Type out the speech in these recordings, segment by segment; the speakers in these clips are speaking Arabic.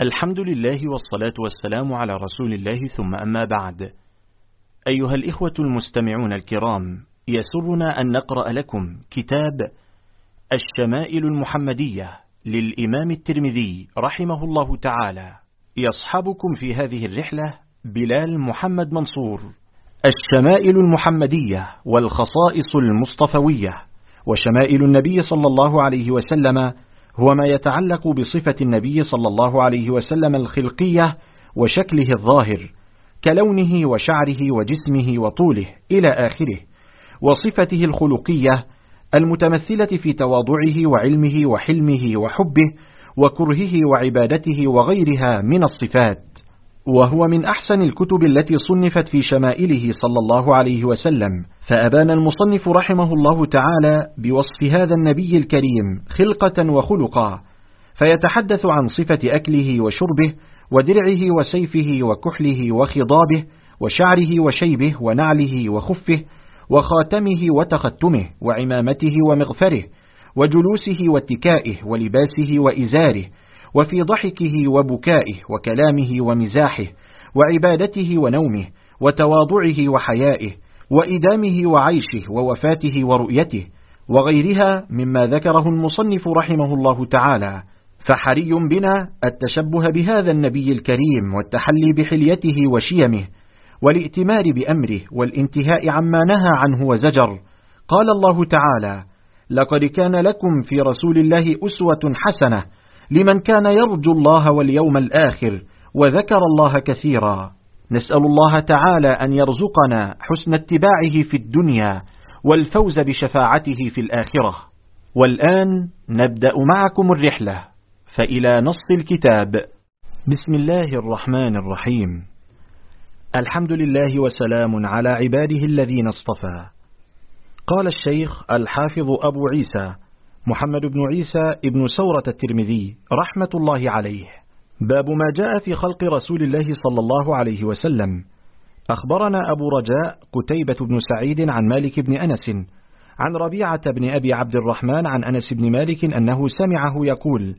الحمد لله والصلاة والسلام على رسول الله ثم أما بعد. أيها الإخوة المستمعون الكرام يسرنا أن نقرأ لكم كتاب الشمائل المحمدية للإمام الترمذي رحمه الله تعالى. يصحبكم في هذه الرحلة بلال محمد منصور. الشمائل المحمدية والخصائص المصطفوية وشمائل النبي صلى الله عليه وسلم هو ما يتعلق بصفة النبي صلى الله عليه وسلم الخلقية وشكله الظاهر كلونه وشعره وجسمه وطوله إلى آخره وصفته الخلقية المتمثلة في تواضعه وعلمه وحلمه وحبه وكرهه وعبادته وغيرها من الصفات. وهو من أحسن الكتب التي صنفت في شمائله صلى الله عليه وسلم فأبان المصنف رحمه الله تعالى بوصف هذا النبي الكريم خلقة وخلقا فيتحدث عن صفة أكله وشربه ودرعه وسيفه وكحله وخضابه وشعره وشيبه ونعله وخفه وخاتمه وتختمه وعمامته ومغفره وجلوسه واتكائه ولباسه وإزاره وفي ضحكه وبكائه وكلامه ومزاحه وعبادته ونومه وتواضعه وحيائه وإدامه وعيشه ووفاته ورؤيته وغيرها مما ذكره المصنف رحمه الله تعالى. فحري بنا التشبه بهذا النبي الكريم والتحلي بحليته وشيمه والائتمار بأمره والانتهاء عما نهى عنه وزجر. قال الله تعالى لقد كان لكم في رسول الله أسوة حسنة لمن كان يرجو الله واليوم الآخر وذكر الله كثيرا. نسأل الله تعالى أن يرزقنا حسن اتباعه في الدنيا والفوز بشفاعته في الآخرة. والآن نبدأ معكم الرحلة. فإلى نص الكتاب. بسم الله الرحمن الرحيم. الحمد لله وسلام على عباده الذين اصطفى. قال الشيخ الحافظ أبو عيسى محمد بن عيسى ابن سورة الترمذي رحمة الله عليه. باب ما جاء في خلق رسول الله صلى الله عليه وسلم. أخبرنا أبو رجاء كتيبة بن سعيد عن مالك بن أنس عن ربيعة بن أبي عبد الرحمن عن أنس بن مالك أنه سمعه يقول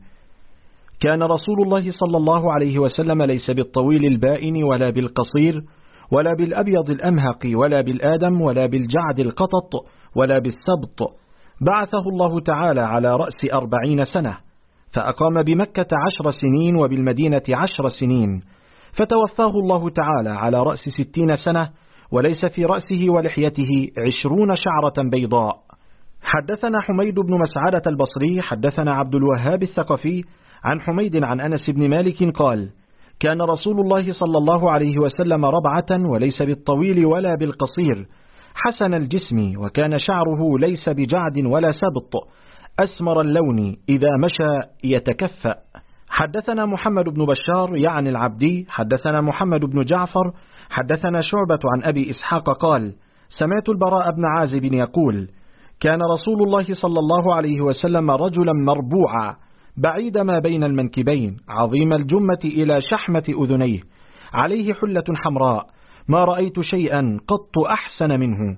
كان رسول الله صلى الله عليه وسلم ليس بالطويل البائن ولا بالقصير ولا بالأبيض الأمهق ولا بالآدم ولا بالجعد القطط ولا بالسبط بعثه الله تعالى على رأس أربعين سنة فأقام بمكة عشر سنين وبالمدينة عشر سنين فتوفاه الله تعالى على رأس ستين سنة وليس في رأسه ولحيته عشرون شعرة بيضاء. حدثنا حميد بن مسعدة البصري حدثنا عبد الوهاب الثقفي عن حميد عن أنس بن مالك قال كان رسول الله صلى الله عليه وسلم ربعة وليس بالطويل ولا بالقصير حسن الجسم وكان شعره ليس بجعد ولا سبط. أسمر اللون إذا مشى يتكفأ. حدثنا محمد بن بشار يعني العبدي. حدثنا محمد بن جعفر. حدثنا شعبة عن أبي إسحاق قال سمعت البراء بن عازب يقول كان رسول الله صلى الله عليه وسلم رجلا مربوعا بعيد ما بين المنكبين عظيم الجمة إلى شحمة أذنيه عليه حلة حمراء ما رأيت شيئا قط أحسن منه.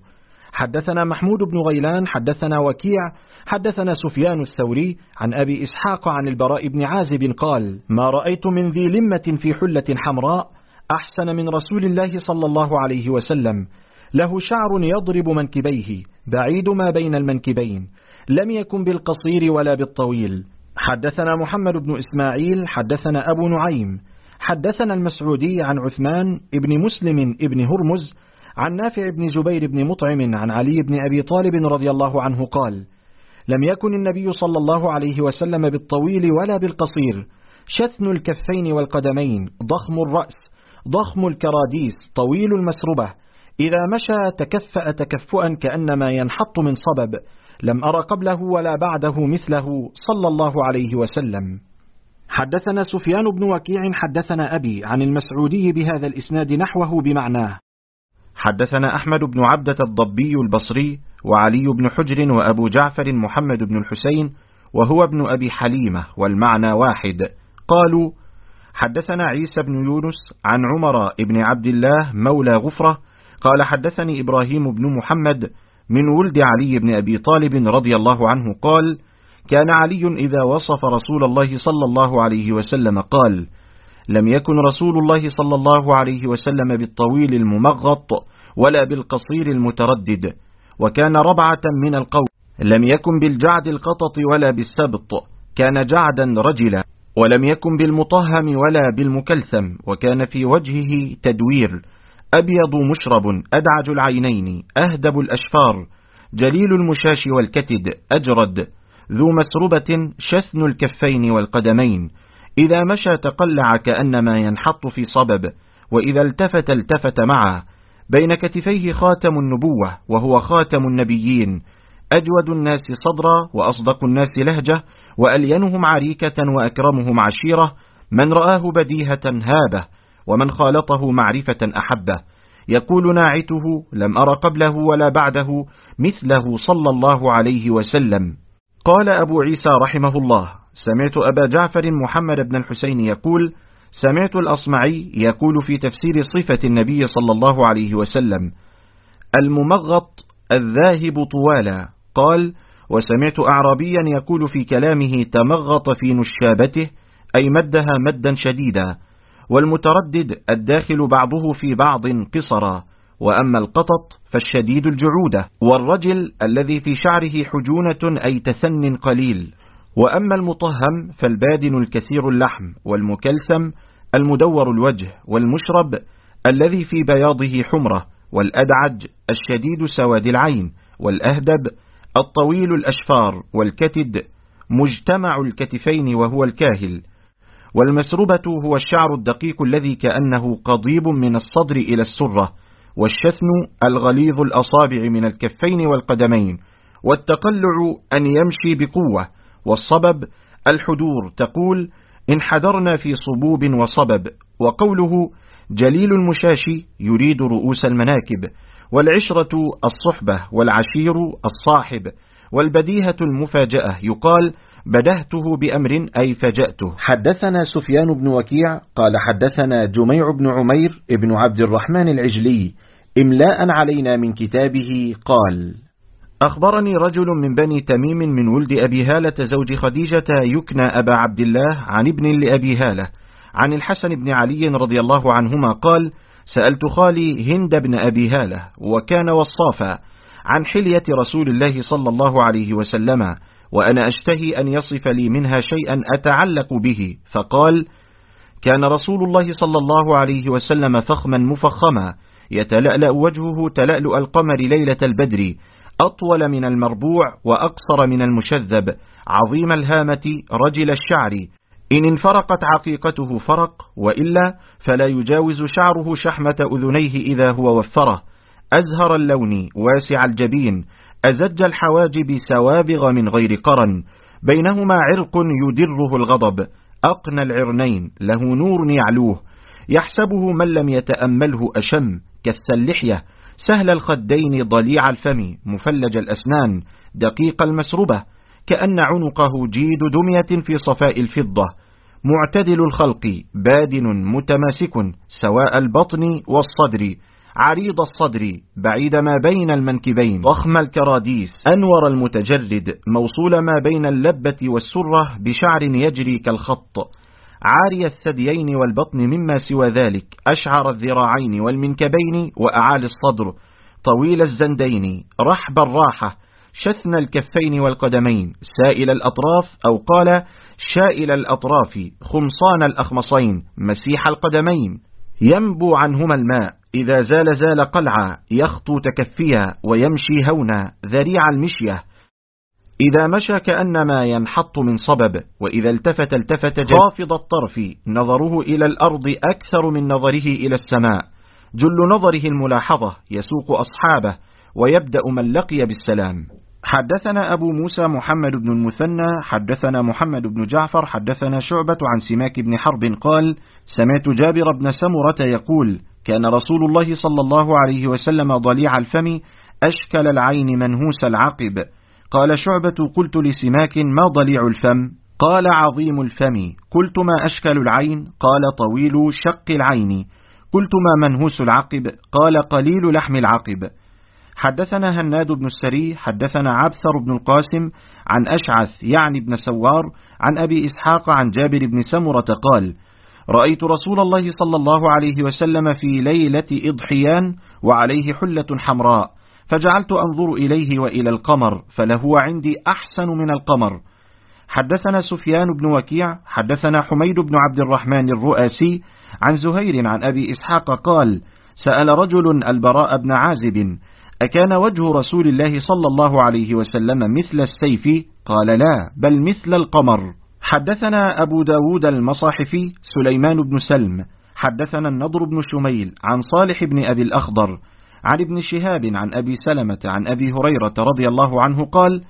حدثنا محمود بن غيلان حدثنا وكيع حدثنا سفيان الثوري عن أبي إسحاق عن البراء بن عازب قال ما رأيت من ذي لمة في حلة حمراء أحسن من رسول الله صلى الله عليه وسلم. له شعر يضرب منكبيه بعيد ما بين المنكبين. لم يكن بالقصير ولا بالطويل. حدثنا محمد بن إسماعيل حدثنا أبو نعيم. حدثنا المسعودي عن عثمان ابن مسلم ابن هرمز عن نافع بن زبير بن مطعم عن علي بن أبي طالب رضي الله عنه قال لم يكن النبي صلى الله عليه وسلم بالطويل ولا بالقصير. شثن الكفين والقدمين ضخم الرأس ضخم الكراديس طويل المسربة. إذا مشى تكفأ تكفؤا كأنما ينحط من صبب. لم أر قبله ولا بعده مثله صلى الله عليه وسلم. حدثنا سفيان بن وكيع حدثنا أبي عن المسعودي بهذا الإسناد نحوه بمعناه. حدثنا أحمد بن عبدة الضبي البصري وعلي بن حجر وأبو جعفر محمد بن الحسين وهو ابن أبي حليمة والمعنى واحد. قالوا حدثنا عيسى بن يونس عن عمر بن عبد الله مولى غفرة قال حدثني إبراهيم بن محمد من ولد علي بن أبي طالب رضي الله عنه قال كان علي إذا وصف رسول الله صلى الله عليه وسلم قال لم يكن رسول الله صلى الله عليه وسلم بالطويل الممغط ولا بالقصير المتردد وكان ربعة من القول لم يكن بالجعد القطط ولا بالسبط كان جعدا رجلا. ولم يكن بالمطهم ولا بالمكلثم وكان في وجهه تدوير. أبيض مشرب أدعج العينين أهدب الأشفار. جليل المشاش والكتد أجرد. ذو مسربة شثن الكفين والقدمين. إذا مشى تقلع كأنما ينحط في صبب وإذا التفت التفت معه بين كتفيه خاتم النبوة وهو خاتم النبيين. أجود الناس صدرا وأصدق الناس لهجة وألينهم عريكة وأكرمهم عشيرة. من رآه بديهة هابة ومن خالطه معرفة أحبة. يقول ناعته لم أر قبله ولا بعده مثله صلى الله عليه وسلم. قال أبو عيسى رحمه الله سمعت أبا جعفر محمد بن الحسين يقول سمعت الأصمعي يقول في تفسير صفة النبي صلى الله عليه وسلم الممغط الذاهب طوالا قال وسمعت أعرابيا يقول في كلامه تمغط في نشابته أي مدها مدا شديدا والمتردد الداخل بعضه في بعض قصرا. وأما القطط فالشديد الجعودة والرجل الذي في شعره حجونة أي تسن قليل. وأما المطهم فالبادن الكثير اللحم والمكلسم المدور الوجه والمشرب الذي في بياضه حمرة والأدعج الشديد سواد العين والأهدب الطويل الأشفار والكتد مجتمع الكتفين وهو الكاهل. والمسربة هو الشعر الدقيق الذي كأنه قضيب من الصدر إلى السرة. والشثن الغليظ الأصابع من الكفين والقدمين والتقلع أن يمشي بقوة والصبب الحدور تقول إن حضرنا في صبوب وصبب وقوله جليل المشاشي يريد رؤوس المناكب والعشرة الصحبة والعشير الصاحب والبديهة المفاجأة يقال بدهته بأمر أي فجأته. حدثنا سفيان بن وكيع قال حدثنا جميع بن عمير ابن عبد الرحمن العجلي إملاء علينا من كتابه قال أخبرني رجل من بني تميم من ولد أبي هالة زوج خديجة يكنى أبا عبد الله عن ابن لأبي هالة عن الحسن بن علي رضي الله عنهما قال سألت خالي هند بن أبي هالة وكان وصافا عن حلية رسول الله صلى الله عليه وسلم وأنا أشتهي أن يصف لي منها شيئا أتعلق به فقال كان رسول الله صلى الله عليه وسلم فخما مفخما يتلألأ وجهه تلألؤ القمر ليلة البدر أطول من المربوع وأقصر من المشذب عظيم الهامة رجل الشعر. إن انفرقت عقيقته فرق وإلا فلا يجاوز شعره شحمة أذنيه إذا هو وفره. أزهر اللون واسع الجبين أزج الحواجب سوابغ من غير قرن. بينهما عرق يدره الغضب أقنى العرنين له نور يعلوه. يحسبه من لم يتأمله أشم. كالسلحية سهل الخدين ضليع الفم مفلج الأسنان دقيق المسربة كأن عنقه جيد دمية في صفاء الفضة. معتدل الخلق بادن متماسك سواء البطن والصدر عريض الصدر بعيد ما بين المنكبين. ضخم الكراديس أنور المتجرد موصول ما بين اللبة والسرة بشعر يجري كالخط. عاري الثديين والبطن مما سوى ذلك أشعر الذراعين والمنكبين وأعالي الصدر طويل الزندين رحب الراحة شثن الكفين والقدمين سائل الأطراف أو قال شائل الأطراف خمصان الأخمصين مسيح القدمين. ينبو عنهما الماء إذا زال زال قلعا يخطو تكفيا ويمشي هونا ذريع المشية. إذا مشى كأنما ينحط من صبب وإذا التفت التفت خافض الطرف نظره إلى الأرض أكثر من نظره إلى السماء. جل نظره الملاحظة يسوق أصحابه ويبدأ من لقي بالسلام. حدثنا أبو موسى محمد بن المثنى حدثنا محمد بن جعفر حدثنا شعبة عن سماك بن حرب قال سمعت جابر بن سمرة يقول كان رسول الله صلى الله عليه وسلم ضليع الفم أشكل العين منهوس العقب. قال شعبة قلت لسماك ما ضليع الفم؟ قال عظيم الفم. قلت ما أشكل العين؟ قال طويل شق العين. قلت ما منهوس العقب؟ قال قليل لحم العقب. حدثنا هناد بن السري حدثنا عبثر بن القاسم عن أشعث يعني بن سوار عن أبي إسحاق عن جابر بن سمرة قال رأيت رسول الله صلى الله عليه وسلم في ليلة إضحيان وعليه حلة حمراء. فجعلت أنظر إليه وإلى القمر فلهو عندي أحسن من القمر. حدثنا سفيان بن وكيع حدثنا حميد بن عبد الرحمن الرؤاسي عن زهير عن أبي إسحاق قال سأل رجل البراء بن عازب أكان وجه رسول الله صلى الله عليه وسلم مثل السيف؟ قال لا بل مثل القمر. حدثنا أبو داود المصاحفي سليمان بن سلم. حدثنا النضر بن شميل عن صالح بن أبي الأخضر. عن ابن شهاب عن أبي سلمة عن أبي هريرة رضي الله عنه قال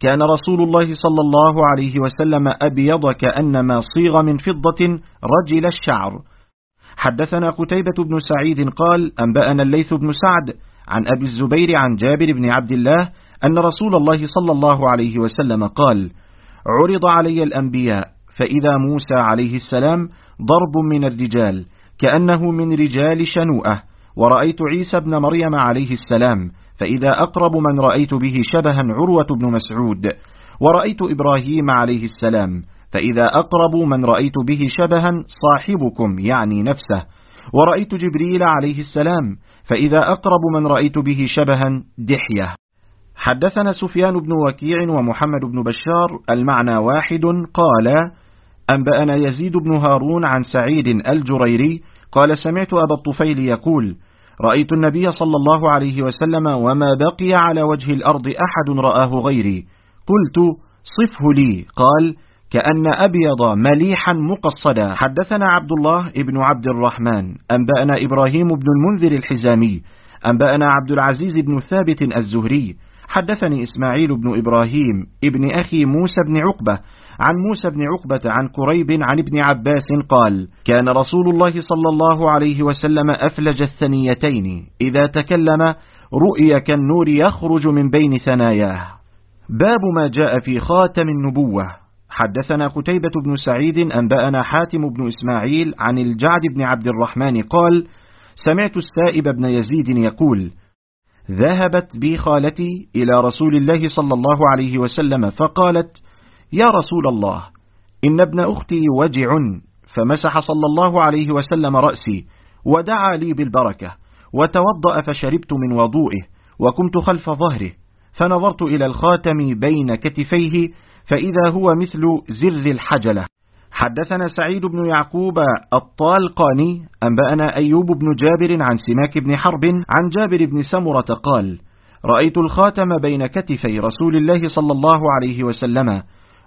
كان رسول الله صلى الله عليه وسلم أبيض كأنما صيغ من فضة رجل الشعر. حدثنا قتيبة بن سعيد قال أنبأنا الليث بن سعد عن أبي الزبير عن جابر بن عبد الله أن رسول الله صلى الله عليه وسلم قال عرض علي الأنبياء فإذا موسى عليه السلام ضرب من الرجال كأنه من رجال شنوءة. ورأيت عيسى بن مريم عليه السلام فإذا أقرب من رأيت به شبها عروة بن مسعود. ورأيت إبراهيم عليه السلام فإذا أقرب من رأيت به شبها صاحبكم يعني نفسه. ورأيت جبريل عليه السلام فإذا أقرب من رأيت به شبها دحية. حدثنا سفيان بن وكيع ومحمد بن بشار المعنى واحد قال أنبأنا يزيد بن هارون عن سعيد الجريري قال سمعت أبا الطفيل يقول رأيت النبي صلى الله عليه وسلم وما بقي على وجه الأرض أحد رآه غيري. قلت صفه لي. قال كأن أبيض مليحا مقصدا. حدثنا عبد الله ابن عبد الرحمن. أنبأنا إبراهيم بن المنذر الحزامي. أنبأنا عبد العزيز بن ثابت الزهري. حدثني إسماعيل بن إبراهيم ابن أخي موسى بن عقبة. عن موسى بن عقبة عن كريب عن ابن عباس قال كان رسول الله صلى الله عليه وسلم أفلج الثنيتين. إذا تكلم رؤي كالنور يخرج من بين ثناياه. باب ما جاء في خاتم النبوة. حدثنا قتيبة بن سعيد أنبأنا حاتم بن إسماعيل عن الجعد بن عبد الرحمن قال سمعت السائب بن يزيد يقول ذهبت بي خالتي إلى رسول الله صلى الله عليه وسلم فقالت يا رسول الله إن ابن أختي وجع فمسح صلى الله عليه وسلم رأسي ودعا لي بالبركة وتوضأ فشربت من وضوئه وكنت خلف ظهره فنظرت إلى الخاتم بين كتفيه فإذا هو مثل زر الحجلة. حدثنا سعيد بن يعقوب الطالقاني أنبأنا أيوب بن جابر عن سماك بن حرب عن جابر بن سمرة قال رأيت الخاتم بين كتفي رسول الله صلى الله عليه وسلم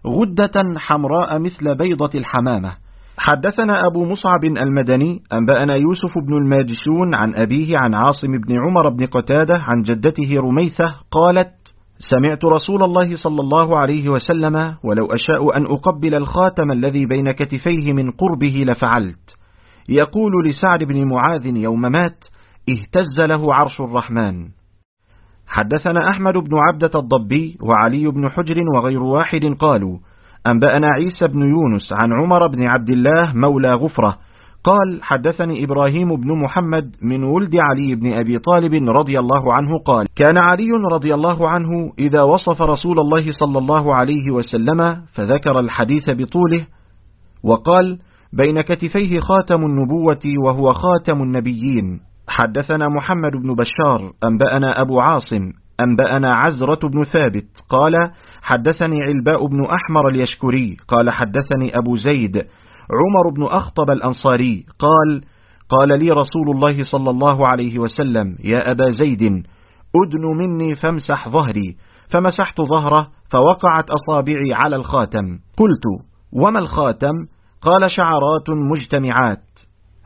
غدة حمراء مثل بيضة الحمامة. حدثنا أبو مصعب المدني أنبأنا يوسف بن الماجشون عن أبيه عن عاصم بن عمر بن قتادة عن جدته رميثة قالت سمعت رسول الله صلى الله عليه وسلم ولو أشاء أن أقبل الخاتم الذي بين كتفيه من قربه لفعلت. يقول لسعد بن معاذ يوم مات اهتز له عرش الرحمن. حدثنا أحمد بن عبدة الضبي وعلي بن حجر وغير واحد قالوا أنبأنا عيسى بن يونس عن عمر بن عبد الله مولى غفرة قال حدثني إبراهيم بن محمد من ولد علي بن أبي طالب رضي الله عنه قال كان علي رضي الله عنه إذا وصف رسول الله صلى الله عليه وسلم فذكر الحديث بطوله وقال بين كتفيه خاتم النبوة وهو خاتم النبيين. حدثنا محمد بن بشار أنبأنا أبو عاصم أنبأنا عزرة بن ثابت قال حدثني علباء بن أحمر اليشكري قال حدثني أبو زيد عمر بن أخطب الأنصاري قال قال لي رسول الله صلى الله عليه وسلم يا أبا زيد أدن مني فامسح ظهري. فمسحت ظهره فوقعت أصابعي على الخاتم. قلت وما الخاتم؟ قال شعرات مجتمعات.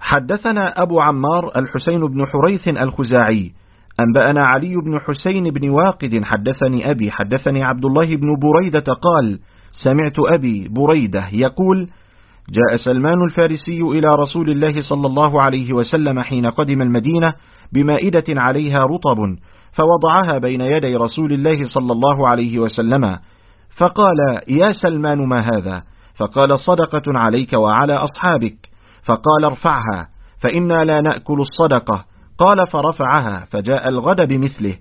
حدثنا أبو عمار الحسين بن حريث الخزاعي أنبأنا علي بن حسين بن واقد حدثني أبي حدثني عبد الله بن بريدة قال سمعت أبي بريدة يقول جاء سلمان الفارسي إلى رسول الله صلى الله عليه وسلم حين قدم المدينة بمائدة عليها رطب فوضعها بين يدي رسول الله صلى الله عليه وسلم فقال يا سلمان ما هذا؟ فقال صدقة عليك وعلى أصحابك. فقال ارفعها فإنا لا نأكل الصدقة. قال فرفعها فجاء الغد بمثله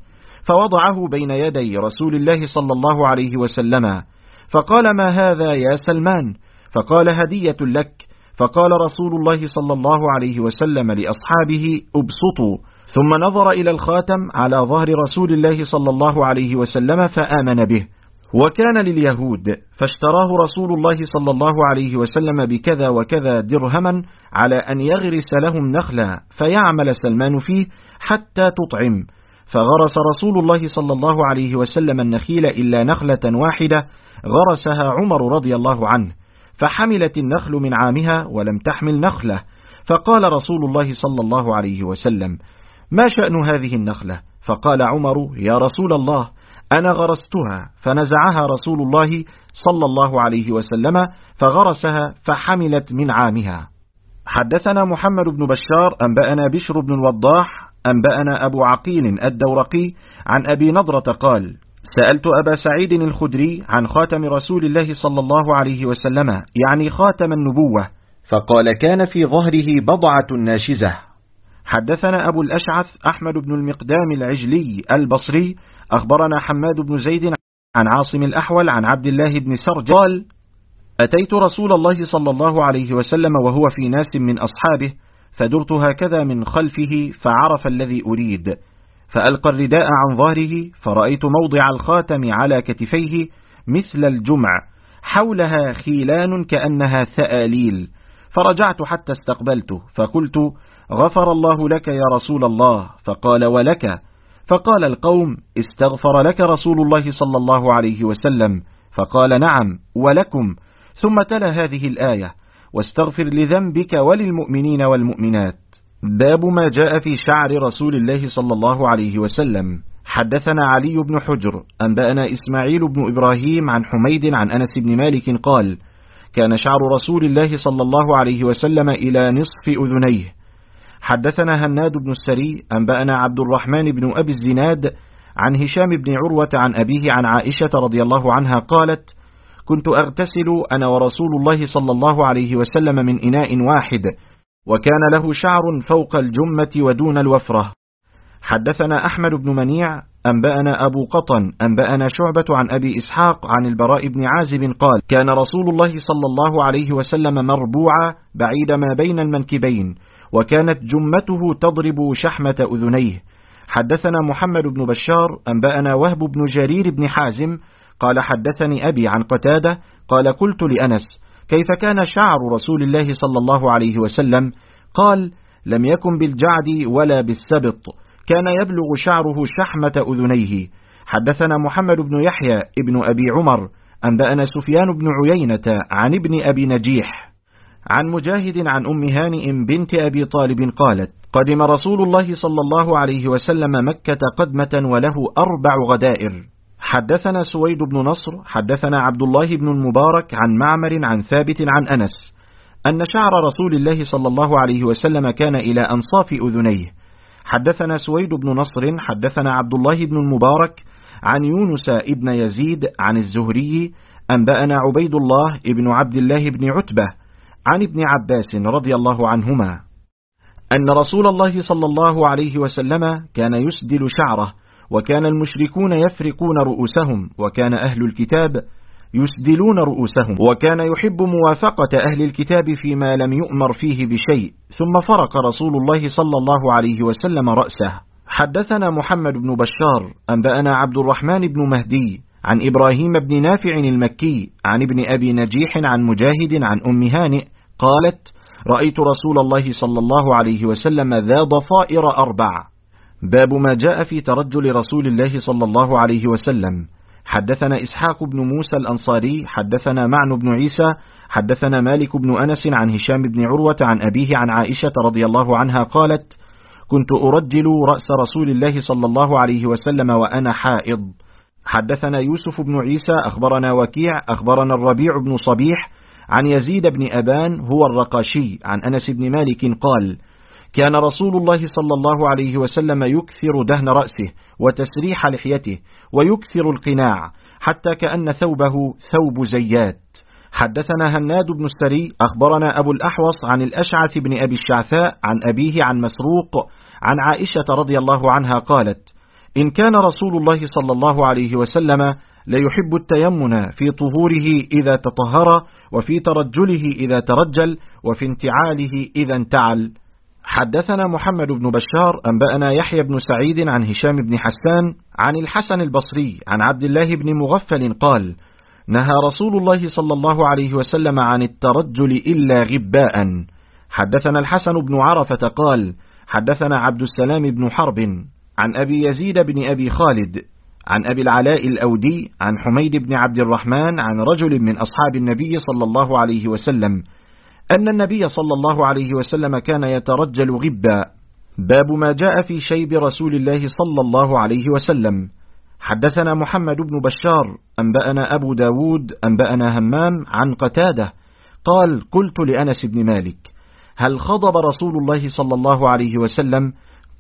فوضعه بين يدي رسول الله صلى الله عليه وسلم. فقال ما هذا يا سلمان؟ فقال هدية لك. فقال رسول الله صلى الله عليه وسلم لأصحابه ابسطوا. ثم نظر إلى الخاتم على ظهر رسول الله صلى الله عليه وسلم فآمن به. وكان لليهود فاشتراه رسول الله صلى الله عليه وسلم بكذا وكذا درهما على أن يغرس لهم نخلا فيعمل سلمان فيه حتى تطعم. فغرس رسول الله صلى الله عليه وسلم النخيل إلا نخلة واحدة غرسها عمر رضي الله عنه. فحملت النخل من عامها ولم تحمل نخلة. فقال رسول الله صلى الله عليه وسلم ما شأن هذه النخلة؟ فقال عمر يا رسول الله أنا غرستها فنزعها رسول الله صلى الله عليه وسلم فغرسها فحملت من عامها. حدثنا محمد بن بشار أنبأنا بشر بن الوضاح أنبأنا أبو عقيل الدورقي عن أبي نضرة قال سألت أبا سعيد الخدري عن خاتم رسول الله صلى الله عليه وسلم يعني خاتم النبوة فقال كان في ظهره بضعة ناشزة. حدثنا أبو الأشعث أحمد بن المقدام العجلي البصري أخبرنا حماد بن زيد عن عاصم الأحول عن عبد الله بن سرج قال أتيت رسول الله صلى الله عليه وسلم وهو في ناس من أصحابه فدرت هكذا من خلفه فعرف الذي أريد. فألقى الرداء عن ظهره فرأيت موضع الخاتم على كتفيه مثل الجمع حولها خيلان كأنها سآليل. فرجعت حتى استقبلته فقلت غفر الله لك يا رسول الله. فقال ولك؟ فقال القوم استغفر لك رسول الله صلى الله عليه وسلم. فقال نعم ولكم. ثم تلا هذه الآية واستغفر لذنبك وللمؤمنين والمؤمنات. باب ما جاء في شعر رسول الله صلى الله عليه وسلم. حدثنا علي بن حجر أنبأنا إسماعيل بن إبراهيم عن حميد عن أنس بن مالك قال كان شعر رسول الله صلى الله عليه وسلم إلى نصف أذنيه. حدثنا هناد بن السري أنبأنا عبد الرحمن بن أبي الزناد عن هشام بن عروة عن أبيه عن عائشة رضي الله عنها قالت كنت أغتسل أنا ورسول الله صلى الله عليه وسلم من إناء واحد وكان له شعر فوق الجمة ودون الوفرة. حدثنا أحمد بن منيع أنبأنا أبو قطن أنبأنا شعبة عن أبي إسحاق عن البراء بن عازب قال كان رسول الله صلى الله عليه وسلم مربوعا بعيد ما بين المنكبين وكانت جمته تضرب شحمة أذنيه. حدثنا محمد بن بشار أنبأنا وهب بن جرير بن حازم قال حدثني أبي عن قتادة قال قلت لأنس كيف كان شعر رسول الله صلى الله عليه وسلم؟ قال لم يكن بالجعد ولا بالسبط كان يبلغ شعره شحمة أذنيه. حدثنا محمد بن يحيى ابن أبي عمر أنبأنا سفيان بن عيينة عن ابن أبي نجيح. عن مجاهد عن أم هانئ بنت أبي طالب قالت قدم رسول الله صلى الله عليه وسلم مكة قدمة وله أربع غدائر. حدثنا سويد بن نصر حدثنا عبد الله بن المبارك عن معمر عن ثابت عن أنس أن شعر رسول الله صلى الله عليه وسلم كان إلى أنصاف أذنيه. حدثنا سويد بن نصر حدثنا عبد الله بن المبارك عن يونس ابن يزيد عن الزهري أنبأنا عبيد الله ابن عبد الله بن عتبة عن ابن عباس رضي الله عنهما أن رسول الله صلى الله عليه وسلم كان يسدل شعره وكان المشركون يفرقون رؤوسهم وكان أهل الكتاب يسدلون رؤوسهم وكان يحب موافقة أهل الكتاب فيما لم يؤمر فيه بشيء. ثم فرق رسول الله صلى الله عليه وسلم رأسه. حدثنا محمد بن بشار أنبأنا عبد الرحمن بن مهدي عن إبراهيم بن نافع المكي عن ابن أبي نجيح عن مجاهد عن أم هانئ قالت رأيت رسول الله صلى الله عليه وسلم ذا ضفائر أربع. باب ما جاء في ترجل رسول الله صلى الله عليه وسلم. حدثنا إسحاق بن موسى الأنصاري حدثنا معن بن عيسى حدثنا مالك بن أنس عن هشام بن عروة عن أبيه عن عائشة رضي الله عنها قالت كنت أرجل رأس رسول الله صلى الله عليه وسلم وأنا حائض. حدثنا يوسف بن عيسى أخبرنا وكيع أخبرنا الربيع بن صبيح عن يزيد بن أبان هو الرقاشي عن أنس بن مالك قال كان رسول الله صلى الله عليه وسلم يكثر دهن رأسه وتسريح لحيته ويكثر القناع حتى كأن ثوبه ثوب زيات. حدثنا هناد بن السري أخبرنا أبو الأحوص عن الأشعث بن أبي الشعثاء عن أبيه عن مسروق عن عائشة رضي الله عنها قالت إن كان رسول الله صلى الله عليه وسلم ليحب التيمن في طهوره إذا تطهر وفي ترجله إذا ترجل وفي انتعاله إذا انتعل. حدثنا محمد بن بشار أنبأنا يحيى بن سعيد عن هشام بن حسان عن الحسن البصري عن عبد الله بن مغفل قال نهى رسول الله صلى الله عليه وسلم عن الترجل إلا غباء. حدثنا الحسن بن عرفة قال حدثنا عبد السلام بن حرب عن أبي يزيد بن أبي خالد عن أبي العلاء الأودي عن حميد بن عبد الرحمن عن رجل من أصحاب النبي صلى الله عليه وسلم أن النبي صلى الله عليه وسلم كان يترجل غبا باب ما جاء في شيب رسول الله صلى الله عليه وسلم. حدثنا محمد بن بشار أنبأنا أبو داود أنبأنا همام عن قتادة قال قلت لأنس بن مالك هل خضب رسول الله صلى الله عليه وسلم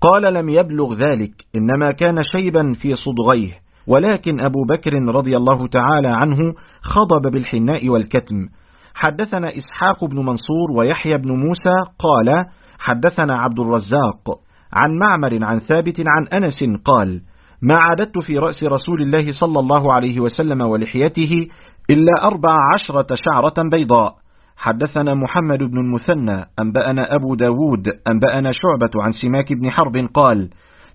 قال لم يبلغ ذلك إنما كان شيبا في صدغيه ولكن أبو بكر رضي الله تعالى عنه خضب بالحناء والكتم. حدثنا إسحاق بن منصور ويحيى بن موسى قال حدثنا عبد الرزاق عن معمر عن ثابت عن أنس قال ما عددت في رأس رسول الله صلى الله عليه وسلم ولحيته إلا أربع عشرة شعرة بيضاء. حدثنا محمد بن المثنى أنبأنا أبو داود أنبأنا شعبة عن سماك بن حرب قال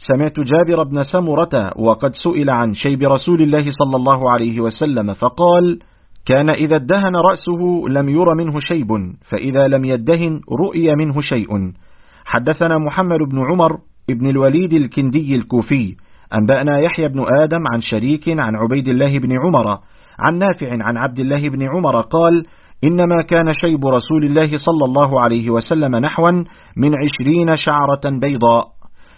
سمعت جابر بن سمرة وقد سئل عن شيب رسول الله صلى الله عليه وسلم فقال كان إذا ادهن رأسه لم ير منه شيب فإذا لم يدهن رؤي منه شيء. حدثنا محمد بن عمر ابن الوليد الكندي الكوفي أنبأنا يحيى بن آدم عن شريك عن عبيد الله بن عمر عن نافع عن عبد الله بن عمر قال إنما كان شيب رسول الله صلى الله عليه وسلم نحوا من عشرين شعرة بيضاء.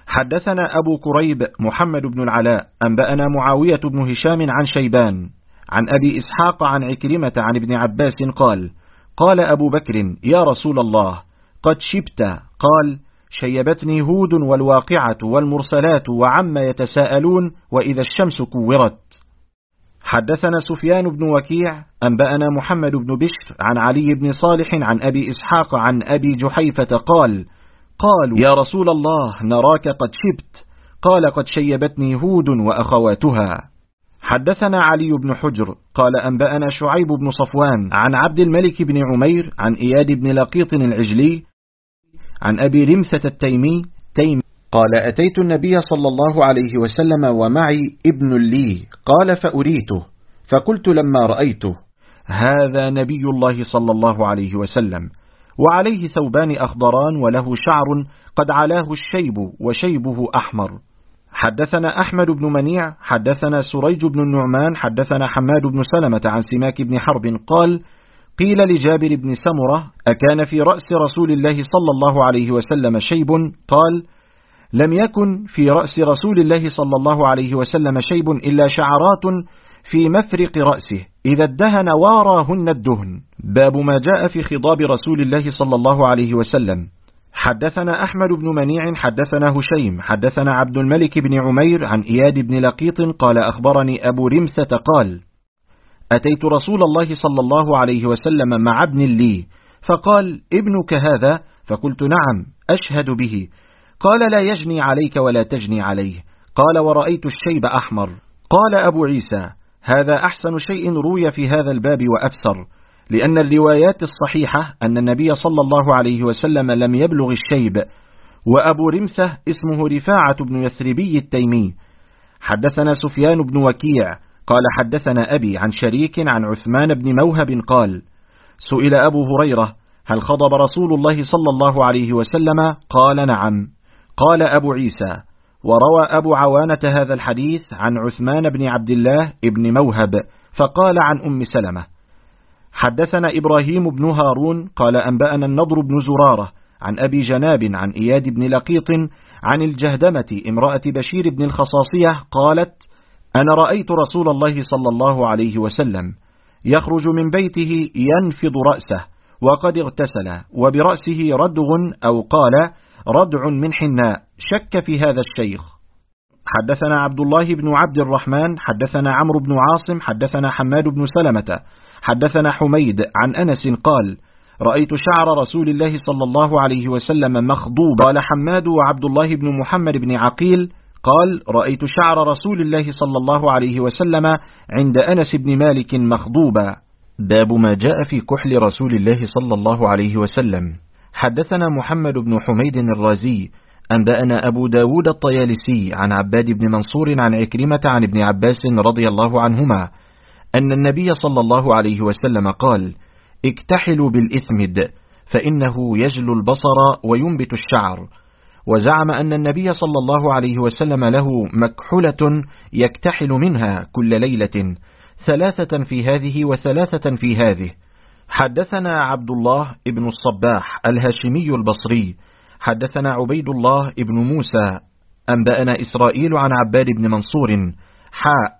حدثنا أبو كريب محمد بن العلاء أنبأنا معاوية بن هشام عن شيبان عن أبي إسحاق عن عكرمة عن ابن عباس قال قال أبو بكر يا رسول الله قد شبت. قال شيبتني هود والواقعة والمرسلات وعما يتساءلون وإذا الشمس كورت. حدثنا سفيان بن وكيع أنبأنا محمد بن بشر عن علي بن صالح عن أبي إسحاق عن أبي جحيفة قال قالوا يا رسول الله نراك قد شبت. قال قد شيبتني هود وأخواتها. حدثنا علي بن حجر قال أنبأنا شعيب بن صفوان عن عبد الملك بن عمير عن إياد بن لقيط العجلي عن أبي رمثة التيمي تيمي قال أتيت النبي صلى الله عليه وسلم ومعي ابن لي. قال فأريته. فقلت لما رأيته. هذا نبي الله صلى الله عليه وسلم. وعليه ثوبان أخضران وله شعر قد علاه الشيب وشيبه أحمر. حدثنا أحمد بن منيع حدثنا سريج بن النعمان حدثنا حماد بن سلمة عن سماك بن حرب قال قيل لجابر بن سمرة أكان في رأس رسول الله صلى الله عليه وسلم شيب؟ قال لم يكن في رأس رسول الله صلى الله عليه وسلم شيب إلا شعرات في مفرق رأسه. إذا ادهن واراهن الدهن. باب ما جاء في خضاب رسول الله صلى الله عليه وسلم. حدثنا أحمد بن منيع حدثنا هشيم حدثنا عبد الملك بن عمير عن إياد بن لقيط قال أخبرني أبو رمسة قال أتيت رسول الله صلى الله عليه وسلم مع ابن لي فقال ابنك هذا؟ فقلت نعم أشهد به. قال لا يجني عليك ولا تجني عليه. قال ورأيت الشيب أحمر. قال أبو عيسى هذا أحسن شيء روي في هذا الباب وأفسر لأن الروايات الصحيحة أن النبي صلى الله عليه وسلم لم يبلغ الشيب وأبو رمثة اسمه رفاعة بن يثربي التيمي. حدثنا سفيان بن وكيع قال حدثنا أبي عن شريك عن عثمان بن موهب قال سئل أبو هريرة هل خضب رسول الله صلى الله عليه وسلم؟ قال نعم. قال أبو عيسى وروى أبو عوانة هذا الحديث عن عثمان بن عبد الله بن موهب فقال عن أم سلمة حدثنا إبراهيم بن هارون قال أنبأنا النضر بن زرارة عن أبي جناب عن إياد بن لقيط عن الجهدمة امرأة بشير بن الخصاصية قالت أنا رأيت رسول الله صلى الله عليه وسلم يخرج من بيته ينفض رأسه وقد اغتسل وبرأسه ردغ أو قال ردع من حناء شك في هذا الشيخ. حدثنا عبد الله بن عبد الرحمن حدثنا عمرو بن عاصم حدثنا حماد بن سلمة. حدثنا حميد عن أنس قال رأيت شعر رسول الله صلى الله عليه وسلم مخضوب قال حماد وعبد الله بن محمد بن عقيل قال رأيت شعر رسول الله صلى الله عليه وسلم عند أنس بن مالك مخضوبا. باب ما جاء في كحل رسول الله صلى الله عليه وسلم. حدثنا محمد بن حميد الرازي أنبأنا أبو داود الطيالسي عن عباد بن منصور عن عكرمة عن ابن عباس رضي الله عنهما أن النبي صلى الله عليه وسلم قال اكتحلوا بالإثمد فإنه يجل البصر وينبت الشعر. وزعم أن النبي صلى الله عليه وسلم له مكحلة يكتحل منها كل ليلة ثلاثة في هذه وثلاثة في هذه. حدثنا عبد الله ابن الصباح الهاشمي البصري حدثنا عبيد الله ابن موسى أنبأنا إسرائيل عن عباد بن منصور حاء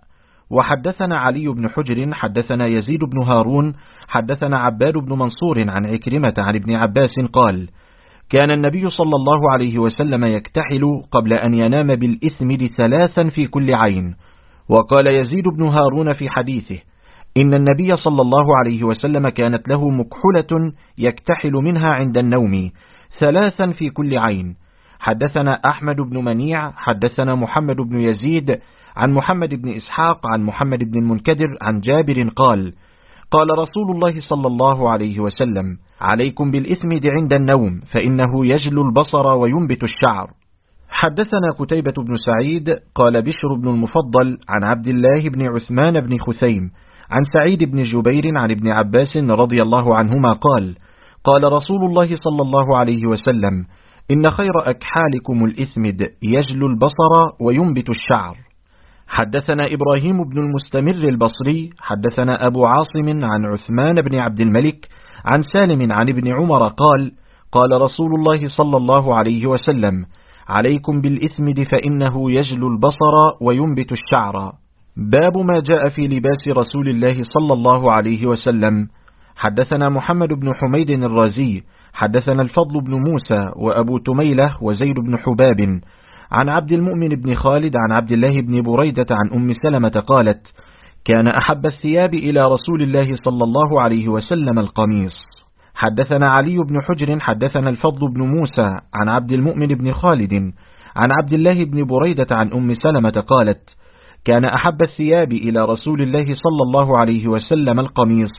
وحدثنا علي بن حجر حدثنا يزيد بن هارون حدثنا عباد بن منصور عن عكرمة عن ابن عباس قال كان النبي صلى الله عليه وسلم يكتحل قبل أن ينام بالإثمد ثلاثا في كل عين وقال يزيد بن هارون في حديثه إن النبي صلى الله عليه وسلم كانت له مكحلة يكتحل منها عند النوم ثلاثا في كل عين. حدثنا أحمد بن منيع حدثنا محمد بن يزيد عن محمد بن إسحاق عن محمد بن المنكدر عن جابر قال قال رسول الله صلى الله عليه وسلم عليكم بالإثمد عند النوم فإنه يجل البصر وينبت الشعر. حدثنا قتيبة بن سعيد قال بشر بن المفضل عن عبد الله بن عثمان بن خثيم عن سعيد بن جبير عن ابن عباس رضي الله عنهما قال قال رسول الله صلى الله عليه وسلم إن خير أكحالكم الإثمد يجل البصر وينبت الشعر. حدثنا إبراهيم بن المستمر البصري حدثنا أبو عاصم عن عثمان بن عبد الملك عن سالم عن ابن عمر قال قال رسول الله صلى الله عليه وسلم عليكم بالإثمد فإنه يجل البصر وينبت الشعر. باب ما جاء في لباس رسول الله صلى الله عليه وسلم. حدثنا محمد بن حميد الرازي حدثنا الفضل بن موسى وأبو تميلة وزيد بن حباب. عن عبد المؤمن بن خالد عن عبد الله بن بريدة عن أم سلمة قالت كان أحب الثياب إلى رسول الله صلى الله عليه وسلم القميص. حدثنا علي بن حجر حدثنا الفضل بن موسى عن عبد المؤمن بن خالد عن عبد الله بن بريدة عن أم سلمة قالت كان أحب الثياب إلى رسول الله صلى الله عليه وسلم القميص.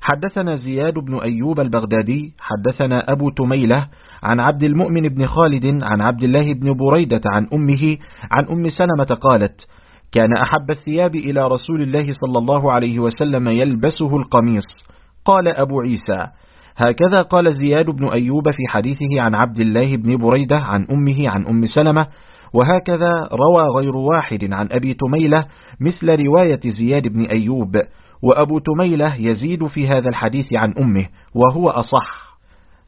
حدثنا زياد بن أيوب البغدادي حدثنا أبو تميلة عن عبد المؤمن بن خالد عن عبد الله بن بريدة عن أمه عن أم سلمة قالت كان أحب الثياب إلى رسول الله صلى الله عليه وسلم يلبسه القميص. قال أبو عيسى هكذا قال زياد بن أيوب في حديثه عن عبد الله بن بريدة عن أمه عن أم سلمة وهكذا روى غير واحد عن أبي تميلة مثل رواية زياد بن أيوب وأبو تميلة يزيد في هذا الحديث عن أمه وهو أصح.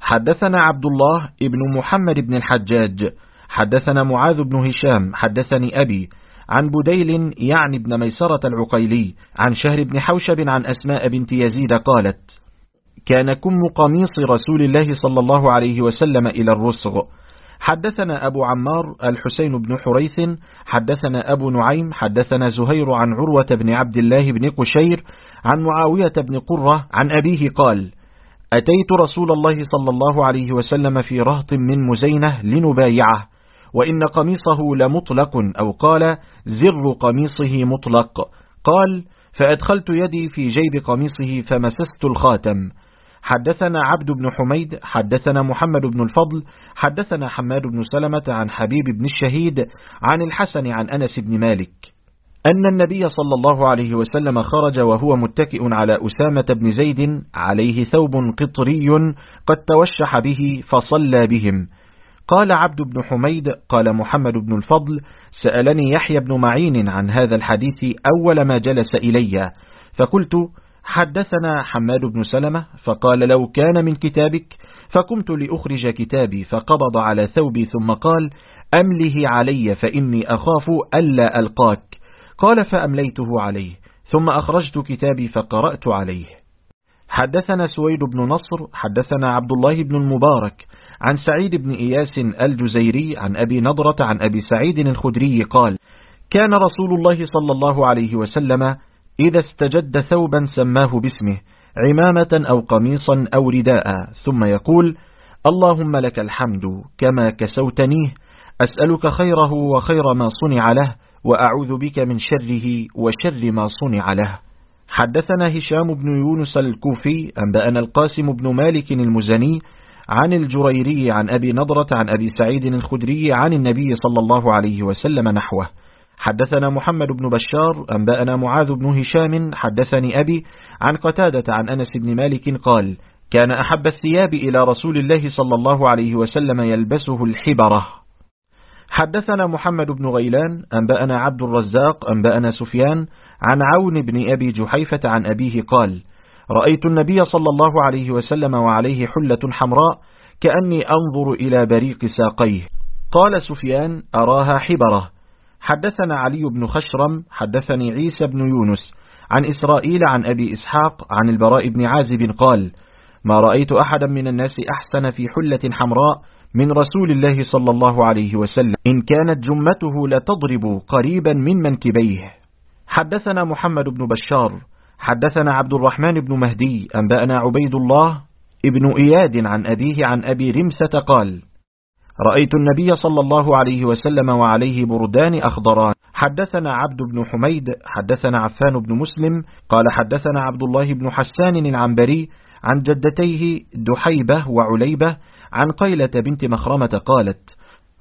حدثنا عبد الله ابن محمد بن الحجاج حدثنا معاذ بن هشام حدثني أبي عن بديل يعني ابن ميسرة العقيلي عن شهر بن حوشب عن أسماء بنت يزيد قالت كان كم قميص رسول الله صلى الله عليه وسلم إلى الرسغ حدثنا أبو عمار الحسين بن حريث حدثنا أبو نعيم حدثنا زهير عن عروة بن عبد الله بن قشير عن معاوية بن قرة عن أبيه قال أتيت رسول الله صلى الله عليه وسلم في رهط من مزينة لنبايعه وإن قميصه لمطلق أو قال زر قميصه مطلق. قال فأدخلت يدي في جيب قميصه فمسست الخاتم. حدثنا عبد بن حميد حدثنا محمد بن الفضل حدثنا حماد بن سلمة عن حبيب بن الشهيد عن الحسن عن أنس بن مالك. أن النبي صلى الله عليه وسلم خرج وهو متكئ على أسامة بن زيد عليه ثوب قطري قد توشح به فصلى بهم. قال عبد بن حميد قال محمد بن الفضل سألني يحيى بن معين عن هذا الحديث أول ما جلس إلي فقلت حدثنا حماد بن سلمة فقال لو كان من كتابك فقمت لأخرج كتابي فقبض على ثوبي ثم قال أمله علي فإني أخاف ألا ألقاك. قال فأمليته عليه ثم أخرجت كتابي فقرأت عليه. حدثنا سويد بن نصر حدثنا عبد الله بن المبارك عن سعيد بن إياس الجزيري عن أبي نضرة عن أبي سعيد الخدري قال كان رسول الله صلى الله عليه وسلم إذا استجد ثوبا سماه باسمه عمامة أو قميصا أو رداء ثم يقول اللهم لك الحمد كما كسوتنيه أسألك خيره وخير ما صنع له وأعوذ بك من شره وشر ما صنع له. حدثنا هشام بن يونس الكوفي أنبأنا القاسم بن مالك المزني عن الجريري عن أبي نضرة عن أبي سعيد الخدري عن النبي صلى الله عليه وسلم نحوه. حدثنا محمد بن بشار أنبأنا معاذ بن هشام حدثني أبي عن قتادة عن أنس بن مالك قال كان أحب الثياب إلى رسول الله صلى الله عليه وسلم يلبسه الحبرة. حدثنا محمد بن غيلان أنبأنا عبد الرزاق أنبأنا سفيان عن عون بن أبي جحيفة عن أبيه قال رأيت النبي صلى الله عليه وسلم وعليه حلة حمراء كأني أنظر إلى بريق ساقيه. قال سفيان أراها حبرة. حدثنا علي بن خشرم حدثني عيسى بن يونس عن إسرائيل عن أبي إسحاق عن البراء بن عازب قال ما رأيت أحدا من الناس أحسن في حلة حمراء من رسول الله صلى الله عليه وسلم. إن كانت جمته لتضرب قريبا من منكبيه. حدثنا محمد بن بشار حدثنا عبد الرحمن بن مهدي أنبأنا عبيد الله ابن إياد عن أبيه عن أبي رمسة قال رأيت النبي صلى الله عليه وسلم وعليه بردان أخضران. حدثنا عبد بن حميد حدثنا عفان بن مسلم قال حدثنا عبد الله بن حسان العنبري عن جدتيه دحيبة وعليبة عن قيلة بنت مخرمة قالت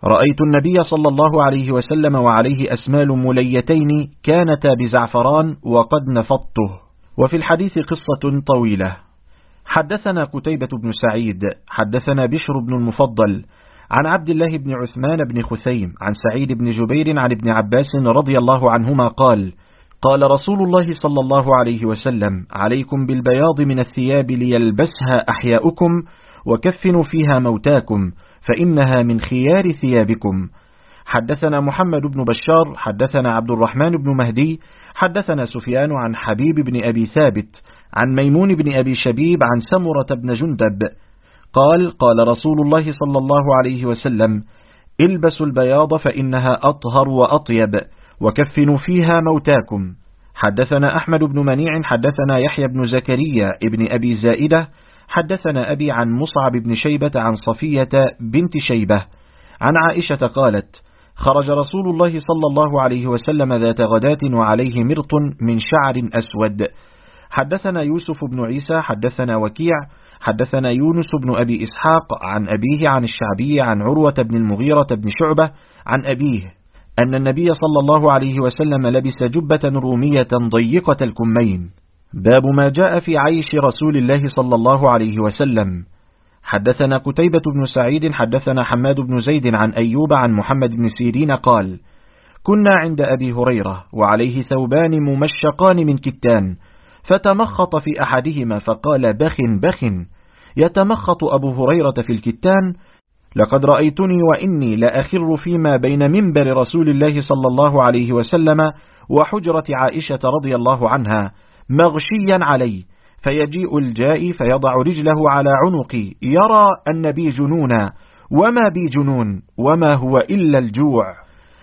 رأيت النبي صلى الله عليه وسلم وعليه أسمال مليتين كانتا بزعفران وقد نفضته. وفي الحديث قصة طويلة. حدثنا قتيبة بن سعيد حدثنا بشر بن المفضل عن عبد الله بن عثمان بن خثيم عن سعيد بن جبير عن ابن عباس رضي الله عنهما قال قال رسول الله صلى الله عليه وسلم عليكم بالبياض من الثياب ليلبسها أحياؤكم وكفنوا فيها موتاكم فإنها من خيار ثيابكم. حدثنا محمد بن بشار حدثنا عبد الرحمن بن مهدي حدثنا سفيان عن حبيب بن أبي ثابت عن ميمون بن أبي شبيب عن سمرة بن جندب. قال قال رسول الله صلى الله عليه وسلم البسوا البياض فإنها أطهر وأطيب وكفنوا فيها موتاكم. حدثنا أحمد بن منيع حدثنا يحيى بن زكريا ابن أبي زائدة حدثنا أبي عن مصعب بن شيبة عن صفية بنت شيبة عن عائشة قالت خرج رسول الله صلى الله عليه وسلم ذات غداة وعليه مرط من شعر أسود. حدثنا يوسف بن عيسى حدثنا وكيع حدثنا يونس بن أبي إسحاق عن أبيه عن الشعبي عن عروة بن المغيرة بن شعبة عن أبيه أن النبي صلى الله عليه وسلم لبس جبة رومية ضيقة الكمين. باب ما جاء في عيش رسول الله صلى الله عليه وسلم. حدثنا كتيبة بن سعيد حدثنا حماد بن زيد عن أيوب عن محمد بن سيرين قال كنا عند أبي هريرة وعليه ثوبان ممشقان من كتان فتمخط في أحدهما فقال بخ بخ يتمخط أبو هريرة في الكتان لقد رأيتني وإني لأخر فيما بين منبر رسول الله صلى الله عليه وسلم وحجرة عائشة رضي الله عنها مغشيا علي فيجيء الجائي فيضع رجله على عنقي يرى أن بي جنونا وما بي جنون وما هو إلا الجوع.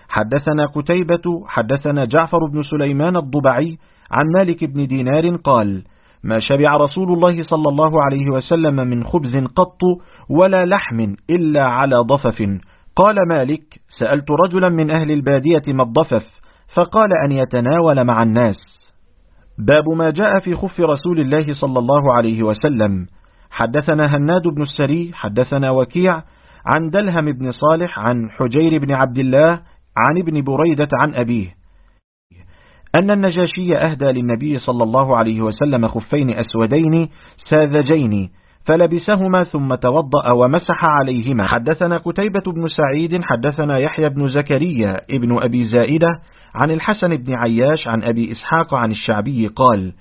حدثنا كتيبة حدثنا جعفر بن سليمان الضبعي عن مالك بن دينار قال ما شبع رسول الله صلى الله عليه وسلم من خبز قط ولا لحم إلا على ضفف. قال مالك سألت رجلا من أهل البادية ما الضفف فقال أن يتناول مع الناس. باب ما جاء في خف رسول الله صلى الله عليه وسلم. حدثنا هناد بن السري حدثنا وكيع عن دلهم بن صالح عن حجير بن عبد الله عن ابن بريدة عن أبيه. أن النجاشي أهدى للنبي صلى الله عليه وسلم خفين أسودين ساذجين فلبسهما ثم توضأ ومسح عليهما. حدثنا كتيبة بن سعيد حدثنا يحيى بن زكريا ابن أبي زائدة عن الحسن بن عياش عن أبي إسحاق عن الشعبي قال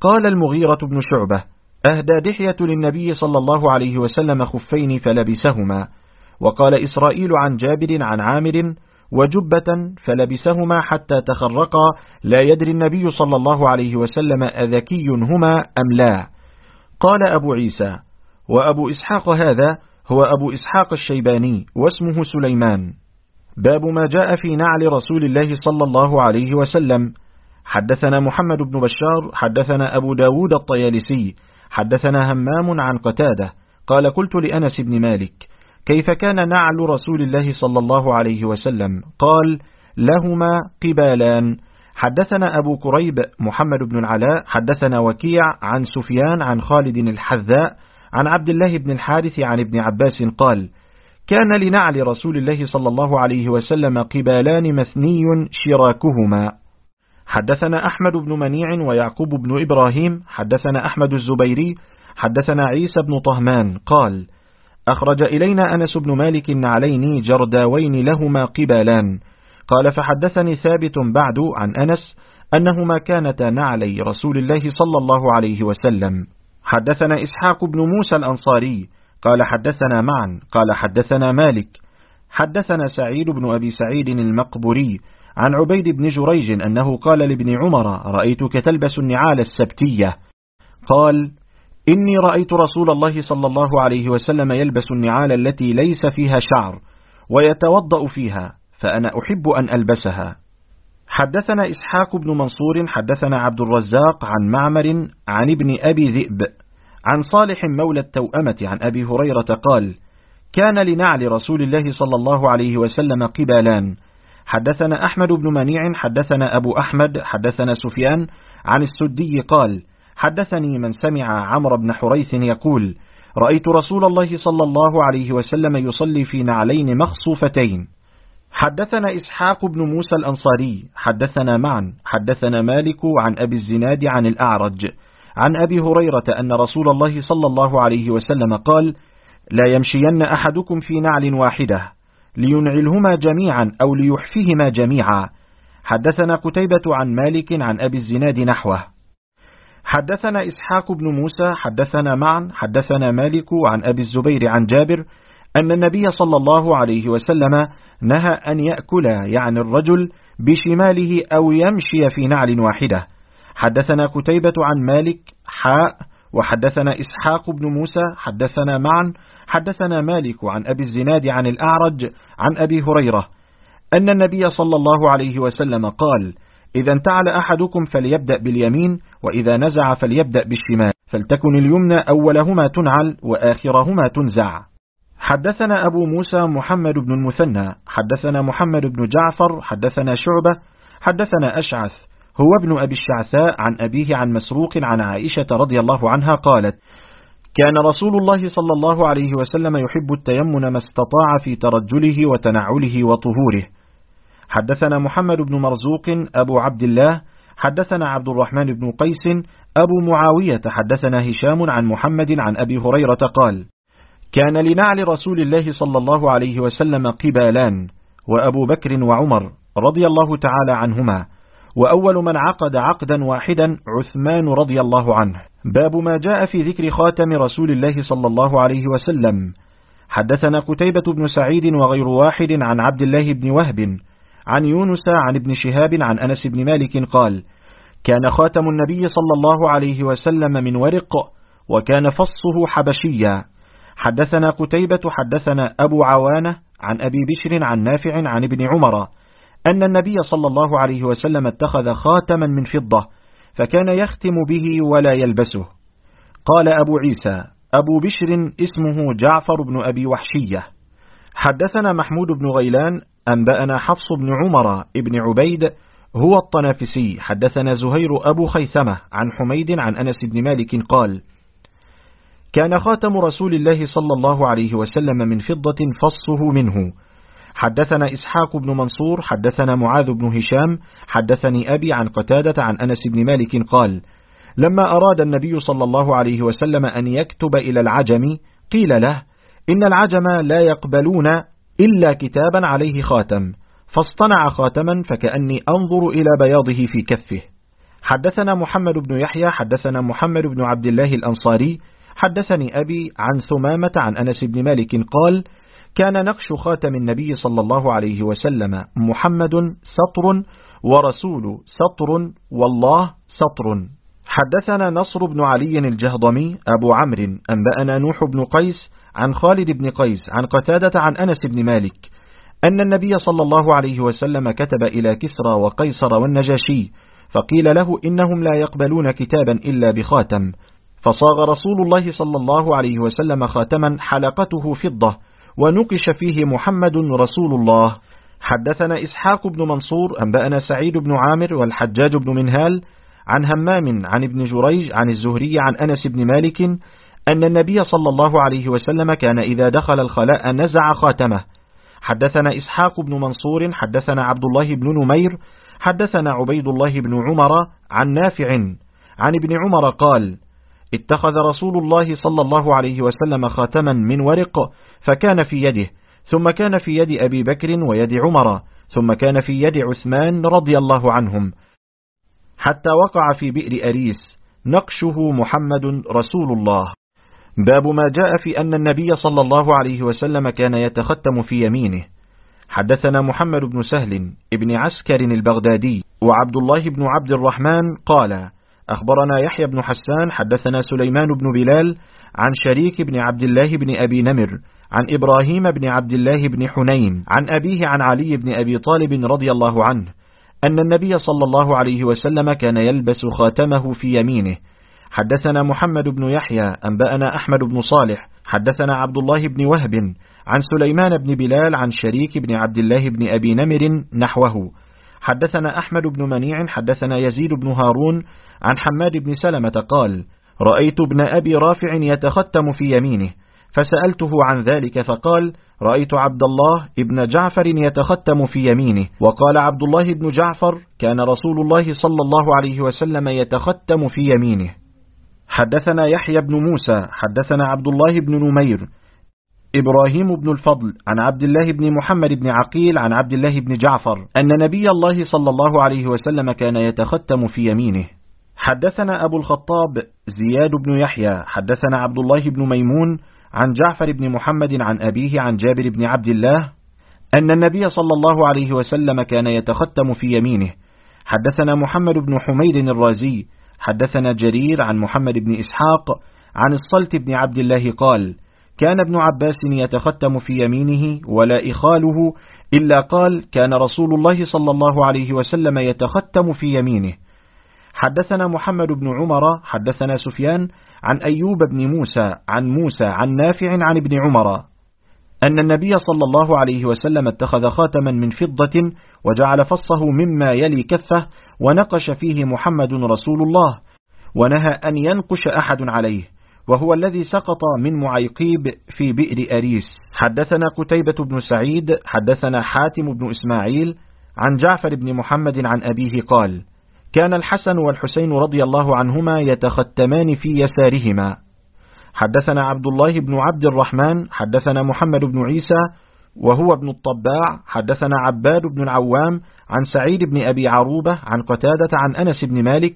قال المغيرة بن شعبة أهدى دحية للنبي صلى الله عليه وسلم خفين فلبسهما. وقال إسرائيل عن جابر عن عامر وجبة فلبسهما حتى تخرقا لا يدري النبي صلى الله عليه وسلم أذكي هما أم لا. قال أبو عيسى وأبو إسحاق هذا هو أبو إسحاق الشيباني واسمه سليمان. باب ما جاء في نعل رسول الله صلى الله عليه وسلم. حدثنا محمد بن بشار حدثنا أبو داود الطيالسي حدثنا همام عن قتادة قال قلت لأنس بن مالك كيف كان نعل رسول الله صلى الله عليه وسلم؟ قال لهما قبالان. حدثنا أبو كريب محمد بن العلاء حدثنا وكيع عن سفيان عن خالد الحذاء عن عبد الله بن الحارث عن ابن عباس قال كان لنعل رسول الله صلى الله عليه وسلم قبالان مثني شراكهما. حدثنا أحمد بن منيع ويعقوب بن إبراهيم حدثنا أحمد الزبيري حدثنا عيسى بن طهمان قال أخرج إلينا أنس بن مالك نعلين جرداوين لهما قبالان. قال فحدثني ثابت بعد عن أنس أنهما كانتا نعلي رسول الله صلى الله عليه وسلم. حدثنا إسحاق بن موسى الأنصاري قال حدثنا معا قال حدثنا مالك. حدثنا سعيد بن أبي سعيد المقبوري عن عبيد بن جريج أنه قال لابن عمر رأيتك تلبس النعال السبتية. قال إني رأيت رسول الله صلى الله عليه وسلم يلبس النعال التي ليس فيها شعر ويتوضأ فيها فأنا أحب أن ألبسها. حدثنا إسحاق بن منصور حدثنا عبد الرزاق عن معمر عن ابن أبي ذئب عن صالح مولى التوأمة عن أبي هريرة قال كان لنعل رسول الله صلى الله عليه وسلم قبالان. حدثنا أحمد بن منيع حدثنا أبو أحمد حدثنا سفيان عن السدي قال حدثني من سمع عمرو بن حريث يقول رأيت رسول الله صلى الله عليه وسلم يصلي في نعلين مخصوفتين. حدثنا إسحاق بن موسى الأنصاري حدثنا معا حدثنا مالك عن أبي الزناد عن الأعرج. عن أبي هريرة أن رسول الله صلى الله عليه وسلم قال لا يمشين أحدكم في نعل واحدة لينعلهما جميعا أو ليحفهما جميعا. حدثنا قتيبة عن مالك عن أبي الزناد نحوه. حدثنا إسحاق بن موسى حدثنا معا حدثنا مالك عن أبي الزبير عن جابر أن النبي صلى الله عليه وسلم نهى أن يأكل يعني الرجل بشماله أو يمشي في نعل واحدة. حدثنا كتيبة عن مالك حاء وحدثنا إسحاق بن موسى حدثنا معا حدثنا مالك عن أبي الزناد عن الأعرج عن أبي هريرة أن النبي صلى الله عليه وسلم قال إذا انتعل أحدكم فليبدأ باليمين وإذا نزع فليبدأ بالشمال. فلتكن اليمنى أولهما تنعل وآخرهما تنزع. حدثنا أبو موسى محمد بن المثنى حدثنا محمد بن جعفر حدثنا شعبة حدثنا أشعث. هو ابن أبي الشعثاء عن أبيه عن مسروق عن عائشة رضي الله عنها قالت كان رسول الله صلى الله عليه وسلم يحب التيمن ما استطاع في ترجله وتنعله وطهوره. حدثنا محمد بن مرزوق أبو عبد الله حدثنا عبد الرحمن بن قيس أبو معاوية حدثنا هشام عن محمد عن أبي هريرة قال كان لنعل رسول الله صلى الله عليه وسلم قبالان وأبو بكر وعمر رضي الله تعالى عنهما وأول من عقد عقدا واحدا عثمان رضي الله عنه. باب ما جاء في ذكر خاتم رسول الله صلى الله عليه وسلم. حدثنا قتيبة بن سعيد وغير واحد عن عبد الله بن وهب عن يونس عن ابن شهاب عن أنس بن مالك قال كان خاتم النبي صلى الله عليه وسلم من ورق وكان فصه حبشيا حدثنا قتيبة حدثنا أبو عوانة عن أبي بشر عن نافع عن ابن عمر أن النبي صلى الله عليه وسلم اتخذ خاتما من فضة فكان يختم به ولا يلبسه. قال أبو عيسى أبو بشر اسمه جعفر بن أبي وحشية. حدثنا محمود بن غيلان أنبأنا حفص بن عمر ابن عبيد هو الطنافسي. حدثنا زهير أبو خيثمة عن حميد عن أنس بن مالك قال كان خاتم رسول الله صلى الله عليه وسلم من فضة فصه منه. حدثنا إسحاق بن منصور حدثنا معاذ بن هشام حدثني أبي عن قتادة عن أنس بن مالك قال لما أراد النبي صلى الله عليه وسلم أن يكتب إلى العجم قيل له إن العجم لا يقبلون إلا كتابا عليه خاتم. فاصطنع خاتما فكأني أنظر إلى بياضه في كفه. حدثنا محمد بن يحيى حدثنا محمد بن عبد الله الأنصاري حدثني أبي عن ثمامة عن أنس بن مالك قال كان نقش خاتم النبي صلى الله عليه وسلم محمد سطر ورسول سطر والله سطر. حدثنا نصر بن علي الجهضمي أبو عمرو أنبأنا نوح بن قيس عن خالد بن قيس عن قتادة عن أنس بن مالك أن النبي صلى الله عليه وسلم كتب إلى كسرى وقيصر والنجاشي فقيل له إنهم لا يقبلون كتابا إلا بخاتم فصاغ رسول الله صلى الله عليه وسلم خاتما حلقته فضة ونقش فيه محمد رسول الله. حدثنا إسحاق بن منصور أنبأنا سعيد بن عامر والحجاج بن منهال عن همام عن ابن جريج عن الزهري عن أنس بن مالك أن النبي صلى الله عليه وسلم كان إذا دخل الخلاء نزع خاتمه. حدثنا إسحاق بن منصور حدثنا عبد الله بن نمير حدثنا عبيد الله بن عمر عن نافع عن ابن عمر قال اتخذ رسول الله صلى الله عليه وسلم خاتما من ورق فكان في يده ثم كان في يد أبي بكر ويد عمر ثم كان في يد عثمان رضي الله عنهم. حتى وقع في بئر أريس نقشه محمد رسول الله. باب ما جاء في أن النبي صلى الله عليه وسلم كان يتختم في يمينه. حدثنا محمد بن سهل ابن عسكر البغدادي وعبد الله بن عبد الرحمن قال أخبرنا يحيى بن حسان حدثنا سليمان بن بلال عن شريك بن عبد الله بن أبي نمر عن إبراهيم بن عبد الله بن حنين عن أبيه عن علي بن أبي طالب رضي الله عنه أن النبي صلى الله عليه وسلم كان يلبس خاتمه في يمينه. حدثنا محمد بن يحيى أنبأنا أحمد بن صالح حدثنا عبد الله بن وهب عن سليمان بن بلال عن شريك بن عبد الله بن أبي نمر نحوه. حدثنا أحمد بن منيع حدثنا يزيد بن هارون عن حماد بن سلمة قال رأيت ابن أبي رافع يتختم في يمينه فسألته عن ذلك فقال رأيت عبد الله ابن جعفر يتختم في يمينه وقال عبد الله بن جعفر كان رسول الله صلى الله عليه وسلم يتختم في يمينه. حدثنا يحيى بن موسى حدثنا عبد الله بن نمير إبراهيم بن الفضل عن عبد الله بن محمد بن عقيل عن عبد الله بن جعفر أن نبي الله صلى الله عليه وسلم كان يتختم في يمينه. حدثنا أبو الخطاب زياد بن يحيى حدثنا عبد الله بن ميمون عن جعفر بن محمد عن أبيه عن جابر بن عبد الله أن النبي صلى الله عليه وسلم كان يتختم في يمينه. حدثنا محمد بن حميد الرازي حدثنا جرير عن محمد بن إسحاق عن الصلت بن عبد الله قال كان ابن عباس يتختم في يمينه ولا إخاله إلا قال كان رسول الله صلى الله عليه وسلم يتختم في يمينه. حدثنا محمد بن عمر حدثنا سفيان عن أيوب بن موسى عن موسى عن نافع عن ابن عمر أن النبي صلى الله عليه وسلم اتخذ خاتما من فضة وجعل فصه مما يلي كفه ونقش فيه محمد رسول الله ونهى أن ينقش أحد عليه وهو الذي سقط من معيقيب في بئر أريس. حدثنا قتيبة بن سعيد حدثنا حاتم بن إسماعيل عن جعفر بن محمد عن أبيه قال كان الحسن والحسين رضي الله عنهما يتختمان في يسارهما. حدثنا عبد الله بن عبد الرحمن حدثنا محمد بن عيسى وهو ابن الطباع حدثنا عباد بن العوام عن سعيد بن أبي عروبة عن قتادة عن أنس بن مالك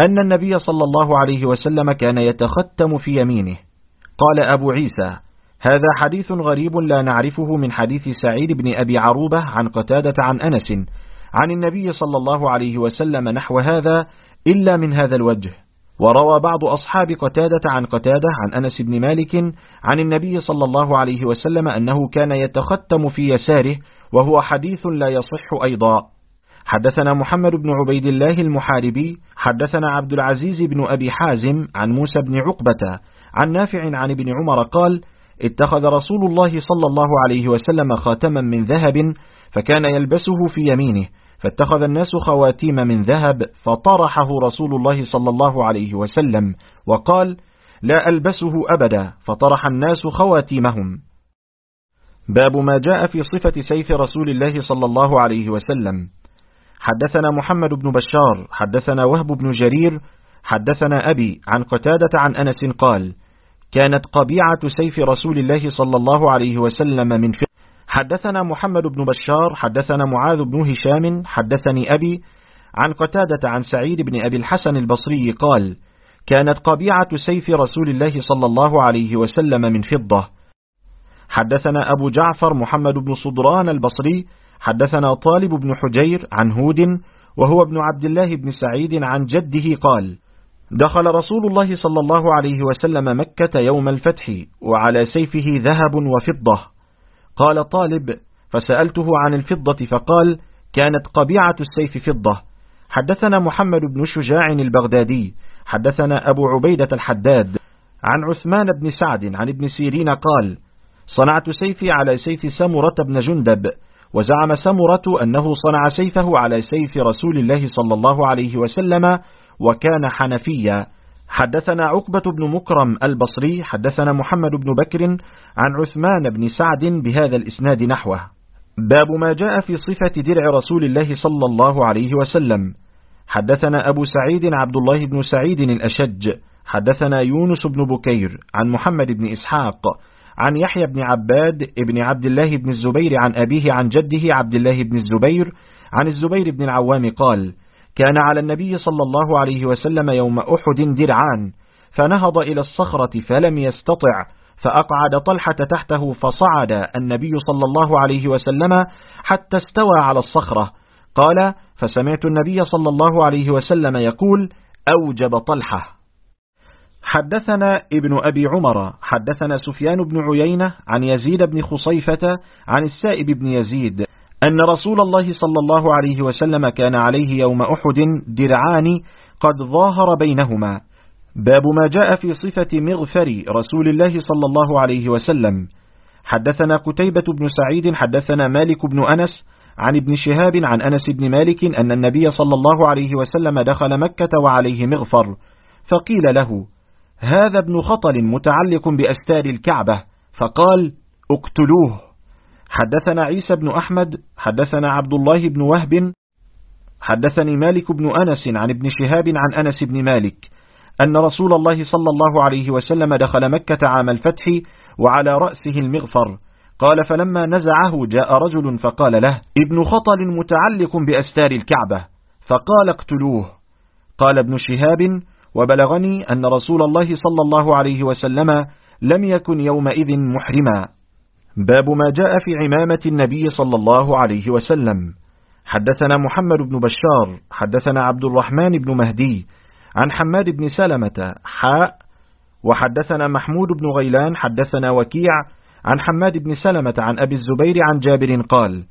أن النبي صلى الله عليه وسلم كان يتختم في يمينه. قال أبو عيسى هذا حديث غريب لا نعرفه من حديث سعيد بن أبي عروبة عن قتادة عن أنس عن النبي صلى الله عليه وسلم نحو هذا إلا من هذا الوجه. وروى بعض أصحاب قتادة عن قتادة عن أنس بن مالك عن النبي صلى الله عليه وسلم أنه كان يتختم في يساره وهو حديث لا يصح أيضا. حدثنا محمد بن عبيد الله المحاربي حدثنا عبد العزيز بن أبي حازم عن موسى بن عقبة عن نافع عن ابن عمر قال اتخذ رسول الله صلى الله عليه وسلم خاتما من ذهب فكان يلبسه في يمينه فاتخذ الناس خواتيم من ذهب فطرحه رسول الله صلى الله عليه وسلم وقال لا ألبسه أبدا فطرح الناس خواتيمهم. باب ما جاء في صفة سيف رسول الله صلى الله عليه وسلم. حدثنا محمد بن بشار حدثنا وهب بن جرير حدثنا أبي عن قتادة عن أنس قال كانت قبيعة سيف رسول الله صلى الله عليه وسلم من فقه حدثنا محمد بن بشار حدثنا معاذ بن هشام حدثني أبي عن قتادة عن سعيد بن أبي الحسن البصري قال كانت قبيعة سيف رسول الله صلى الله عليه وسلم من فضة. حدثنا أبو جعفر محمد بن صدران البصري حدثنا طالب بن حجير عن هود وهو ابن عبد الله بن سعيد عن جده قال دخل رسول الله صلى الله عليه وسلم مكة يوم الفتح وعلى سيفه ذهب وفضة. قال طالب فسألته عن الفضة فقال كانت قبيعة السيف فضة. حدثنا محمد بن شجاع البغدادي حدثنا أبو عبيدة الحداد. عن عثمان بن سعد عن ابن سيرين قال صنعت سيفي على سيف سمرة بن جندب وزعم سمرة أنه صنع سيفه على سيف رسول الله صلى الله عليه وسلم وكان حنفيا. حدثنا عقبة بن مكرم البصري حدثنا محمد بن بكر عن عثمان بن سعد بهذا الإسناد نحوه. باب ما جاء في صفة درع رسول الله صلى الله عليه وسلم. حدثنا أبو سعيد عبد الله بن سعيد الأشج. حدثنا يونس بن بكير عن محمد بن إسحاق. عن يحيى بن عباد بن عبد الله بن الزبير عن أبيه عن جده عبد الله بن الزبير عن الزبير بن العوام قال كان على النبي صلى الله عليه وسلم يوم أحد درعان فنهض إلى الصخرة فلم يستطع فأقعد طلحة تحته فصعد النبي صلى الله عليه وسلم حتى استوى على الصخرة. قال فسمعت النبي صلى الله عليه وسلم يقول أوجب طلحة. حدثنا ابن أبي عمر حدثنا سفيان بن عيينة عن يزيد بن خصيفة عن السائب بن يزيد أن رسول الله صلى الله عليه وسلم كان عليه يوم أحد درعان قد ظاهر بينهما. باب ما جاء في صفة مغفر رسول الله صلى الله عليه وسلم. حدثنا قتيبة بن سعيد حدثنا مالك بن أنس عن ابن شهاب عن أنس بن مالك أن النبي صلى الله عليه وسلم دخل مكة وعليه مغفر فقيل له هذا ابن خطل متعلق بأستار الكعبة فقال اقتلوه. حدثنا عيسى بن أحمد حدثنا عبد الله بن وهب حدثني مالك بن أنس عن ابن شهاب عن أنس بن مالك أن رسول الله صلى الله عليه وسلم دخل مكة عام الفتح وعلى رأسه المغفر قال فلما نزعه جاء رجل فقال له ابن خطل متعلق بأستار الكعبة فقال اقتلوه. قال ابن شهاب وبلغني أن رسول الله صلى الله عليه وسلم لم يكن يومئذ محرما. باب ما جاء في عمامة النبي صلى الله عليه وسلم. حدثنا محمد بن بشار حدثنا عبد الرحمن بن مهدي عن حماد بن سلمة حاء وحدثنا محمود بن غيلان حدثنا وكيع عن حماد بن سلمة عن أبي الزبير عن جابر قال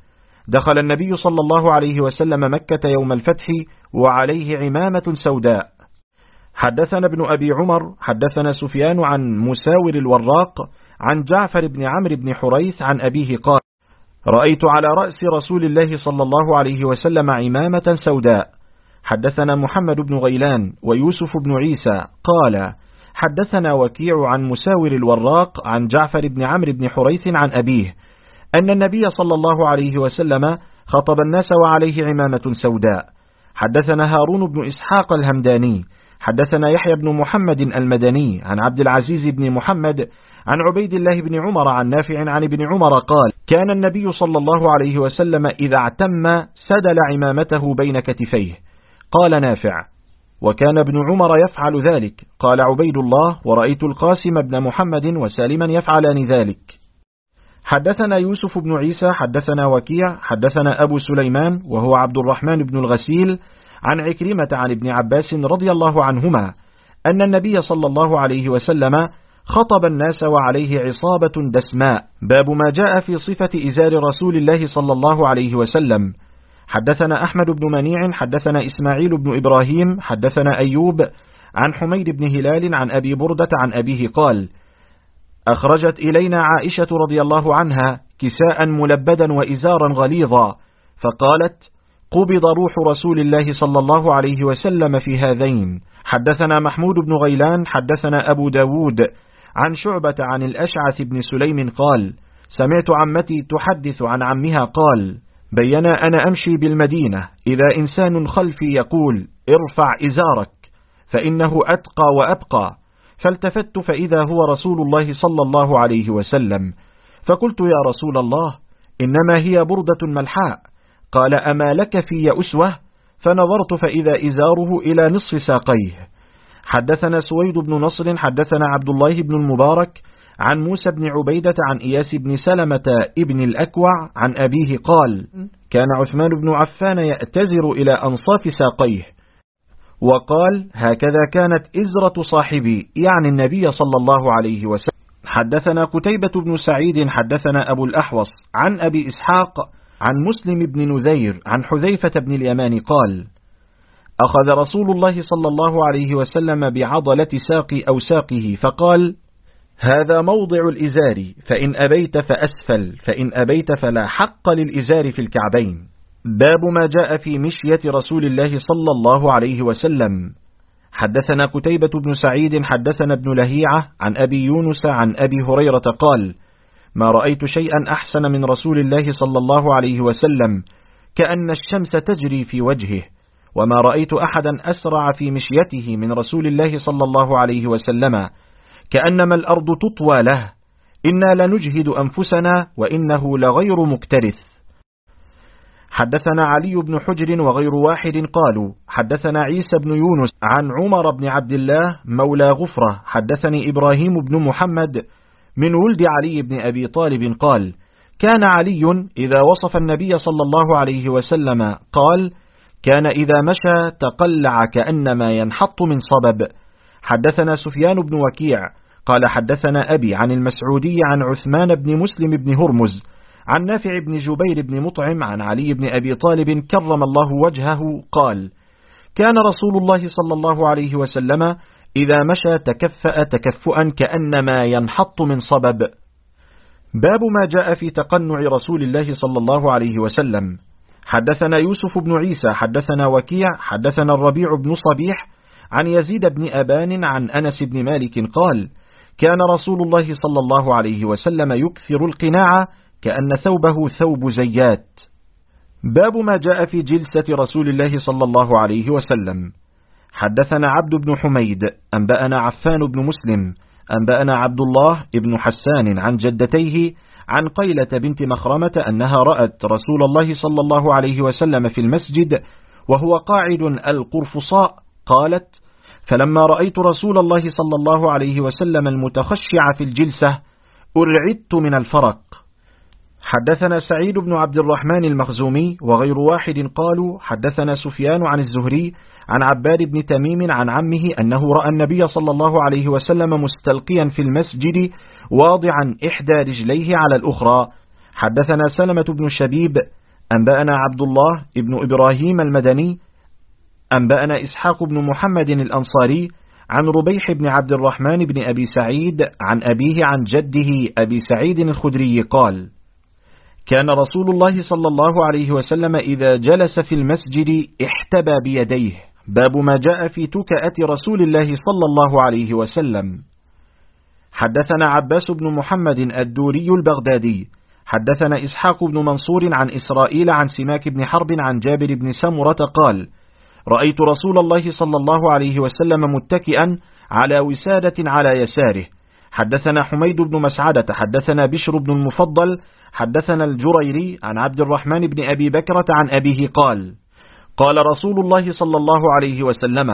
دخل النبي صلى الله عليه وسلم مكة يوم الفتح وعليه عمامة سوداء. حدثنا ابن أبي عمر حدثنا سفيان عن مساور الوراق عن جعفر بن عمرو بن حريث عن أبيه قال رأيت على رأس رسول الله صلى الله عليه وسلم عمامة سوداء. حدثنا محمد بن غيلان ويوسف بن عيسى قال حدثنا وكيع عن مساور الوراق عن جعفر بن عمرو بن حريث عن أبيه أن النبي صلى الله عليه وسلم خطب الناس وعليه عمامة سوداء. حدثنا هارون بن إسحاق الهمداني حدثنا يحيى بن محمد المدني عن عبد العزيز بن محمد عن عبيد الله بن عمر عن نافع عن ابن عمر قال كان النبي صلى الله عليه وسلم إذا اعتم سدل عمامته بين كتفيه. قال نافع وكان ابن عمر يفعل ذلك. قال عبيد الله ورأيت القاسم بن محمد وسالما يفعلان ذلك. حدثنا يوسف بن عيسى حدثنا وكيع حدثنا أبو سليمان وهو عبد الرحمن بن الغسيل عن عكرمة عن ابن عباس رضي الله عنهما أن النبي صلى الله عليه وسلم خطب الناس وعليه عصابة دسماء. باب ما جاء في صفة إزار رسول الله صلى الله عليه وسلم. حدثنا أحمد بن منيع حدثنا إسماعيل بن إبراهيم حدثنا أيوب عن حميد بن هلال عن أبي بردة عن أبيه قال أخرجت إلينا عائشة رضي الله عنها كساء ملبدا وإزارا غليظا فقالت قبض روح رسول الله صلى الله عليه وسلم في هذين. حدثنا محمود بن غيلان حدثنا أبو داود عن شعبة عن الأشعث بن سليم قال سمعت عمتي تحدث عن عمها قال بينا أنا أمشي بالمدينة إذا إنسان خلفي يقول ارفع إزارك فإنه أتقى وأبقى. فالتفت فإذا هو رسول الله صلى الله عليه وسلم فقلت يا رسول الله إنما هي بردة ملحاء قال أما لك في أسوة؟ فنظرت فإذا إزاره إلى نصف ساقيه. حدثنا سويد بن نصر حدثنا عبد الله بن المبارك عن موسى بن عبيدة عن إياس بن سلمة ابن الأكوع عن أبيه قال كان عثمان بن عفان يأتزر إلى أنصاف ساقيه. وقال هكذا كانت إزرة صاحبي يعني النبي صلى الله عليه وسلم. حدثنا كتيبة بن سعيد حدثنا أبو الأحوص عن أبي إسحاق عن مسلم بن نذير عن حذيفة بن اليمان قال أخذ رسول الله صلى الله عليه وسلم بعضلة ساق أو ساقه فقال هذا موضع الإزار فإن أبيت فأسفل فإن أبيت فلا حق للإزار في الكعبين. باب ما جاء في مشية رسول الله صلى الله عليه وسلم. حدثنا كتيبة بن سعيد حدثنا ابن لهيعة عن أبي يونس عن أبي هريرة قال ما رأيت شيئا أحسن من رسول الله صلى الله عليه وسلم كأن الشمس تجري في وجهه وما رأيت أحدا أسرع في مشيته من رسول الله صلى الله عليه وسلم كأنما الأرض تطوى له إنا لنجهد أنفسنا وإنه لغير مكترث. حدثنا علي بن حجر وغير واحد قالوا حدثنا عيسى بن يونس عن عمر بن عبد الله مولى غفرة حدثني إبراهيم بن محمد من ولد علي بن أبي طالب قال كان علي إذا وصف النبي صلى الله عليه وسلم قال كان إذا مشى تقلع كأنما ينحط من صبب. حدثنا سفيان بن وكيع قال حدثنا أبي عن المسعودي عن عثمان بن مسلم بن هرمز عن نافع بن جبير بن مطعم عن علي بن أبي طالب كرم الله وجهه قال كان رسول الله صلى الله عليه وسلم إذا مشى تكفأ تكفؤا كأنما ينحط من صبب. باب ما جاء في تقنع رسول الله صلى الله عليه وسلم. حدثنا يوسف بن عيسى حدثنا وكيع حدثنا الربيع بن صبيح عن يزيد بن أبان عن أنس بن مالك قال كان رسول الله صلى الله عليه وسلم يكثر القناع كأن ثوبه ثوب زيات. باب ما جاء في جلسة رسول الله صلى الله عليه وسلم. حدثنا عبد بن حميد أنبأنا عفان بن مسلم أنبأنا عبد الله بن حسان عن جدتيه عن قيلة بنت مخرمة أنها رأت رسول الله صلى الله عليه وسلم في المسجد وهو قاعد القرفصاء قالت فلما رأيت رسول الله صلى الله عليه وسلم المتخشع في الجلسة أرعدت من الفرق. حدثنا سعيد بن عبد الرحمن المخزومي وغير واحد قالوا حدثنا سفيان عن الزهري عن عباد بن تميم عن عمه أنه رأى النبي صلى الله عليه وسلم مستلقيا في المسجد واضعا إحدى رجليه على الأخرى. حدثنا سلمة بن شبيب أنبأنا عبد الله بن إبراهيم المدني أنبأنا إسحاق بن محمد الأنصاري عن ربيح بن عبد الرحمن بن أبي سعيد عن أبيه عن جده أبي سعيد الخدري قال كان رسول الله صلى الله عليه وسلم إذا جلس في المسجد احتبى بيديه. باب ما جاء في تكأة رسول الله صلى الله عليه وسلم. حدثنا عباس بن محمد الدوري البغدادي. حدثنا إسحاق بن منصور عن إسرائيل عن سماك بن حرب عن جابر بن سمرة قال رأيت رسول الله صلى الله عليه وسلم متكئا على وسادة على يساره. حدثنا حميد بن مسعدة حدثنا بشر بن المفضل حدثنا الجريري عن عبد الرحمن بن أبي بكرة عن أبيه قال قال رسول الله صلى الله عليه وسلم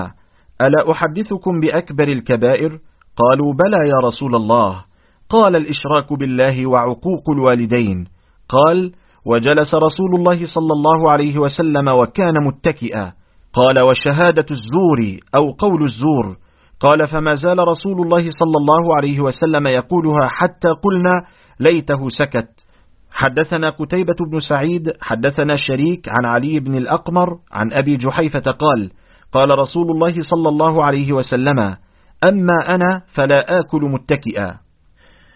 ألا أحدثكم بأكبر الكبائر؟ قالوا بلى يا رسول الله. قال الإشراك بالله وعقوق الوالدين. قال وجلس رسول الله صلى الله عليه وسلم وكان متكئا. قال وشهادة الزور أو قول الزور. قال فما زال رسول الله صلى الله عليه وسلم يقولها حتى قلنا ليته سكت. حدثنا كتيبة بن سعيد حدثنا شريك عن علي بن الأقمر عن أبي جحيفة قال قال رسول الله صلى الله عليه وسلم أما أنا فلا آكل متكئا.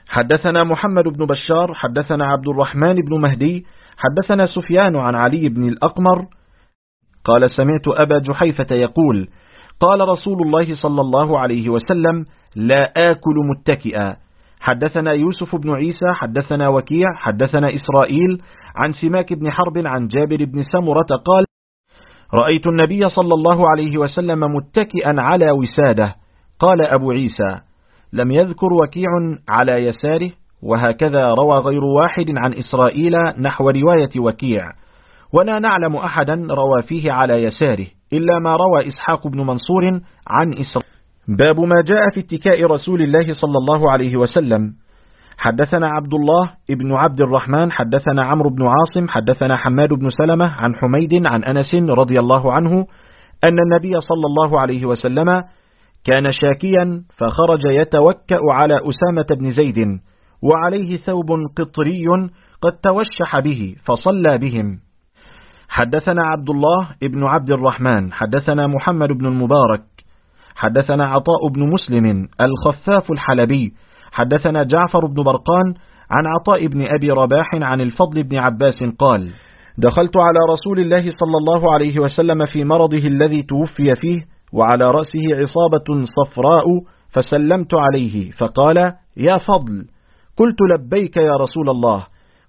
حدثنا محمد بن بشار حدثنا عبد الرحمن بن مهدي حدثنا سفيان عن علي بن الأقمر. قال سمعت أبا جحيفة يقول قال رسول الله صلى الله عليه وسلم لا آكل متكئا. حدثنا يوسف بن عيسى حدثنا وكيع حدثنا إسرائيل عن سماك بن حرب عن جابر بن سمرة قال رأيت النبي صلى الله عليه وسلم متكئا على وسادة. قال أبو عيسى لم يذكر وكيع على يساره وهكذا روى غير واحد عن إسرائيل نحو رواية وكيع. ولا نعلم أحدا روى فيه على يساره إلا ما روى إسحاق بن منصور عن إسرائيل. باب ما جاء في اتكاء رسول الله صلى الله عليه وسلم. حدثنا عبد الله ابن عبد الرحمن حدثنا عمرو بن عاصم حدثنا حماد بن سلمة عن حميد عن أنس رضي الله عنه أن النبي صلى الله عليه وسلم كان شاكيا فخرج يتوكأ على أسامة بن زيد وعليه ثوب قطري قد توشح به فصلى بهم. حدثنا عبد الله ابن عبد الرحمن حدثنا محمد بن المبارك حدثنا عطاء بن مسلم الخفاف الحلبي. حدثنا جعفر بن برقان عن عطاء بن أبي رباح عن الفضل بن عباس قال دخلت على رسول الله صلى الله عليه وسلم في مرضه الذي توفي فيه وعلى رأسه عصابة صفراء فسلمت عليه فقال يا فضل قلت لبيك يا رسول الله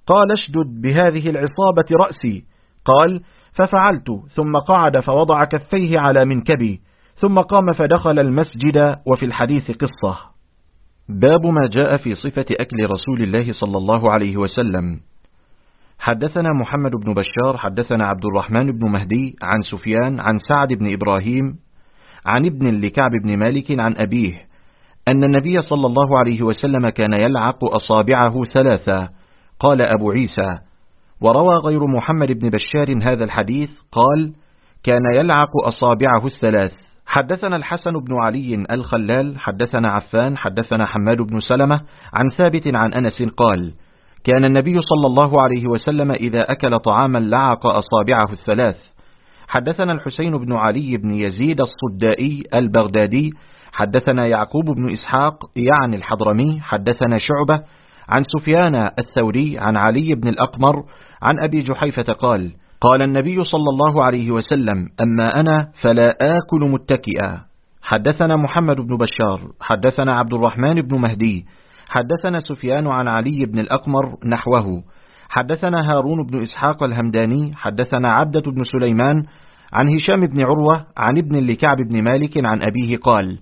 قال اشدد بهذه العصابة رأسي. قال ففعلت ثم قعد فوضع كفيه على منكبي ثم قام فدخل المسجد وفي الحديث قصة. باب ما جاء في صفة أكل رسول الله صلى الله عليه وسلم. حدثنا محمد بن بشار حدثنا عبد الرحمن بن مهدي عن سفيان عن سعد بن إبراهيم عن ابن لكعب بن مالك عن أبيه أن النبي صلى الله عليه وسلم كان يلعق أصابعه ثلاثة. قال أبو عيسى وروى غير محمد بن بشار هذا الحديث قال كان يلعق أصابعه الثلاث. حدثنا الحسن بن علي الخلال حدثنا عفان حدثنا حماد بن سلمة عن ثابت عن أنس قال كان النبي صلى الله عليه وسلم إذا أكل طعاما لعق أصابعه الثلاث. حدثنا الحسين بن علي بن يزيد الصدائي البغدادي حدثنا يعقوب بن إسحاق يعني الحضرمي حدثنا شعبة عن سفيان الثوري عن علي بن الأقمر عن أبي جحيفة قال قال النبي صلى الله عليه وسلم أما أنا فلا آكل متكئا. حدثنا محمد بن بشار حدثنا عبد الرحمن بن مهدي حدثنا سفيان عن علي بن الأقمر نحوه. حدثنا هارون بن إسحاق الهمداني حدثنا عبدة بن سليمان عن هشام بن عروة عن ابن لكعب بن مالك عن أبيه قال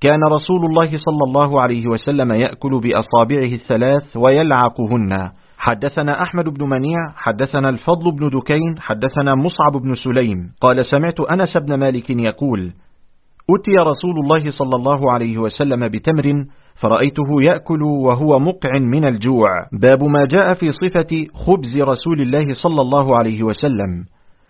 كان رسول الله صلى الله عليه وسلم يأكل بأصابعه الثلاث ويلعقهن. حدثنا أحمد بن منيع حدثنا الفضل بن دكين حدثنا مصعب بن سليم. قال سمعت أنس بن مالك يقول أتي رسول الله صلى الله عليه وسلم بتمر فرأيته يأكل وهو مقع من الجوع. باب ما جاء في صفة خبز رسول الله صلى الله عليه وسلم.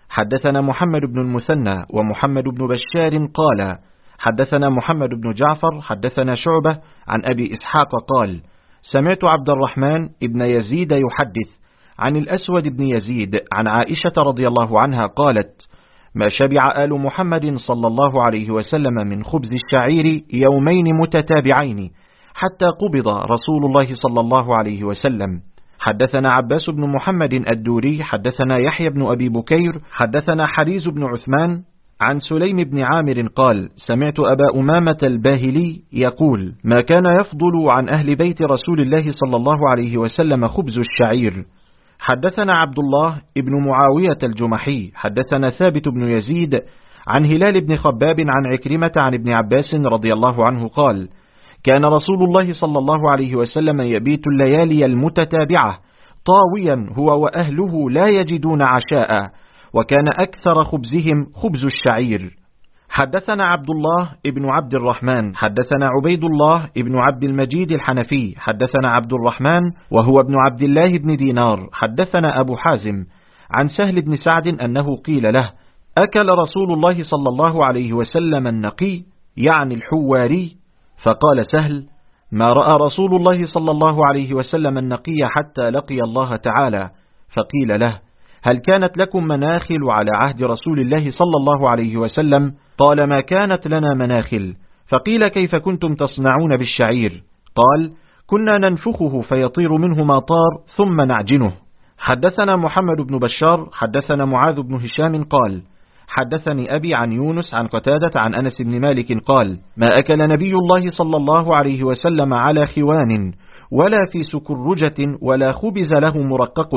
حدثنا محمد بن المثنى ومحمد بن بشار قال حدثنا محمد بن جعفر حدثنا شعبة عن أبي إسحاق قال سمعت عبد الرحمن ابن يزيد يحدث عن الأسود بن يزيد عن عائشة رضي الله عنها قالت ما شبع آل محمد صلى الله عليه وسلم من خبز الشعير يومين متتابعين حتى قبض رسول الله صلى الله عليه وسلم. حدثنا عباس بن محمد الدوري حدثنا يحيى بن أبي بكير حدثنا حريز بن عثمان عن سليم بن عامر قال سمعت أبا أمامة الباهلي يقول ما كان يفضل عن أهل بيت رسول الله صلى الله عليه وسلم خبز الشعير. حدثنا عبد الله ابن معاوية الجمحي حدثنا ثابت بن يزيد عن هلال بن خباب عن عكرمة عن ابن عباس رضي الله عنه قال كان رسول الله صلى الله عليه وسلم يبيت الليالي المتتابعة طاويا هو وأهله لا يجدون عشاء. وكان أكثر خبزهم خبز الشعير. حدثنا عبد الله ابن عبد الرحمن حدثنا عبيد الله ابن عبد المجيد الحنفي حدثنا عبد الرحمن وهو ابن عبد الله بن دينار. حدثنا أبو حازم عن سهل بن سعد أنه قيل له أكل رسول الله صلى الله عليه وسلم النقي يعني الحواري؟ فقال سهل ما رأى رسول الله صلى الله عليه وسلم النقي حتى لقي الله تعالى. فقيل له هل كانت لكم مناخل على عهد رسول الله صلى الله عليه وسلم؟ قال ما كانت لنا مناخل. فقيل كيف كنتم تصنعون بالشعير؟ قال كنا ننفخه فيطير منه ما طار ثم نعجنه. حدثنا محمد بن بشار حدثنا معاذ بن هشام قال حدثني أبي عن يونس عن قتادة عن أنس بن مالك قال ما أكل نبي الله صلى الله عليه وسلم على خوان ولا في سكرجة ولا خبز له مرقق.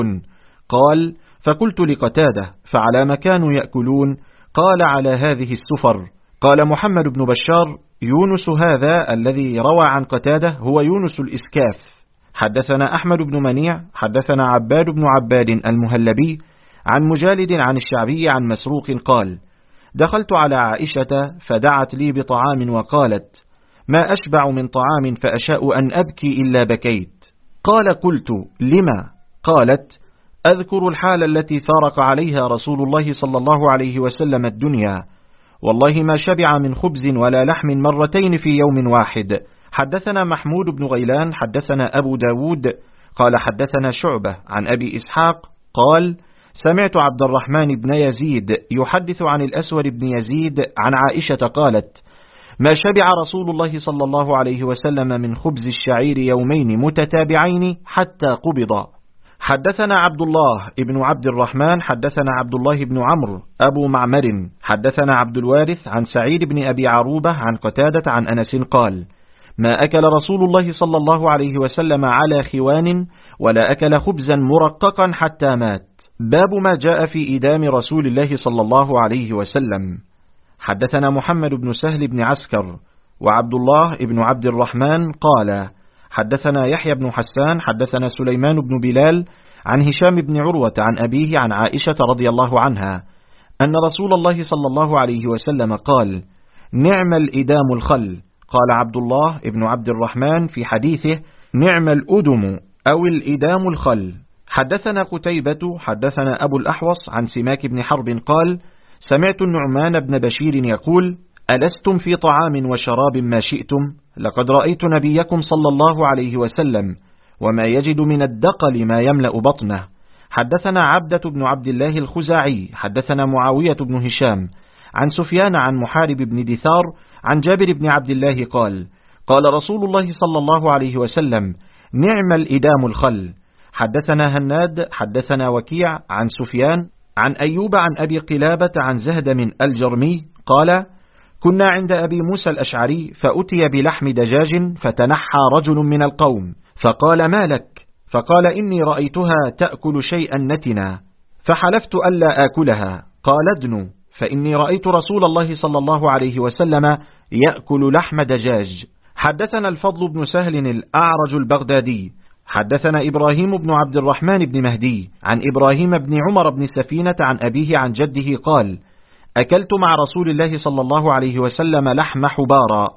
قال فقلت لقتادة فعلى ما كانوا يأكلون؟ قال على هذه السفر. قال محمد بن بشار يونس هذا الذي روى عن قتادة هو يونس الإسكاف. حدثنا أحمد بن منيع حدثنا عباد بن عباد المهلبي عن مجالد عن الشعبي عن مسروق قال دخلت على عائشة فدعت لي بطعام وقالت ما أشبع من طعام فأشاء أن أبكي إلا بكيت. قال قلت لما؟ قالت أذكر الحال التي فارق عليها رسول الله صلى الله عليه وسلم الدنيا. والله ما شبع من خبز ولا لحم مرتين في يوم واحد. حدثنا محمود بن غيلان حدثنا أبو داود قال حدثنا شعبة عن أبي إسحاق قال سمعت عبد الرحمن بن يزيد يحدث عن الأسود بن يزيد عن عائشة قالت ما شبع رسول الله صلى الله عليه وسلم من خبز الشعير يومين متتابعين حتى قبض. حدثنا عبد الله ابن عبد الرحمن حدثنا عبد الله بن عمرو أبو معمر. حدثنا عبد الوارث عن سعيد بن أبي عروبة عن قتادة عن أنس قال ما أكل رسول الله صلى الله عليه وسلم على خوان ولا أكل خبزا مرققا حتى مات. باب ما جاء في إدام رسول الله صلى الله عليه وسلم. حدثنا محمد بن سهل بن عسكر وعبد الله بن عبد الرحمن قال حدثنا يحيى بن حسان حدثنا سليمان بن بلال عن هشام بن عروة عن أبيه عن عائشة رضي الله عنها أن رسول الله صلى الله عليه وسلم قال نعم الإدام الخل. قال عبد الله بن عبد الرحمن في حديثه نعم الأدم أو الإدام الخل. حدثنا قتيبة حدثنا أبو الأحوص عن سماك بن حرب قال سمعت النعمان بن بشير يقول ألستم في طعام وشراب ما شئتم؟ لقد رأيت نبيكم صلى الله عليه وسلم وما يجد من الدقل ما يملأ بطنه. حدثنا عبدة بن عبد الله الخزاعي حدثنا معاوية بن هشام عن سفيان عن محارب بن دثار عن جابر بن عبد الله قال قال رسول الله صلى الله عليه وسلم نعم الإدام الخل. حدثنا هناد حدثنا وكيع عن سفيان عن أيوب عن أبي قلابة عن زهد من الجرمي قال كنا عند أبي موسى الأشعري فأتي بلحم دجاج فتنحى رجل من القوم فقال ما لك؟ فقال إني رأيتها تأكل شيئا نتنا فحلفت ألا آكلها. قال ادنو فإني رأيت رسول الله صلى الله عليه وسلم يأكل لحم دجاج. حدثنا الفضل بن سهل الأعرج البغدادي. حدثنا إبراهيم بن عبد الرحمن بن مهدي عن إبراهيم بن عمر بن سفينة عن أبيه عن جده قال أكلت مع رسول الله صلى الله عليه وسلم لحم حبارا.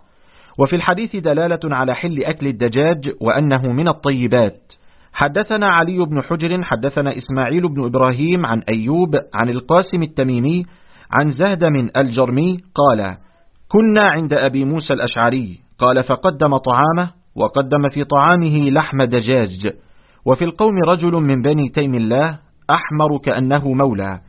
وفي الحديث دلالة على حل أكل الدجاج وأنه من الطيبات. حدثنا علي بن حجر حدثنا إسماعيل بن إبراهيم عن أيوب عن القاسم التميمي عن زهد من الجرمي قال كنا عند أبي موسى الأشعري. قال فقدم طعامه وقدم في طعامه لحم دجاج. وفي القوم رجل من بني تيم الله أحمر كأنه مولى.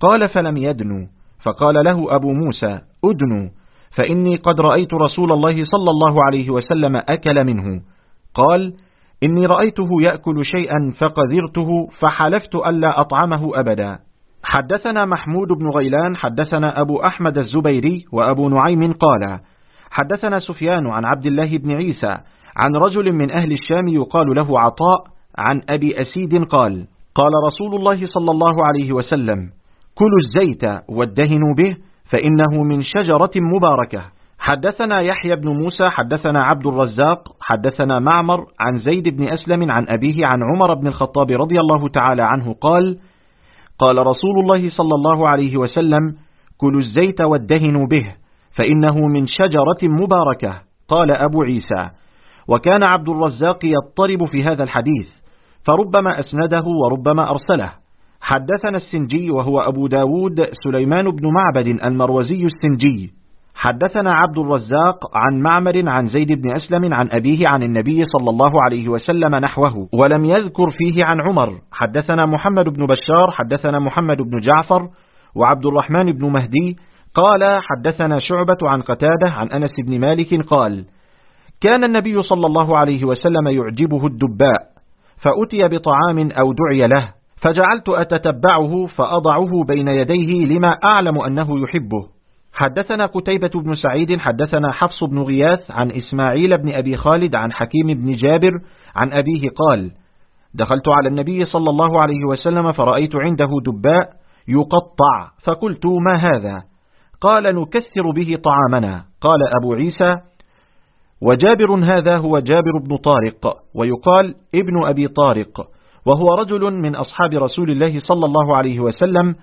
قال فلم يدنو. فقال له أبو موسى أدنو فإني قد رأيت رسول الله صلى الله عليه وسلم أكل منه. قال إني رأيته يأكل شيئا فقذرته فحلفت ألا أطعمه أبدا. حدثنا محمود بن غيلان حدثنا أبو أحمد الزبيري وأبو نعيم قال حدثنا سفيان عن عبد الله بن عيسى عن رجل من أهل الشام يقال له عطاء عن أبي أسيد قال قال رسول الله صلى الله عليه وسلم كلوا الزيت وادهنوا به فإنه من شجرة مباركة. حدثنا يحيى بن موسى حدثنا عبد الرزاق حدثنا معمر عن زيد بن أسلم عن أبيه عن عمر بن الخطاب رضي الله تعالى عنه قال قال رسول الله صلى الله عليه وسلم كلوا الزيت وادهنوا به فإنه من شجرة مباركة. قال أبو عيسى. وكان عبد الرزاق يضطرب في هذا الحديث فربما أسنده وربما أرسله. حدثنا السنجي وهو أبو داود سليمان بن معبد المروزي السنجي. حدثنا عبد الرزاق عن معمر عن زيد بن أسلم عن أبيه عن النبي صلى الله عليه وسلم نحوه ولم يذكر فيه عن عمر. حدثنا محمد بن بشار حدثنا محمد بن جعفر وعبد الرحمن بن مهدي. قال حدثنا شعبة عن قتادة عن أنس بن مالك قال كان النبي صلى الله عليه وسلم يعجبه الدباء فأتي بطعام أو دعي له. فجعلت أتتبعه فأضعه بين يديه لما أعلم أنه يحبه. حدثنا قتيبة بن سعيد حدثنا حفص بن غياث عن إسماعيل بن أبي خالد عن حكيم بن جابر عن أبيه قال دخلت على النبي صلى الله عليه وسلم فرأيت عنده دباء يقطع فقلت ما هذا؟ قال نكسر به طعامنا. قال أبو عيسى وجابر هذا هو جابر بن طارق. ويقال ابن أبي طارق. وهو رجل من أصحاب رسول الله صلى الله عليه وسلم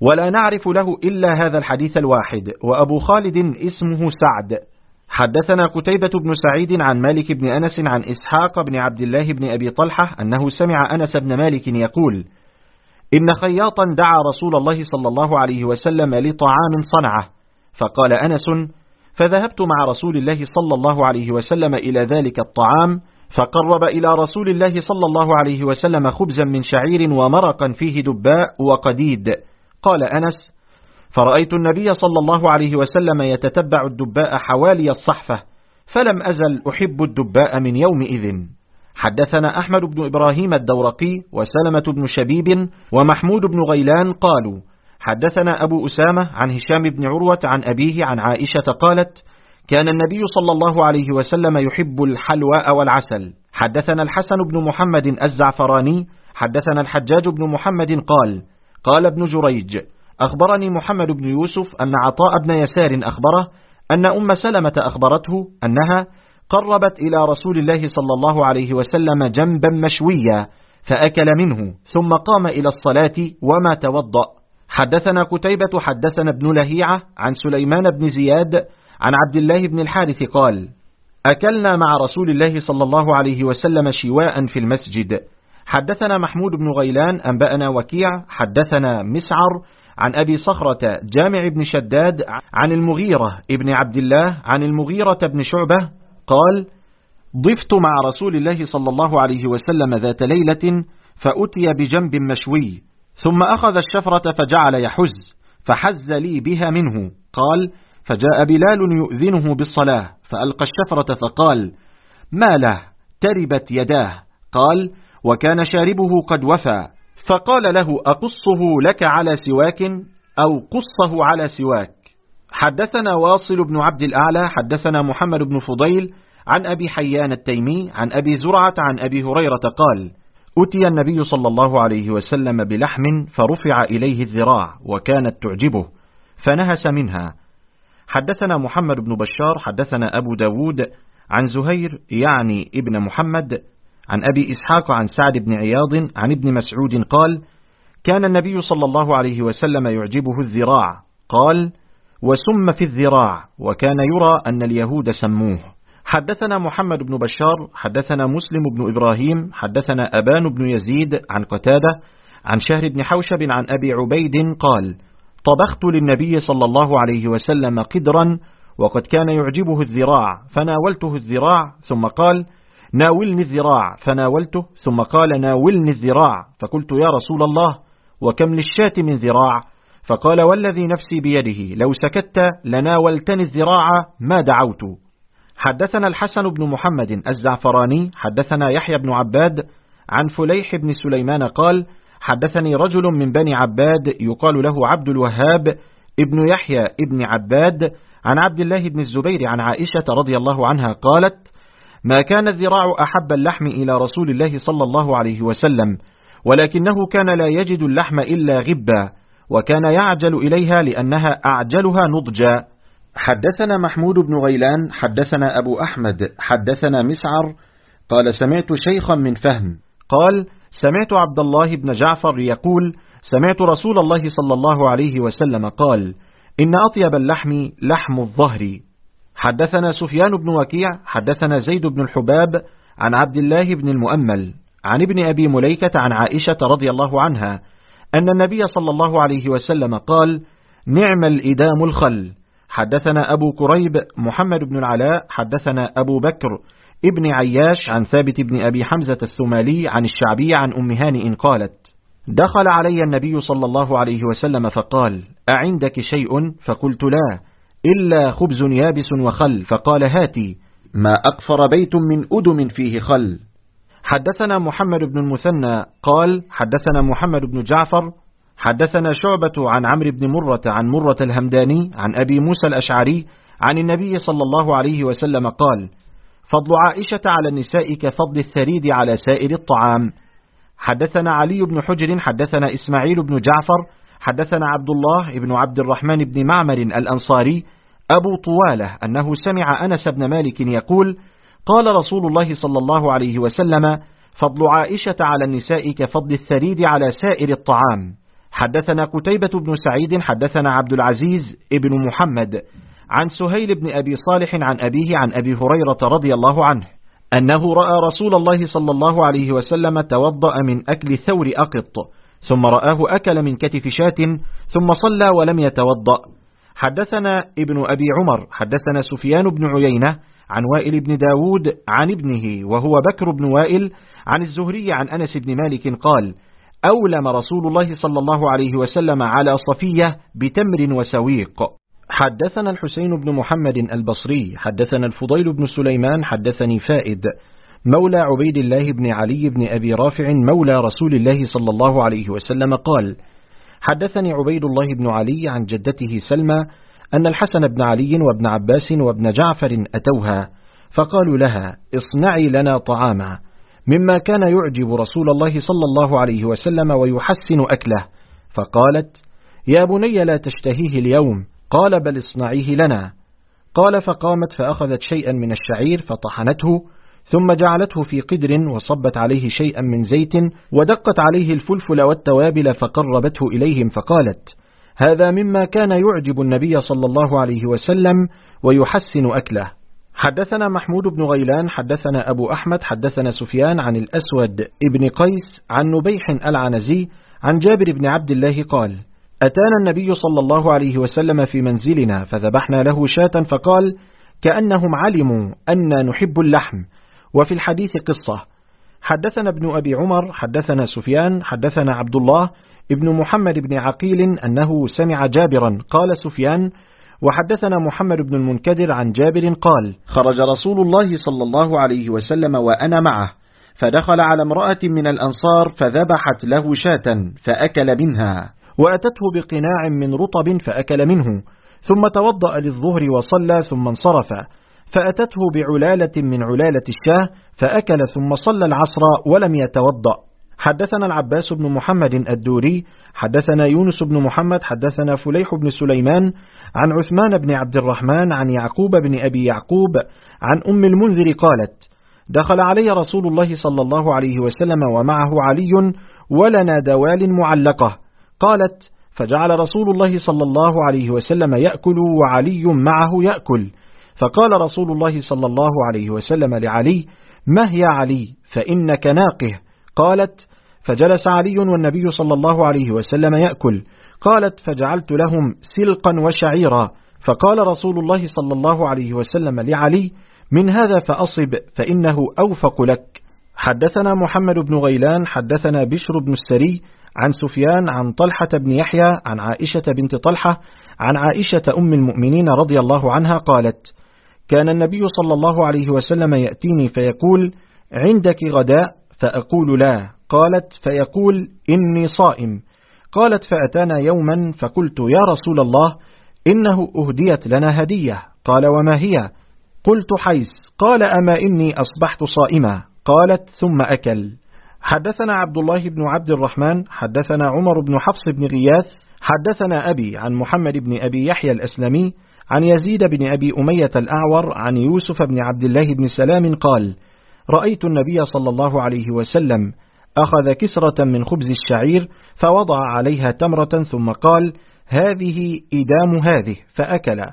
ولا نعرف له إلا هذا الحديث الواحد وأبو خالد اسمه سعد. حدثنا قتيبة بن سعيد عن مالك بن أنس عن إسحاق بن عبد الله بن أبي طلحة أنه سمع أنس بن مالك يقول إن خياطا دعا رسول الله صلى الله عليه وسلم لطعام صنعه فقال أنس فذهبت مع رسول الله صلى الله عليه وسلم إلى ذلك الطعام فقرب إلى رسول الله صلى الله عليه وسلم خبزا من شعير ومرقا فيه دباء وقديد. قال أنس فرأيت النبي صلى الله عليه وسلم يتتبع الدباء حوالي الصحفة فلم أزل أحب الدباء من يومئذ. حدثنا أحمد بن إبراهيم الدورقي وسلمة بن شبيب ومحمود بن غيلان قالوا حدثنا أبو أسامة عن هشام بن عروة عن أبيه عن عائشة قالت كان النبي صلى الله عليه وسلم يحب الحلواء والعسل. حدثنا الحسن بن محمد الزعفراني حدثنا الحجاج بن محمد قال قال ابن جريج أخبرني محمد بن يوسف أن عطاء بن يسار أخبره أن أم سلمة أخبرته أنها قربت إلى رسول الله صلى الله عليه وسلم جنبا مشويا فأكل منه ثم قام إلى الصلاة وما توضأ. حدثنا كتيبة حدثنا ابن لهيعة عن سليمان بن زياد عن عبد الله بن الحارث قال أكلنا مع رسول الله صلى الله عليه وسلم شواء في المسجد. حدثنا محمود بن غيلان أنبأنا وكيع. حدثنا مسعر عن أبي صخرة جامع بن شداد عن المغيرة ابن عبد الله عن المغيرة بن شعبة قال ضفت مع رسول الله صلى الله عليه وسلم ذات ليلة فأتي بجنب مشوي ثم أخذ الشفرة فجعل يحز فحز لي بها منه. قال فجاء بلال يؤذنه بالصلاة فألقى الشفرة فقال ما له؟ تربت يداه. قال وكان شاربه قد وفى. فقال له أقصه لك على سواك أو قصه على سواك. حدثنا واصل بن عبد الأعلى حدثنا محمد بن فضيل عن أبي حيان التيمي عن أبي زرعة عن أبي هريرة قال أتي النبي صلى الله عليه وسلم بلحم فرفع إليه الذراع وكانت تعجبه فنهس منها. حدثنا محمد بن بشار حدثنا أبو داود عن زهير يعني ابن محمد عن أبي إسحاق عن سعد بن عياض عن ابن مسعود قال كان النبي صلى الله عليه وسلم يعجبه الذراع قال وسم في الذراع وكان يرى أن اليهود سموه. حدثنا محمد بن بشار حدثنا مسلم بن إبراهيم حدثنا أبان بن يزيد عن قتادة عن شهر بن حوشب عن أبي عبيد قال طبخت للنبي صلى الله عليه وسلم قدرا وقد كان يعجبه الذراع فناولته الذراع ثم قال ناولني الذراع. فناولته ثم قال ناولني الذراع. فقلت يا رسول الله وكم للشاة من ذراع؟ فقال والذي نفسي بيده لو سكت لناولتني الذراع ما دعوت. حدثنا الحسن بن محمد الزعفراني حدثنا يحيى بن عباد عن فليح بن سليمان قال حدثني رجل من بني عباد يقال له عبد الوهاب ابن يحيى ابن عباد عن عبد الله بن الزبير عن عائشة رضي الله عنها قالت ما كان الذراع أحب اللحم إلى رسول الله صلى الله عليه وسلم ولكنه كان لا يجد اللحم إلا غبا وكان يعجل إليها لأنها أعجلها نضجا. حدثنا محمود بن غيلان حدثنا أبو أحمد حدثنا مسعر قال سمعت شيخا من فهم قال سمعت عبد الله بن جعفر يقول سمعت رسول الله صلى الله عليه وسلم قال إن أطيب اللحم لحم الظهر. حدثنا سفيان بن وكيع حدثنا زيد بن الحباب عن عبد الله بن المؤمل عن ابن أبي مليكة عن عائشة رضي الله عنها أن النبي صلى الله عليه وسلم قال نعم الإدام الخل. حدثنا أبو كريب محمد بن العلاء حدثنا أبو بكر ابن عياش عن ثابت بن أبي حمزة الثمالي عن الشعبي عن أم هانئ قالت دخل علي النبي صلى الله عليه وسلم فقال أعندك شيء؟ فقلت لا إلا خبز يابس وخل. فقال هاتي ما أقفر بيت من أدم فيه خل. حدثنا محمد بن المثنى قال حدثنا محمد بن جعفر حدثنا شعبة عن عمرو بن مرة عن مرة الهمداني عن أبي موسى الأشعري عن النبي صلى الله عليه وسلم قال فضل عائشة على النساء كفضل الثريد على سائر الطعام. حدثنا علي بن حجر حدثنا إسماعيل بن جعفر حدثنا عبد الله بن عبد الرحمن بن معمر الأنصاري أبو طوالة أنه سمع أنس بن مالك يقول قال رسول الله صلى الله عليه وسلم فضل عائشة على النساء كفضل الثريد على سائر الطعام. حدثنا قتيبة بن سعيد حدثنا عبد العزيز ابن محمد. عن سهيل بن أبي صالح عن أبيه عن أبي هريرة رضي الله عنه أنه رأى رسول الله صلى الله عليه وسلم توضأ من أكل ثور أقط ثم رآه أكل من كتف شاة ثم صلى ولم يتوضأ. حدثنا ابن أبي عمر حدثنا سفيان بن عيينة عن وائل بن داود عن ابنه وهو بكر بن وائل عن الزهري عن أنس بن مالك قال أولم رسول الله صلى الله عليه وسلم على صفية بتمر وسويق. حدثنا الحسين بن محمد البصري حدثنا الفضيل بن سليمان حدثني فائد. مولى عبيد الله بن علي بن أبي رافع مولى رسول الله صلى الله عليه وسلم قال حدثني عبيد الله بن علي عن جدته سلمى أن الحسن بن علي وابن عباس وابن جعفر أتوها فقالوا لها اصنعي لنا طعاما مما كان يعجب رسول الله صلى الله عليه وسلم ويحسن أكله. فقالت يا بني لا تشتهيه اليوم قال بل اصنعيه لنا. قال فقامت فأخذت شيئا من الشعير فطحنته ثم جعلته في قدر وصبت عليه شيئا من زيت ودقت عليه الفلفل والتوابل فقربته إليهم فقالت هذا مما كان يعجب النبي صلى الله عليه وسلم ويحسن أكله. حدثنا محمود بن غيلان حدثنا أبو أحمد حدثنا سفيان عن الأسود ابن قيس عن نبيح العنزي عن جابر بن عبد الله قال أتانا النبي صلى الله عليه وسلم في منزلنا فذبحنا له شاة فقال كأنهم علموا أن نحب اللحم. وفي الحديث قصة حدثنا ابن أبي عمر حدثنا سفيان حدثنا عبد الله ابن محمد بن عقيل أنه سمع جابرا قال سفيان وحدثنا محمد بن المنكدر عن جابر قال خرج رسول الله صلى الله عليه وسلم وأنا معه فدخل على امرأة من الأنصار فذبحت له شاة فأكل منها. وأتته بقناع من رطب فأكل منه ثم توضأ للظهر وصلى ثم انصرف فأتته بعلالة من علالة الشاه فأكل ثم صلى العصر ولم يتوضأ. حدثنا العباس بن محمد الدوري حدثنا يونس بن محمد حدثنا فليح بن سليمان عن عثمان بن عبد الرحمن عن يعقوب بن أبي يعقوب عن أم المنذر قالت دخل علي رسول الله صلى الله عليه وسلم ومعه علي ولنا دوال معلقة قالت فجعل رسول الله صلى الله عليه وسلم يأكل وعلي معه يأكل. فقال رسول الله صلى الله عليه وسلم لعلي ما هي علي؟ فإنك ناقه. قالت فجلس علي والنبي صلى الله عليه وسلم يأكل. قالت فجعلت لهم سلقا وشعيرا. فقال رسول الله صلى الله عليه وسلم لعلي من هذا فأصب فإنه أوفق لك. حدثنا محمد بن غيلان حدثنا بشر بن السري عن سفيان عن طلحة بن يحيى عن عائشة بنت طلحة عن عائشة أم المؤمنين رضي الله عنها قالت كان النبي صلى الله عليه وسلم يأتيني فيقول عندك غداء؟ فأقول لا. قالت فيقول إني صائم. قالت فأتانا يوما فقلت يا رسول الله إنه أهديت لنا هدية. قال وما هي؟ قلت حيث قال أما إني أصبحت صائما. قالت ثم أكل. حدثنا عبد الله بن عبد الرحمن حدثنا عمر بن حفص بن غياث حدثنا أبي عن محمد بن أبي يحيى الأسلمي عن يزيد بن أبي أمية الأعور عن يوسف بن عبد الله بن سلام قال رأيت النبي صلى الله عليه وسلم أخذ كسرة من خبز الشعير فوضع عليها تمرة ثم قال هذه إدام هذه فأكل.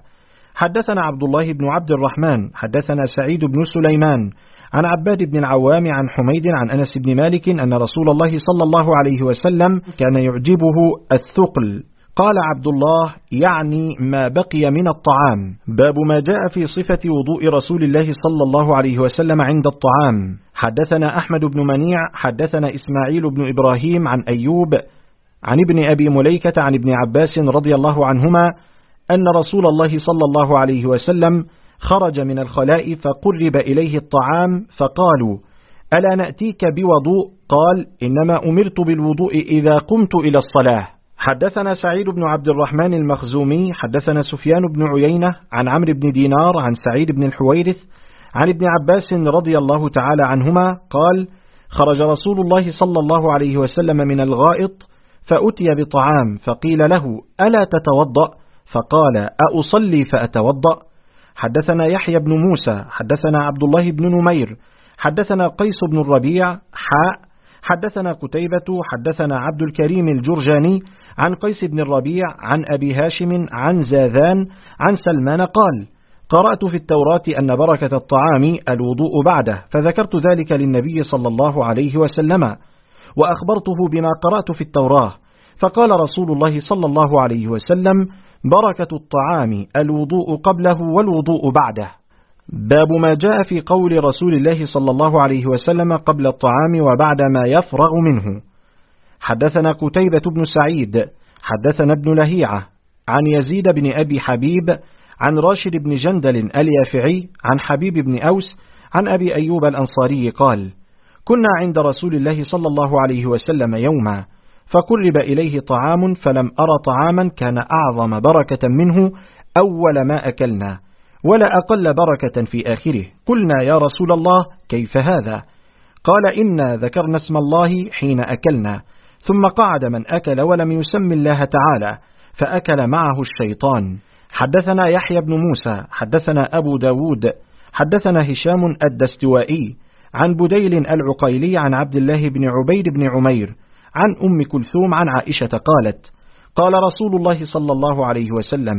حدثنا عبد الله بن عبد الرحمن حدثنا سعيد بن سليمان عن عباد بن العوام عن حميد عن أنس بن مالك أن رسول الله صلى الله عليه وسلم كان يعجبه الثقل. قال عبد الله يعني ما بقي من الطعام. باب ما جاء في صفة وضوء رسول الله صلى الله عليه وسلم عند الطعام. حدثنا أحمد بن منيع حدثنا إسماعيل بن إبراهيم عن أيوب عن ابن أبي مليكة عن ابن عباس رضي الله عنهما أن رسول الله صلى الله عليه وسلم خرج من الخلاء فقرب إليه الطعام فقالوا ألا نأتيك بوضوء؟ قال إنما أمرت بالوضوء إذا قمت إلى الصلاة. حدثنا سعيد بن عبد الرحمن المخزومي حدثنا سفيان بن عيينة عن عمرو بن دينار عن سعيد بن الحويرث عن ابن عباس رضي الله تعالى عنهما قال خرج رسول الله صلى الله عليه وسلم من الغائط فأتي بطعام فقيل له ألا تتوضأ؟ فقال أأصلي فأتوضأ؟ حدثنا يحيى بن موسى حدثنا عبد الله بن نمير حدثنا قيس بن الربيع حاء حدثنا قتيبة حدثنا عبد الكريم الجرجاني عن قيس بن الربيع عن أبي هاشم عن زاذان عن سلمان قال قرأت في التوراة أن بركة الطعام الوضوء بعده فذكرت ذلك للنبي صلى الله عليه وسلم وأخبرته بما قرأت في التوراة فقال رسول الله صلى الله عليه وسلم بركة الطعام الوضوء قبله والوضوء بعده. باب ما جاء في قول رسول الله صلى الله عليه وسلم قبل الطعام وبعد ما يفرغ منه. حدثنا قتيبة بن سعيد حدثنا ابن لهيعة عن يزيد بن أبي حبيب عن راشد بن جندل اليافعي عن حبيب بن أوس عن أبي أيوب الأنصاري قال كنا عند رسول الله صلى الله عليه وسلم يوما فقرب إليه طعام فلم أرى طعاما كان أعظم بركة منه أول ما أكلنا ولا أقل بركة في آخره. قلنا يا رسول الله كيف هذا؟ قال إنا ذكرنا اسم الله حين أكلنا. ثم قعد من أكل ولم يسم الله تعالى فأكل معه الشيطان. حدثنا يحيى بن موسى حدثنا أبو داود حدثنا هشام الدستوائي عن بديل العقيلي عن عبد الله بن عبيد بن عمير عن أم كلثوم عن عائشة قالت قال رسول الله صلى الله عليه وسلم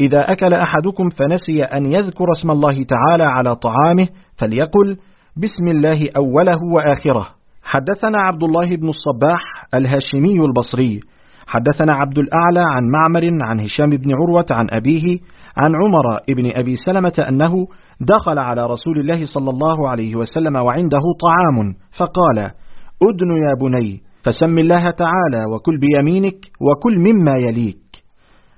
إذا أكل أحدكم فنسي أن يذكر اسم الله تعالى على طعامه فليقل بسم الله أوله وآخره. حدثنا عبد الله بن الصباح الهاشمي البصري. حدثنا عبد الأعلى عن معمر عن هشام بن عروة عن أبيه عن عمر بن أبي سلمة أنه دخل على رسول الله صلى الله عليه وسلم وعنده طعام فقال أدن يا بني فسم الله تعالى وكل بيمينك وكل مما يليك.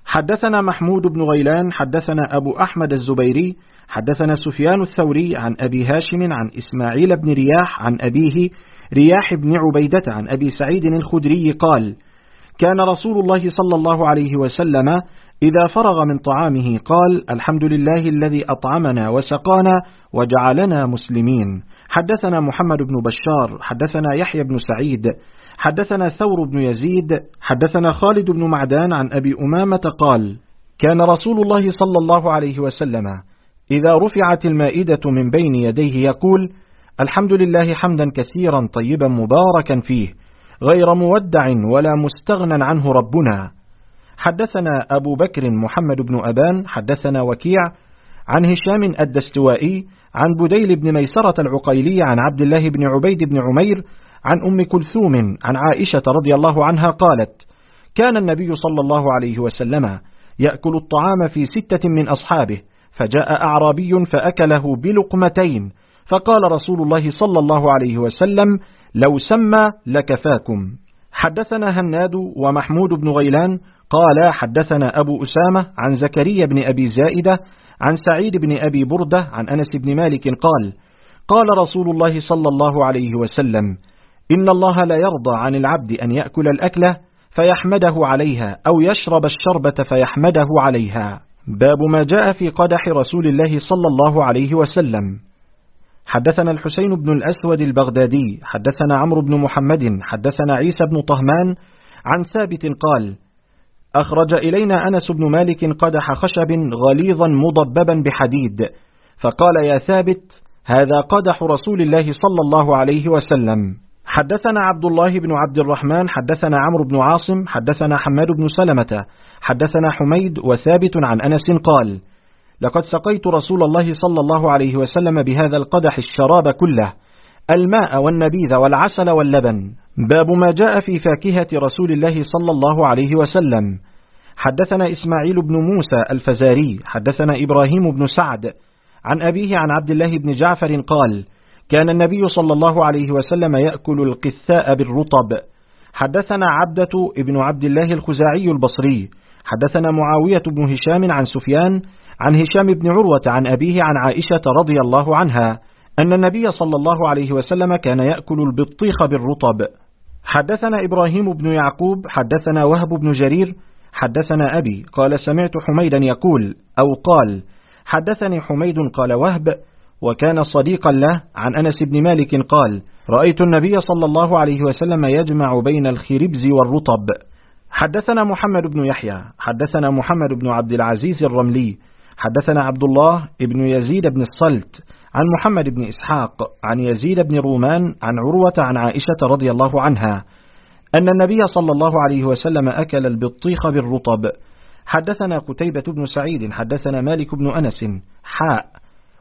حدثنا محمود بن غيلان حدثنا أبو أحمد الزبيري حدثنا سفيان الثوري عن أبي هاشم عن إسماعيل بن رياح عن أبيه رياح بن عبيدة عن أبي سعيد الخدري قال كان رسول الله صلى الله عليه وسلم إذا فرغ من طعامه قال الحمد لله الذي أطعمنا وسقانا وجعلنا مسلمين. حدثنا محمد بن بشار حدثنا يحيى بن سعيد حدثنا ثور بن يزيد حدثنا خالد بن معدان عن أبي أمامة قال كان رسول الله صلى الله عليه وسلم إذا رفعت المائدة من بين يديه يقول الحمد لله حمدا كثيرا طيبا مباركا فيه غير مودع ولا مستغنى عنه ربنا. حدثنا أبو بكر محمد بن أبان حدثنا وكيع عن هشام الدستوائي عن بديل بن ميسرة العقيلي عن عبد الله بن عبيد بن عمير عن أم كلثوم عن عائشة رضي الله عنها قالت كان النبي صلى الله عليه وسلم يأكل الطعام في ستة من أصحابه فجاء أعرابي فأكله بلقمتين فقال رسول الله صلى الله عليه وسلم لو سمى لكفاكم. حدثنا هناد ومحمود بن غيلان قال حدثنا أبو أسامة عن زكريا بن أبي زائدة عن سعيد بن أبي بردة عن أنس بن مالك قال قال رسول الله صلى الله عليه وسلم إن الله لا يرضى عن العبد أن يأكل الأكلة فيحمده عليها أو يشرب الشربة فيحمده عليها. باب ما جاء في قدح رسول الله صلى الله عليه وسلم. حدثنا الحسين بن الأسود البغدادي حدثنا عمرو بن محمد حدثنا عيسى بن طهمان عن ثابت قال أخرج إلينا أنس بن مالك قدح خشب غليظا مضببا بحديد فقال يا ثابت هذا قدح رسول الله صلى الله عليه وسلم. حدثنا عبد الله بن عبد الرحمن حدثنا عمرو بن عاصم حدثنا حماد بن سلمة حدثنا حميد وثابت عن أنس قال لقد سقيت رسول الله صلى الله عليه وسلم بهذا القدح الشراب كله الماء والنبيذ والعسل واللبن. باب ما جاء في فاكهة رسول الله صلى الله عليه وسلم. حدثنا إسماعيل بن موسى الفزاري حدثنا إبراهيم بن سعد. عن أبيه عن عبد الله بن جعفر قال كان النبي صلى الله عليه وسلم يأكل القثاء بالرطب. حدثنا عبدة ابن عبد الله الخزاعي البصري. حدثنا معاوية بن هشام عن سفيان عن هشام بن عروة عن أبيه عن عائشة رضي الله عنها أن النبي صلى الله عليه وسلم كان يأكل البطيخ بالرطب. حدثنا إبراهيم بن يعقوب حدثنا وهب بن جرير حدثنا أبي قال سمعت حميدا يقول أو قال حدثني حميد قال وهب وكان صديقا له عن أنس بن مالك قال رأيت النبي صلى الله عليه وسلم يجمع بين الخربز والرطب. حدثنا محمد بن يحيى حدثنا محمد بن عبد العزيز الرملي حدثنا عبد الله بن يزيد بن الصلت عن محمد بن إسحاق عن يزيد بن رومان عن عروة عن عائشة رضي الله عنها أن النبي صلى الله عليه وسلم أكل البطيخ بالرطب. حدثنا قتيبة بن سعيد حدثنا مالك بن أنس حاء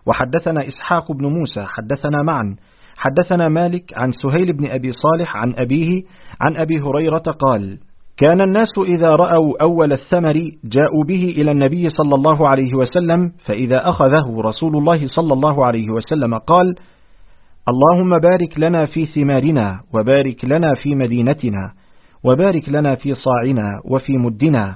وحدثنا إسحاق بن موسى حدثنا معا. حدثنا مالك عن سهيل بن أبي صالح عن أبيه عن أبي هريرة قال كان الناس إذا رأوا أول الثمر جاءوا به إلى النبي صلى الله عليه وسلم فإذا أخذه رسول الله صلى الله عليه وسلم قال اللهم بارك لنا في ثمارنا وبارك لنا في مدينتنا وبارك لنا في صاعنا وفي مدنا.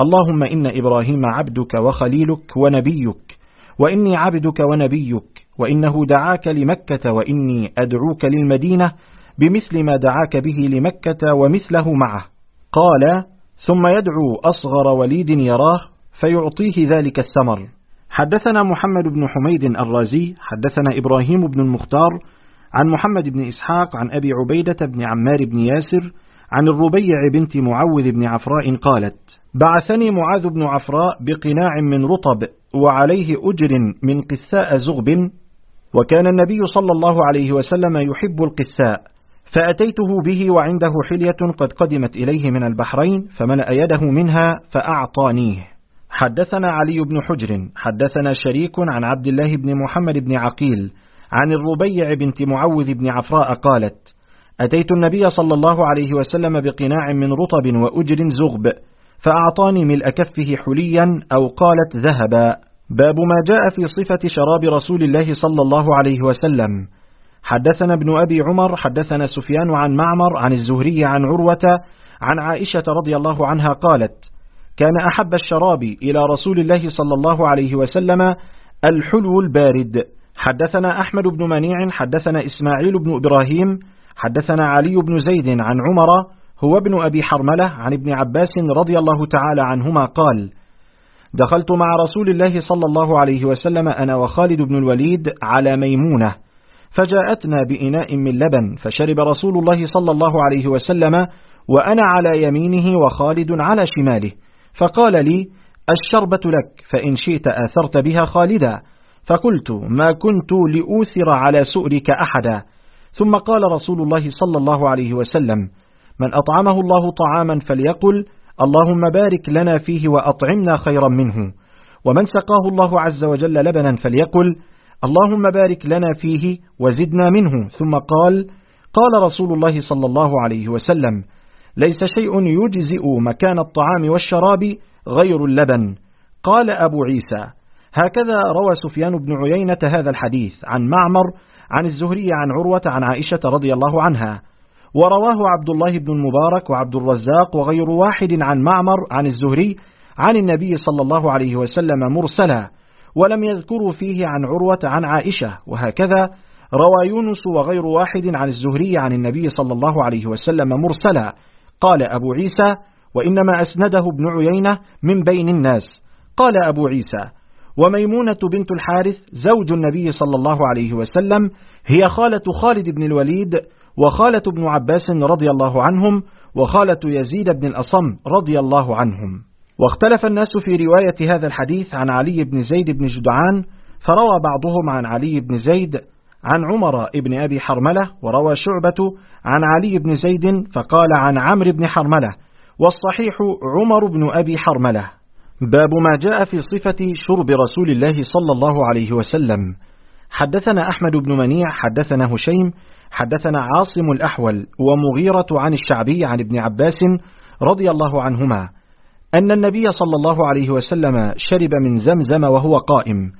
اللهم إن إبراهيم عبدك وخليلك ونبيك. وإني عبدك ونبيك وإنه دعاك لمكة وإني أدعوك للمدينة بمثل ما دعاك به لمكة ومثله معه. قال ثم يدعو أصغر وليد يراه فيعطيه ذلك الثمر. حدثنا محمد بن حميد الرازي حدثنا إبراهيم بن المختار عن محمد بن إسحاق عن أبي عبيدة بن عمار بن ياسر عن الربيع بنت معوذ بن عفراء قالت بعثني معاذ بن عفراء بقناع من رطب وعليه أجر من قساء زغب وكان النبي صلى الله عليه وسلم يحب القساء فأتيته به وعنده حلية قد قدمت إليه من البحرين فملأ يده منها فأعطانيه. حدثنا علي بن حجر حدثنا شريك عن عبد الله بن محمد بن عقيل عن الربيع بنت معوذ بن عفراء قالت أتيت النبي صلى الله عليه وسلم بقناع من رطب وأجر زغب فأعطاني ملء كفه حليا أو قالت ذهبا. باب ما جاء في صفة شراب رسول الله صلى الله عليه وسلم. حدثنا ابن أبي عمر حدثنا سفيان عن معمر عن الزهري عن عروة عن عائشة رضي الله عنها قالت كان أحب الشراب إلى رسول الله صلى الله عليه وسلم الحلو البارد. حدثنا أحمد بن منيع حدثنا إسماعيل بن إبراهيم حدثنا علي بن زيد عن عمر هو ابن أبي حرملة عن ابن عباس رضي الله تعالى عنهما قال دخلت مع رسول الله صلى الله عليه وسلم أنا وخالد بن الوليد على ميمونة فجاءتنا بإناء من لبن فشرب رسول الله صلى الله عليه وسلم وأنا على يمينه وخالد على شماله فقال لي الشربة لك فإن شئت آثرت بها خالدا فقلت ما كنت لأوثر على سؤرك أحدا ثم قال رسول الله صلى الله عليه وسلم من أطعمه الله طعاما فليقل اللهم بارك لنا فيه وأطعمنا خيرا منه. ومن سقاه الله عز وجل لبنا فليقل اللهم بارك لنا فيه وزدنا منه. ثم قال قال رسول الله صلى الله عليه وسلم ليس شيء يجزئ مكان الطعام والشراب غير اللبن. قال أبو عيسى هكذا روى سفيان بن عيينة هذا الحديث عن معمر عن الزهري عن عروة عن عائشة رضي الله عنها. ورواه عبد الله بن المبارك وعبد الرزاق وغير واحد عن معمر عن الزهري عن النبي صلى الله عليه وسلم مرسلا ولم يذكروا فيه عن عروة عن عائشة وهكذا روى يونس وغير واحد عن الزهري عن النبي صلى الله عليه وسلم مرسلا قال أبو عيسى وإنما أسنده ابن عيينة من بين الناس قال أبو عيسى وميمونة بنت الحارث زوج النبي صلى الله عليه وسلم هي خالة خالد بن الوليد وخالة ابن عباس رضي الله عنهم وخالة يزيد بن الأصم رضي الله عنهم. واختلف الناس في رواية هذا الحديث عن علي بن زيد بن جدعان فروى بعضهم عن علي بن زيد عن عمر بن أبي حرملة وروى شعبة عن علي بن زيد فقال عن عمرو بن حرملة والصحيح عمر بن أبي حرملة. باب ما جاء في صفة شرب رسول الله صلى الله عليه وسلم. حدثنا أحمد بن منيع حدثنا هشيم حدثنا عاصم الأحول ومغيرة عن الشعبي عن ابن عباس رضي الله عنهما أن النبي صلى الله عليه وسلم شرب من زمزم وهو قائم.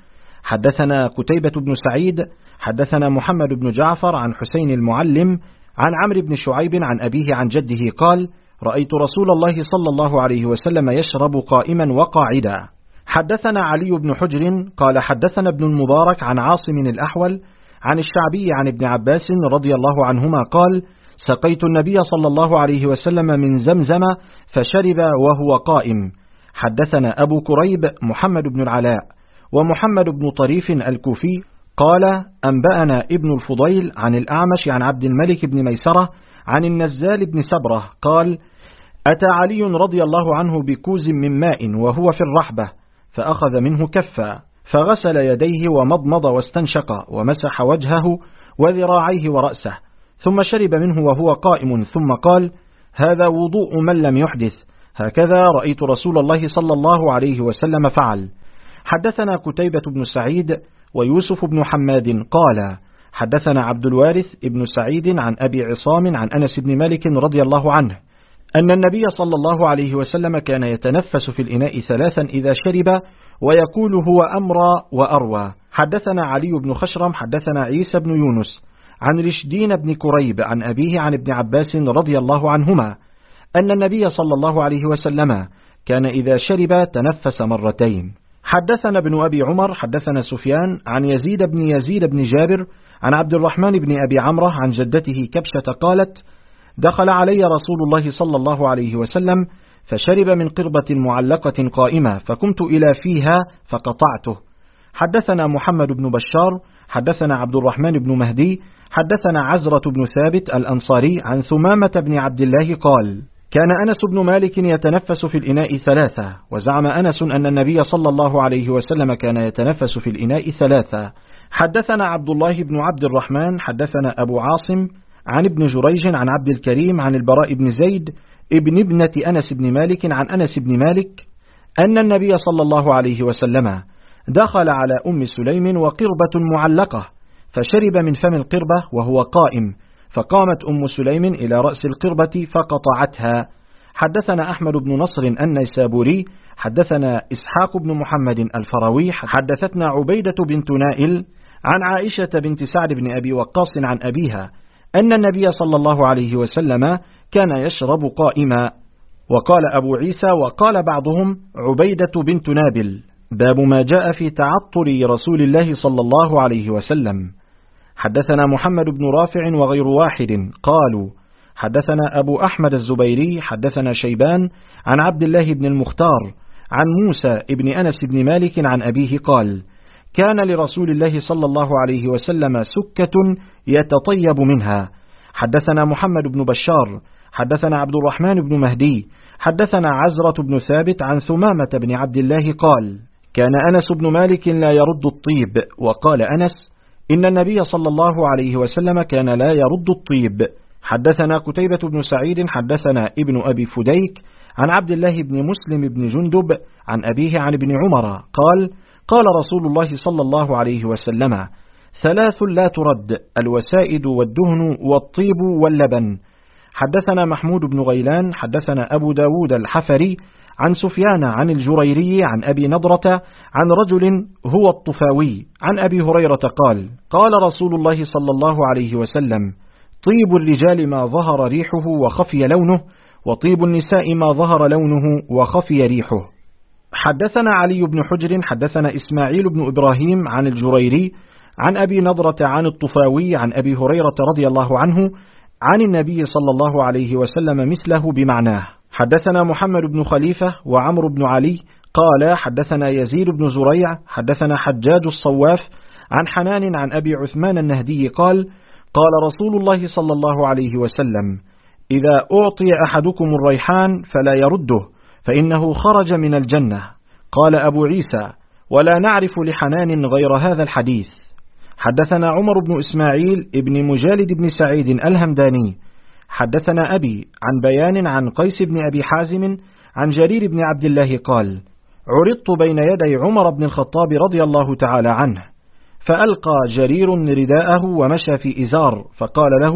حدثنا قتيبة بن سعيد حدثنا محمد بن جعفر عن حسين المعلم عن عمرو بن شعيب عن أبيه عن جده قال رأيت رسول الله صلى الله عليه وسلم يشرب قائما وقاعدا. حدثنا علي بن حجر قال حدثنا ابن المبارك عن عاصم الأحول عن الشعبي عن ابن عباس رضي الله عنهما قال سقيت النبي صلى الله عليه وسلم من زمزم فشرب وهو قائم. حدثنا أبو كريب محمد بن العلاء ومحمد بن طريف الكوفي قال أنبأنا ابن الفضيل عن الأعمش عن عبد الملك بن ميسرة عن النزال بن سبرة قال أتى علي رضي الله عنه بكوز من ماء وهو في الرحبة فأخذ منه كفا. فغسل يديه ومضمض واستنشق ومسح وجهه وذراعيه ورأسه ثم شرب منه وهو قائم ثم قال هذا وضوء من لم يحدث هكذا رأيت رسول الله صلى الله عليه وسلم فعل حدثنا كتيبة بن سعيد ويوسف بن حماد قال حدثنا عبد الوارث ابن سعيد عن أبي عصام عن أنس بن مالك رضي الله عنه أن النبي صلى الله عليه وسلم كان يتنفس في الإناء ثلاثا إذا شرب ويقول هو أمرى وأروى. حدثنا علي بن خشرم حدثنا عيسى بن يونس عن رشدين بن كريب عن أبيه عن ابن عباس رضي الله عنهما أن النبي صلى الله عليه وسلم كان إذا شرب تنفس مرتين. حدثنا ابن أبي عمر حدثنا سفيان عن يزيد بن يزيد بن جابر عن عبد الرحمن بن أبي عمرة عن جدته كبشة قالت دخل علي رسول الله صلى الله عليه وسلم فشرب من قربة معلقة قائمة فقمت إلى فيها فقطعته. حدثنا محمد بن بشار حدثنا عبد الرحمن بن مهدي حدثنا عزرة بن ثابت الأنصاري عن ثمامة بن عبد الله قال كان أنس بن مالك يتنفس في الإناء ثلاثة وزعم أنس أن النبي صلى الله عليه وسلم كان يتنفس في الإناء ثلاثة. حدثنا عبد الله بن عبد الرحمن حدثنا أبو عاصم عن ابن جريج عن عبد الكريم عن البراء بن زيد ابن ابنة أنس بن مالك عن أنس بن مالك أن النبي صلى الله عليه وسلم دخل على أم سليم وقربة معلقة فشرب من فم القربة وهو قائم فقامت أم سليم إلى رأس القربة فقطعتها. حدثنا أحمد بن نصر النيسابوري حدثنا إسحاق بن محمد الفروي حدثتنا عبيدة بنت نائل عن عائشة بنت سعد بن أبي وقاص عن أبيها أن النبي صلى الله عليه وسلم كان يشرب قائما. وقال أبو عيسى وقال بعضهم عبيدة بنت نابل باب ما جاء في تعطر رسول الله صلى الله عليه وسلم. حدثنا محمد بن رافع وغير واحد قالوا حدثنا أبو أحمد الزبيري حدثنا شيبان عن عبد الله بن المختار عن موسى ابن أنس بن مالك عن أبيه قال كان لرسول الله صلى الله عليه وسلم سكة يتطيب منها. حدثنا محمد بن بشار حدثنا عبد الرحمن بن مهدي حدثنا عزرة بن ثابت عن ثمامة بن عبد الله قال كان أنس بن مالك لا يرد الطيب. وقال أنس إن النبي صلى الله عليه وسلم كان لا يرد الطيب. حدثنا كتيبة بن سعيد حدثنا ابن أبي فديك عن عبد الله بن مسلم بن جندب عن أبيه عن ابن عمر قال قال رسول الله صلى الله عليه وسلم ثلاث لا ترد الوسائد والدهن والطيب واللبن. حدثنا محمود بن غيلان حدثنا أبو داود الحفري عن سفيان عن الجريري عن أبي نضرة عن رجل هو الطفاوي عن أبي هريرة قال قال رسول الله صلى الله عليه وسلم طيب الرجال ما ظهر ريحه وخفي لونه وطيب النساء ما ظهر لونه وخفي ريحه. حدثنا علي بن حجر حدثنا إسماعيل بن إبراهيم عن الجريري عن أبي نضرة عن الطفاوي عن أبي هريرة رضي الله عنه عن النبي صلى الله عليه وسلم مثله بمعناه. حدثنا محمد بن خليفة وعمر بن علي قال حدثنا يزيد بن زريع حدثنا حجاج الصواف عن حنان عن أبي عثمان النهدي قال قال رسول الله صلى الله عليه وسلم إذا أعطي أحدكم الريحان فلا يرده فإنه خرج من الجنة. قال أبو عيسى ولا نعرف لحنان غير هذا الحديث. حدثنا عمر بن إسماعيل ابن مجالد بن سعيد الهمداني. حدثنا أبي عن بيان عن قيس بن أبي حازم عن جرير بن عبد الله قال عرضت بين يدي عمر بن الخطاب رضي الله تعالى عنه. فألقى جرير رداءه ومشى في إزار فقال له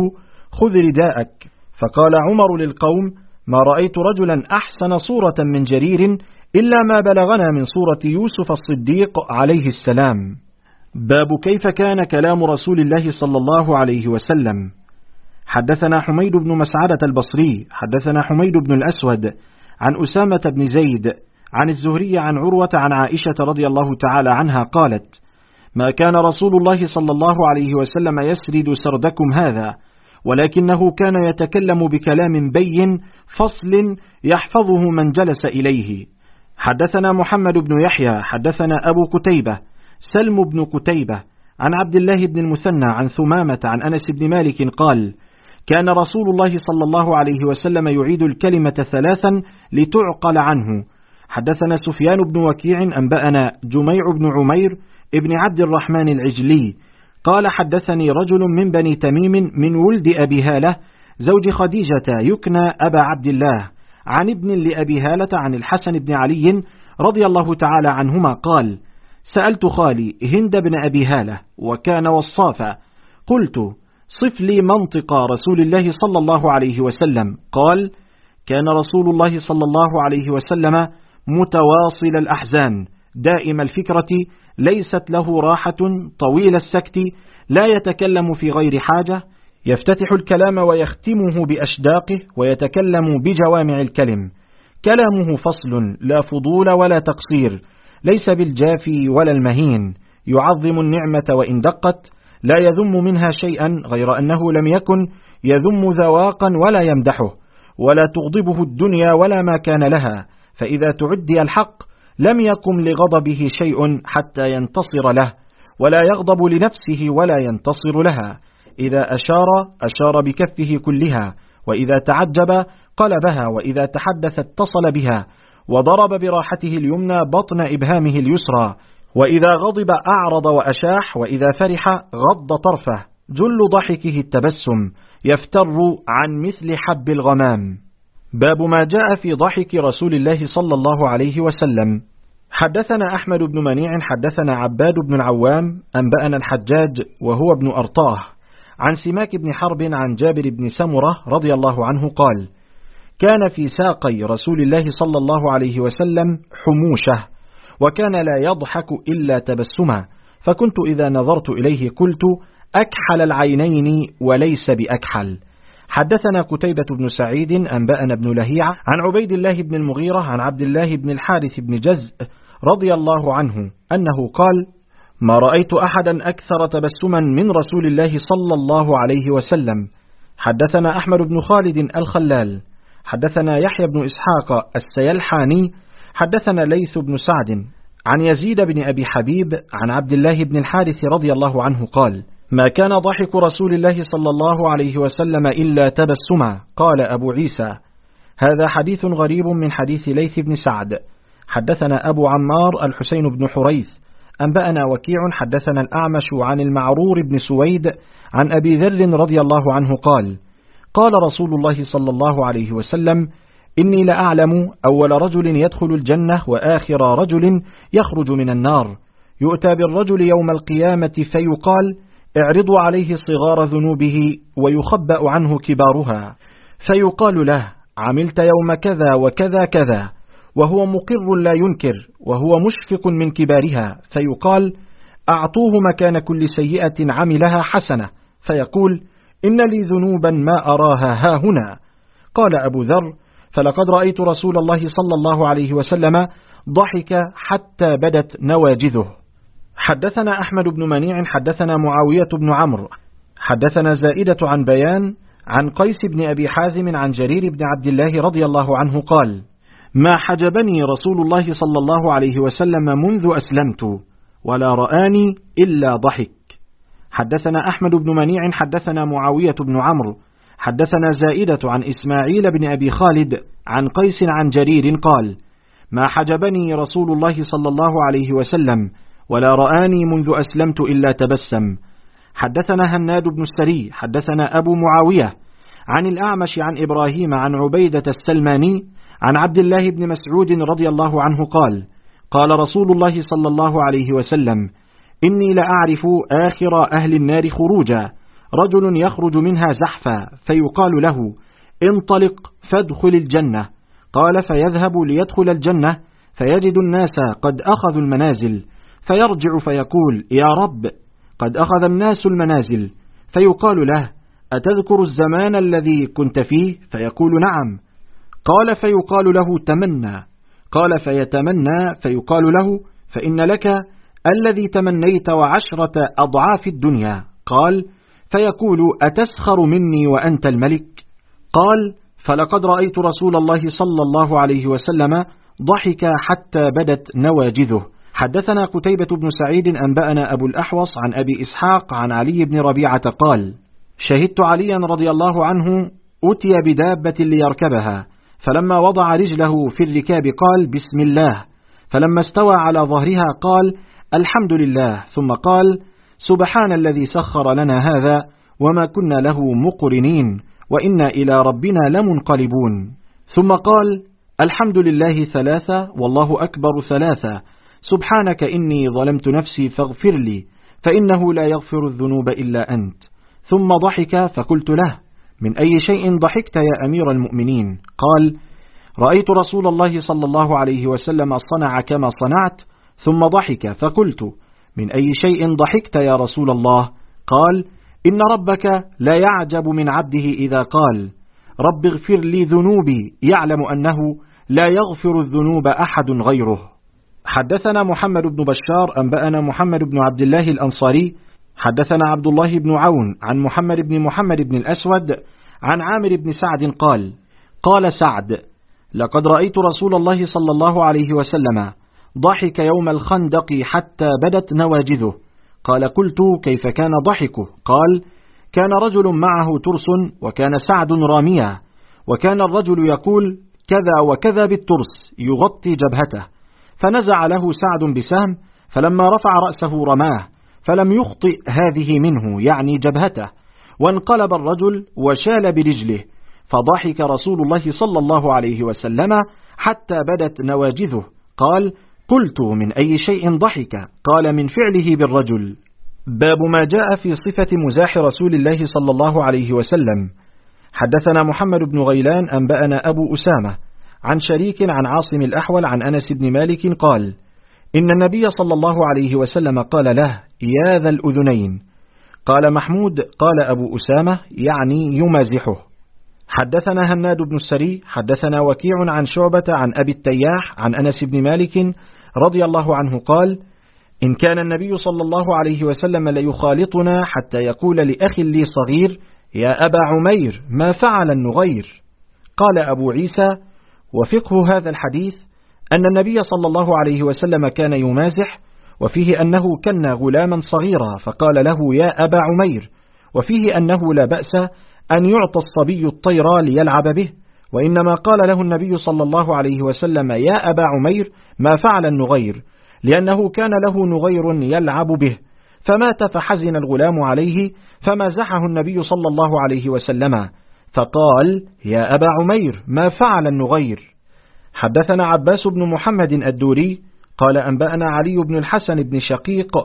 خذ رداءك. فقال عمر للقوم ما رأيت رجلا أحسن صورة من جرير إلا ما بلغنا من صورة يوسف الصديق عليه السلام. باب كيف كان كلام رسول الله صلى الله عليه وسلم. حدثنا حميد بن مسعدة البصري حدثنا حميد بن الأسود عن أسامة بن زيد عن الزهري عن عروة عن عائشة رضي الله تعالى عنها قالت ما كان رسول الله صلى الله عليه وسلم يسرد سردكم هذا ولكنه كان يتكلم بكلام بين فصل يحفظه من جلس إليه. حدثنا محمد بن يحيى حدثنا أبو كتيبة سلم بن كتيبة عن عبد الله بن المثنى عن ثمامة عن أنس بن مالك قال كان رسول الله صلى الله عليه وسلم يعيد الكلمة ثلاثا لتعقل عنه. حدثنا سفيان بن وكيع أنبأنا جميع بن عمير ابن عبد الرحمن العجلي قال حدثني رجل من بني تميم من ولد أبي هالة زوج خديجة يكنى أبا عبد الله عن ابن لأبي هالة عن الحسن بن علي رضي الله تعالى عنهما قال سألت خالي هند بن أبي هالة وكان وصافا قلت صف لي منطق رسول الله صلى الله عليه وسلم. قال كان رسول الله صلى الله عليه وسلم متواصل الأحزان دائم الفكرة ليست له راحة طويل السكت لا يتكلم في غير حاجة يفتتح الكلام ويختمه بأشداقه ويتكلم بجوامع الكلم. كلامه فصل لا فضول ولا تقصير ليس بالجافي ولا المهين. يعظم النعمة وإن دقت لا يذم منها شيئا غير أنه لم يكن يذم ذواقا ولا يمدحه ولا تغضبه الدنيا ولا ما كان لها. فإذا تعدي الحق لم يقم لغضبه شيء حتى ينتصر له ولا يغضب لنفسه ولا ينتصر لها. إذا أشار أشار بكفه كلها وإذا تعجب قلبها وإذا تحدث اتصل بها وضرب براحته اليمنى بطن إبهامه اليسرى. وإذا غضب أعرض وأشاح وإذا فرح غض طرفه. جل ضحكه التبسم يفتر عن مثل حب الغمام. باب ما جاء في ضحك رسول الله صلى الله عليه وسلم. حدثنا أحمد بن منيع حدثنا عباد بن العوام أنبأنا الحجاج وهو ابن أرطاه عن سماك بن حرب عن جابر بن سمرة رضي الله عنه قال كان في ساقي رسول الله صلى الله عليه وسلم حموشة وكان لا يضحك إلا تبسما فكنت إذا نظرت إليه قلت أكحل العينين وليس بأكحل حدثنا كتيبة بن سعيد أنبأنا بن لهيعة عن عبيد الله بن المغيرة عن عبد الله بن الحارث بن جزء رضي الله عنه أنه قال ما رأيت أحدا أكثر تبسما من رسول الله صلى الله عليه وسلم. حدثنا أحمد بن خالد الخلال. حدثنا يحيى بن إسحاق السيلحاني. حدثنا ليث بن سعد. عن يزيد بن أبي حبيب عن عبد الله بن الحارث رضي الله عنه قال ما كان ضحك رسول الله صلى الله عليه وسلم إلا تبسما. قال أبو عيسى هذا حديث غريب من حديث ليث بن سعد. حدثنا أبو عمار الحسين بن حريث. أنبأنا وكيع حدثنا الأعمش عن المعرور بن سويد عن أبي ذر رضي الله عنه قال قال رسول الله صلى الله عليه وسلم إني لأعلم أول رجل يدخل الجنة وآخر رجل يخرج من النار. يؤتى بالرجل يوم القيامة فيقال اعرضوا عليه صغار ذنوبه ويخبأ عنه كبارها. فيقال له عملت يوم كذا وكذا كذا وهو مقر لا ينكر وهو مشفق من كبارها. فيقال أعطوه مكان كل سيئة عملها حسنة. فيقول إن لي ذنوبا ما أراها ها هنا. قال أبو ذر فلقد رأيت رسول الله صلى الله عليه وسلم ضحك حتى بدت نواجذه. حدثنا أحمد بن منيع حدثنا معاوية بن عمرو حدثنا زائدة عن بيان عن قيس بن أبي حازم عن جرير بن عبد الله رضي الله عنه قال ما حجبني رسول الله صلى الله عليه وسلم منذ أسلمت ولا رآني إلا ضحك. حدثنا أحمد بن منيع حدثنا معاوية بن عمرو حدثنا زائدة عن إسماعيل بن أبي خالد عن قيس عن جرير قال ما حجبني رسول الله صلى الله عليه وسلم ولا رآني منذ أسلمت إلا تبسم. حدثنا هناد بن السري حدثنا أبو معاوية عن الأعمش عن إبراهيم عن عبيدة السلماني عن عبد الله بن مسعود رضي الله عنه قال قال رسول الله صلى الله عليه وسلم إني لأعرف آخر أهل النار خروجا. رجل يخرج منها زحفا فيقال له انطلق فادخل الجنة. قال فيذهب ليدخل الجنة فيجد الناس قد أخذوا المنازل. فيرجع فيقول يا رب قد أخذ الناس المنازل. فيقال له أتذكر الزمان الذي كنت فيه؟ فيقول نعم. قال فيقال له تمنى. قال فيتمنى. فيقال له فإن لك الذي تمنيت وعشرة أضعاف الدنيا. قال فيقول أتسخر مني وأنت الملك. قال فلقد رأيت رسول الله صلى الله عليه وسلم ضحك حتى بدت نواجذه. حدثنا قتيبة بن سعيد أنبأنا أبو الأحوص عن أبي إسحاق عن علي بن ربيعة قال شهدت عليا رضي الله عنه أتي بدابة ليركبها فلما وضع رجله في الركاب قال بسم الله فلما استوى على ظهرها قال الحمد لله ثم قال سبحان الذي سخر لنا هذا وما كنا له مقرنين وإنا إلى ربنا لمنقلبون ثم قال الحمد لله ثلاثة والله أكبر ثلاثة سبحانك إني ظلمت نفسي فاغفر لي فإنه لا يغفر الذنوب إلا أنت. ثم ضحك فقلت له من أي شيء ضحكت يا أمير المؤمنين؟ قال رأيت رسول الله صلى الله عليه وسلم صنع كما صنعت ثم ضحك فقلت من أي شيء ضحكت يا رسول الله؟ قال إن ربك لا يعجب من عبده إذا قال رب اغفر لي ذنوبي يعلم أنه لا يغفر الذنوب أحد غيره. حدثنا محمد بن بشار أنبأنا محمد بن عبد الله الأنصاري. حدثنا عبد الله بن عون عن محمد بن محمد بن الأسود عن عامر بن سعد قال قال سعد لقد رأيت رسول الله صلى الله عليه وسلم ضحك يوم الخندق حتى بدت نواجذه. قال قلت كيف كان ضحكه قال كان رجل معه ترس وكان سعد راميا وكان الرجل يقول كذا وكذا بالترس يغطي جبهته. فنزع له سعد بسهم فلما رفع رأسه رماه فلم يخطئ هذه منه يعني جبهته. وانقلب الرجل وشال برجله فضحك رسول الله صلى الله عليه وسلم حتى بدت نواجذه. قال قلت من أي شيء ضحك؟ قال من فعله بالرجل. باب ما جاء في صفة مزاح رسول الله صلى الله عليه وسلم. حدثنا محمد بن غيلان أنبأنا أبو أسامة عن شريك عن عاصم الأحول عن أنس بن مالك قال إن النبي صلى الله عليه وسلم قال له يا ذا الأذنين قال محمود قال أبو أسامة يعني يمازحه حدثنا هناد بن السري حدثنا وكيع عن شعبة عن أبي التياح عن أنس بن مالك رضي الله عنه قال إن كان النبي صلى الله عليه وسلم ليخالطنا حتى يقول لأخ لي صغير يا أبا عمير ما فعل النغير قال أبو عيسى وفقه هذا الحديث أن النبي صلى الله عليه وسلم كان يمازح وفيه أنه كان غلاما صغيرا فقال له يا أبا عمير. وفيه أنه لا بأس أن يعطى الصبي الطير ليلعب به وإنما قال له النبي صلى الله عليه وسلم يا أبا عمير ما فعل النغير؟ لأنه كان له نغير يلعب به. فمات فحزن الغلام عليه فمازحه النبي صلى الله عليه وسلم. فقال يا أبا عمير ما فعل النغير؟ حدثنا عباس بن محمد الدوري قال أنبأنا علي بن الحسن بن شقيق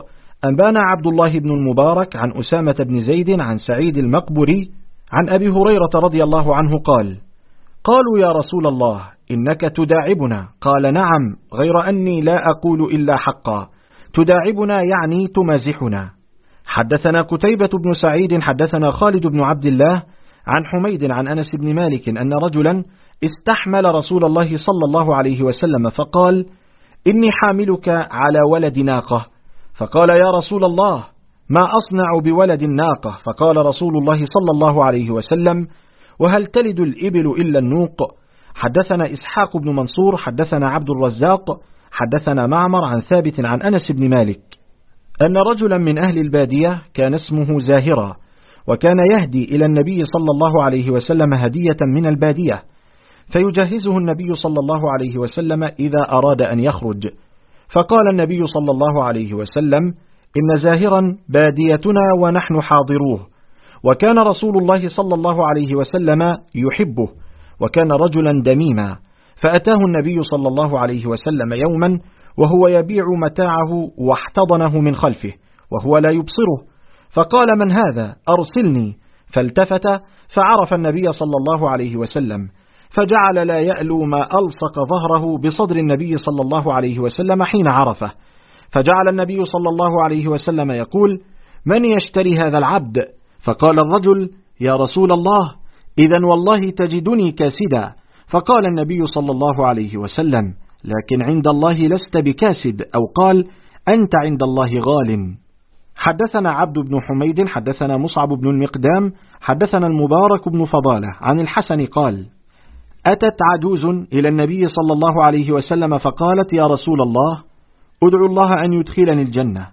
أنبأنا عبد الله بن المبارك عن أسامة بن زيد عن سعيد المقبري عن أبي هريرة رضي الله عنه قال قالوا يا رسول الله إنك تداعبنا؟ قال نعم غير أني لا أقول إلا حقا. تداعبنا يعني تمازحنا. حدثنا كتيبة بن سعيد حدثنا خالد بن عبد الله عن حميد عن أنس بن مالك أن رجلا استحمل رسول الله صلى الله عليه وسلم فقال إني حاملك على ولد ناقة. فقال يا رسول الله ما أصنع بولد الناقة فقال رسول الله صلى الله عليه وسلم وهل تلد الإبل إلا النوق؟ حدثنا إسحاق بن منصور حدثنا عبد الرزاق حدثنا معمر عن ثابت عن أنس بن مالك. أن رجلا من أهل البادية كان اسمه زاهرا وكان يهدي إلى النبي صلى الله عليه وسلم هدية من البادية. فيجهزه النبي صلى الله عليه وسلم إذا أراد أن يخرج. فقال النبي صلى الله عليه وسلم إن زاهرا باديتنا ونحن حاضروه. وكان رسول الله صلى الله عليه وسلم يحبه وكان رجلا دميما. فأتاه النبي صلى الله عليه وسلم يوما وهو يبيع متاعه واحتضنه من خلفه وهو لا يبصره. فقال من هذا؟ أرسلني. فالتفت فعرف النبي صلى الله عليه وسلم فجعل لا يألو ما ألصق ظهره بصدر النبي صلى الله عليه وسلم حين عرفه. فجعل النبي صلى الله عليه وسلم يقول من يشتري هذا العبد؟ فقال الرجل يا رسول الله إذا والله تجدني كاسدا. فقال النبي صلى الله عليه وسلم لكن عند الله لست بكاسد. أو قال أنت عند الله غال. حدثنا عبد بن حميد حدثنا مصعب بن المقدام حدثنا المبارك بن فضالة عن الحسن قال أتت عجوز إلى النبي صلى الله عليه وسلم فقالت يا رسول الله أدعو الله أن يدخلني الجنة.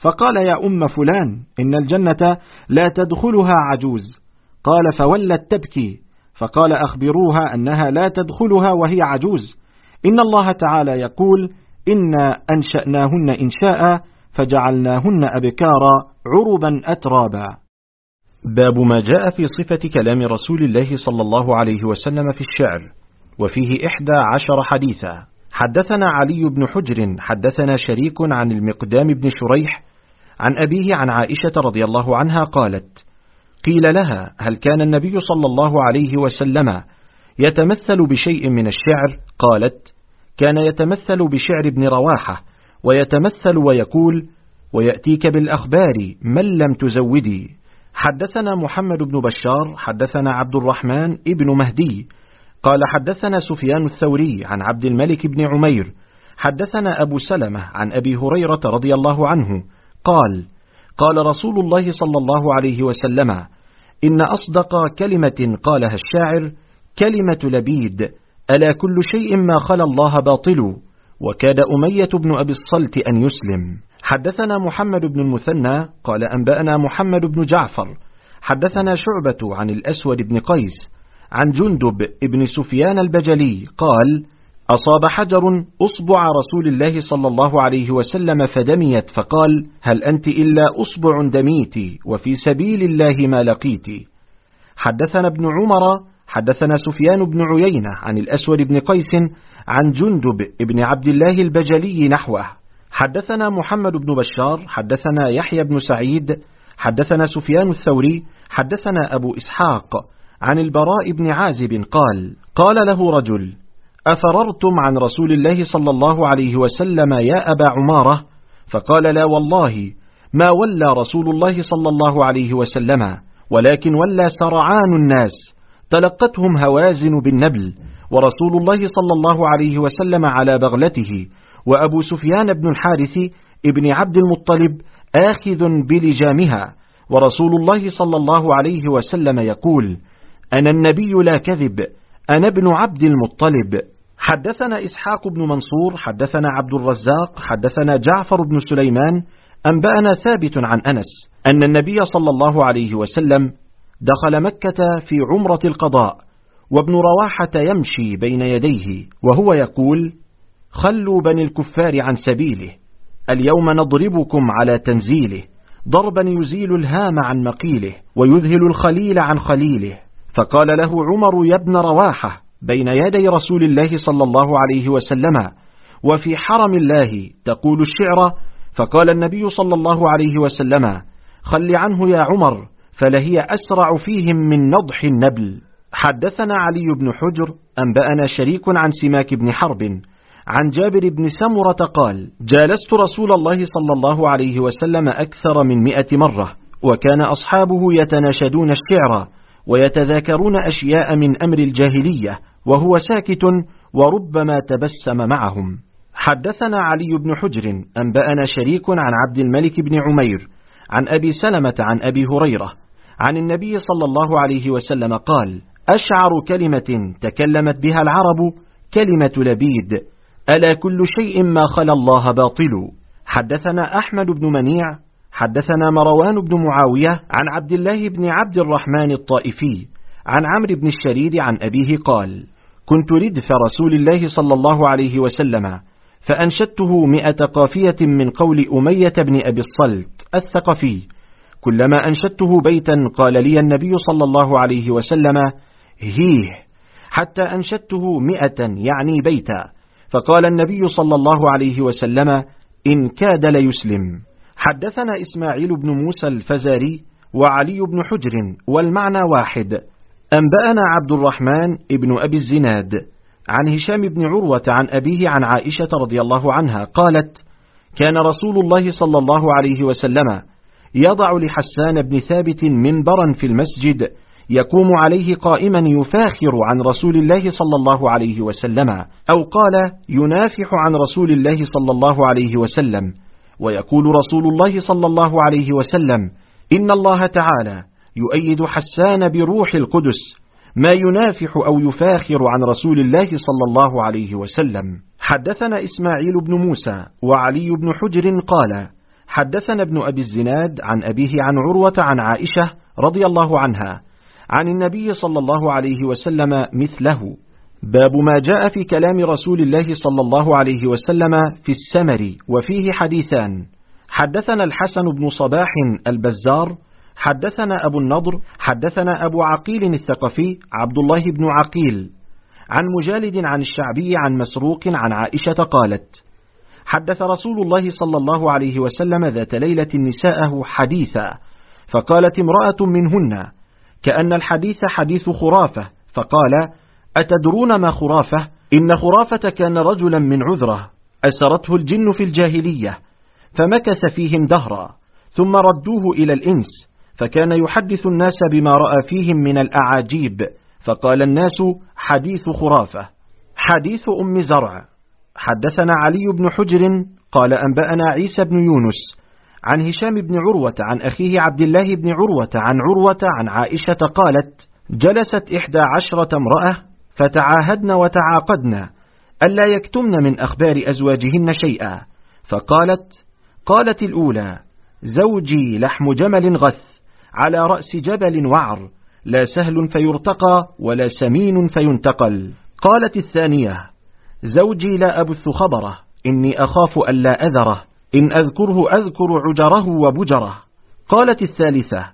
فقال يا أم فلان إن الجنة لا تدخلها عجوز. قال فولت تبكي. فقال أخبروها أنها لا تدخلها وهي عجوز. إن الله تعالى يقول إنا أنشأناهن إنشاء فجعلناهن أبكارا عربا أترابا. باب ما جاء في صفة كلام رسول الله صلى الله عليه وسلم في الشعر وفيه إحدى عشر حديثا. حدثنا علي بن حجر حدثنا شريك عن المقدام بن شريح عن أبيه عن عائشة رضي الله عنها قالت قيل لها هل كان النبي صلى الله عليه وسلم يتمثل بشيء من الشعر؟ قالت كان يتمثل بشعر ابن رواحة ويتمثل ويقول ويأتيك بالأخبار من لم تزودي. حدثنا محمد بن بشار حدثنا عبد الرحمن ابن مهدي. قال حدثنا سفيان الثوري عن عبد الملك بن عمير. حدثنا أبو سلمة عن أبي هريرة رضي الله عنه. قال قال رسول الله صلى الله عليه وسلم إن أصدق كلمة قالها الشاعر كلمة لبيد ألا كل شيء ما خلا الله باطل؟ وكاد أمية بن أبي الصلت أن يسلم. حدثنا محمد بن المثنى قال أنبأنا محمد بن جعفر. حدثنا شعبة عن الأسود بن قيس عن جندب بن سفيان البجلي قال أصاب حجر أصبع رسول الله صلى الله عليه وسلم فدميت فقال هل أنت إلا أصبع دميت وفي سبيل الله ما لقيت. حدثنا ابن عمر حدثنا سفيان بن عيينة عن الأسود بن قيس عن جندب بن عبد الله البجلي نحوه. حدثنا محمد بن بشار حدثنا يحيى بن سعيد حدثنا سفيان الثوري حدثنا أبو إسحاق عن البراء بن عازب قال قال له رجل أفررتم عن رسول الله صلى الله عليه وسلم يا أبا عمارة؟ فقال لا والله ما ولى رسول الله صلى الله عليه وسلم ولكن ولى سرعان الناس تلقتهم هوازن بالنبل ورسول الله صلى الله عليه وسلم على بغلته وأبو سفيان بن الحارث ابن عبد المطلب آخذ بلجامها. ورسول الله صلى الله عليه وسلم يقول أنا النبي لا كذب أنا ابن عبد المطلب. حدثنا إسحاق بن منصور حدثنا عبد الرزاق حدثنا جعفر بن سليمان أنبأنا ثابت عن أنس أن النبي صلى الله عليه وسلم دخل مكة في عمرة القضاء. وابن رواحة يمشي بين يديه وهو يقول خلوا بني الكفار عن سبيله اليوم نضربكم على تنزيله ضربا يزيل الهام عن مقيله ويذهل الخليل عن خليله. فقال له عمر يا ابن رواحة بين يدي رسول الله صلى الله عليه وسلم وفي حرم الله تقول الشعر. فقال النبي صلى الله عليه وسلم خل عنه يا عمر فلهي أسرع فيهم من نضح النبل. حدثنا علي بن حجر أنبأنا شريك عن سماك بن حرب. عن جابر بن سمرة قال جالست رسول الله صلى الله عليه وسلم أكثر من مئة مرة وكان أصحابه يتناشدون الشعر ويتذاكرون أشياء من أمر الجاهلية وهو ساكت وربما تبسم معهم. حدثنا علي بن حجر أنبأنا شريك عن عبد الملك بن عمير عن أبي سلمة عن أبي هريرة عن النبي صلى الله عليه وسلم قال أشعر كلمة تكلمت بها العرب كلمة لبيد. ألا كل شيء ما خلا الله باطل. حدثنا أحمد بن منيع حدثنا مروان بن معاوية عن عبد الله بن عبد الرحمن الطائفي عن عمرو بن الشريد عن أبيه قال كنت ردف رسول الله صلى الله عليه وسلم فأنشدته مئة قافية من قول أمية بن أبي الصلت الثقفي. كلما أنشدته بيتا قال لي النبي صلى الله عليه وسلم هيه حتى أنشدته مئة يعني بيتا. فقال النبي صلى الله عليه وسلم إن كاد ليسلم. حدثنا إسماعيل بن موسى الفزاري وعلي بن حجر والمعنى واحد. أنبأنا عبد الرحمن ابن أبي الزناد عن هشام بن عروة عن أبيه عن عائشة رضي الله عنها قالت كان رسول الله صلى الله عليه وسلم يضع لحسان بن ثابت منبرا في المسجد يقوم عليه قائما يفاخر عن رسول الله صلى الله عليه وسلم أو قال ينافح عن رسول الله صلى الله عليه وسلم ويقول رسول الله صلى الله عليه وسلم إن الله تعالى يؤيد حسان بروح القدس ما ينافح أو يفاخر عن رسول الله صلى الله عليه وسلم. حدثنا إسماعيل بن موسى وعلي بن حجر قال حدثنا ابن أبي الزناد عن أبيه عن عروة عن عائشة رضي الله عنها عن النبي صلى الله عليه وسلم مثله. باب ما جاء في كلام رسول الله صلى الله عليه وسلم في السمر وفيه حديثان. حدثنا الحسن بن صباح البزار حدثنا أبو النضر حدثنا أبو عقيل الثقفي عبد الله بن عقيل. عن مجالد عن الشعبي عن مسروق عن عائشة قالت حدث رسول الله صلى الله عليه وسلم ذات ليلة نساءه حديثا فقالت امرأة منهن كأن الحديث حديث خرافة فقال أتدرون ما خرافة؟ إن خرافة كان رجلا من عذرة أسرته الجن في الجاهلية فمكث فيهم دهرا ثم ردوه إلى الإنس فكان يحدث الناس بما رأى فيهم من الأعاجيب فقال الناس حديث خرافة. حديث أم زرع. حدثنا علي بن حجر قال أنبأنا عيسى بن يونس عن هشام بن عروة عن أخيه عبد الله بن عروة عن عروة عن عائشة قالت جلست إحدى عشرة امرأة فتعاهدن وتعاقدن ألا يكتمن من أخبار أزواجهن شيئا. فقالت قالت الأولى زوجي لحم جمل غث على رأس جبل وعر لا سهل فيرتقى ولا سمين فينتقل. قالت الثانية زوجي لا أبث خبره إني أخاف ألا أذره. إن أذكره أذكر عجره وبجره. قالت الثالثة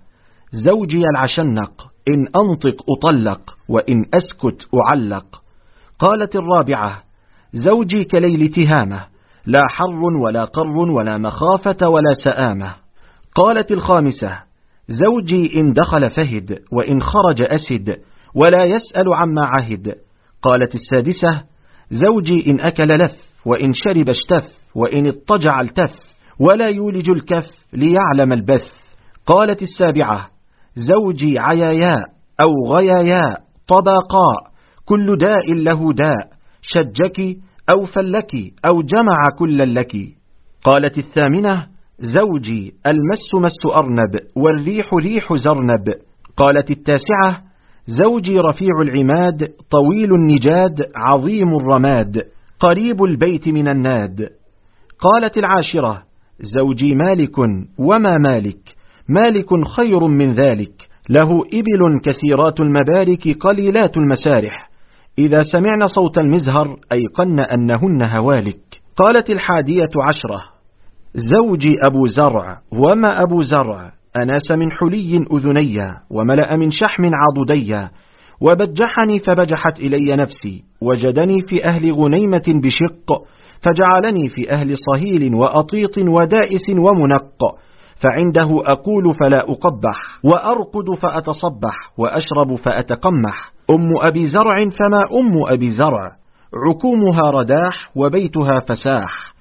زوجي العشنق إن أنطق أطلق وإن أسكت أعلق. قالت الرابعة زوجي كليل تهامة لا حر ولا قر ولا مخافة ولا سآمة. قالت الخامسة زوجي إن دخل فهد وإن خرج أسد ولا يسأل عما عهد. قالت السادسة زوجي إن أكل لف وإن شرب اشتف. وإن اضطجع التف ولا يولج الكف ليعلم البث. قالت السابعة زوجي عياياء أو غياياء طبقاء كل داء له داء شجك أو فلك أو جمع كل لك. قالت الثامنة زوجي المس مس أرنب والريح ريح زرنب. قالت التاسعة زوجي رفيع العماد طويل النجاد عظيم الرماد قريب البيت من الناد. قالت العاشرة زوجي مالك وما مالك مالك خير من ذلك له إبل كثيرات المبارك قليلات المسارح إذا سمعن صوت المزهر أيقن أنهن هوالك. قالت الحادية عشرة زوجي أبو زرع وما أبو زرع أناس من حلي أذني وملأ من شحم عضدي وبجحني فبجحت إلي نفسي وجدني في أهل غنيمة بشق فجعلني في أهل صهيل وأطيط ودائس ومنق فعنده أقول فلا أقبح وأرقد فأتصبح وأشرب فأتقمح. أم أبي زرع فما أم أبي زرع عكومها رداح وبيتها فساح.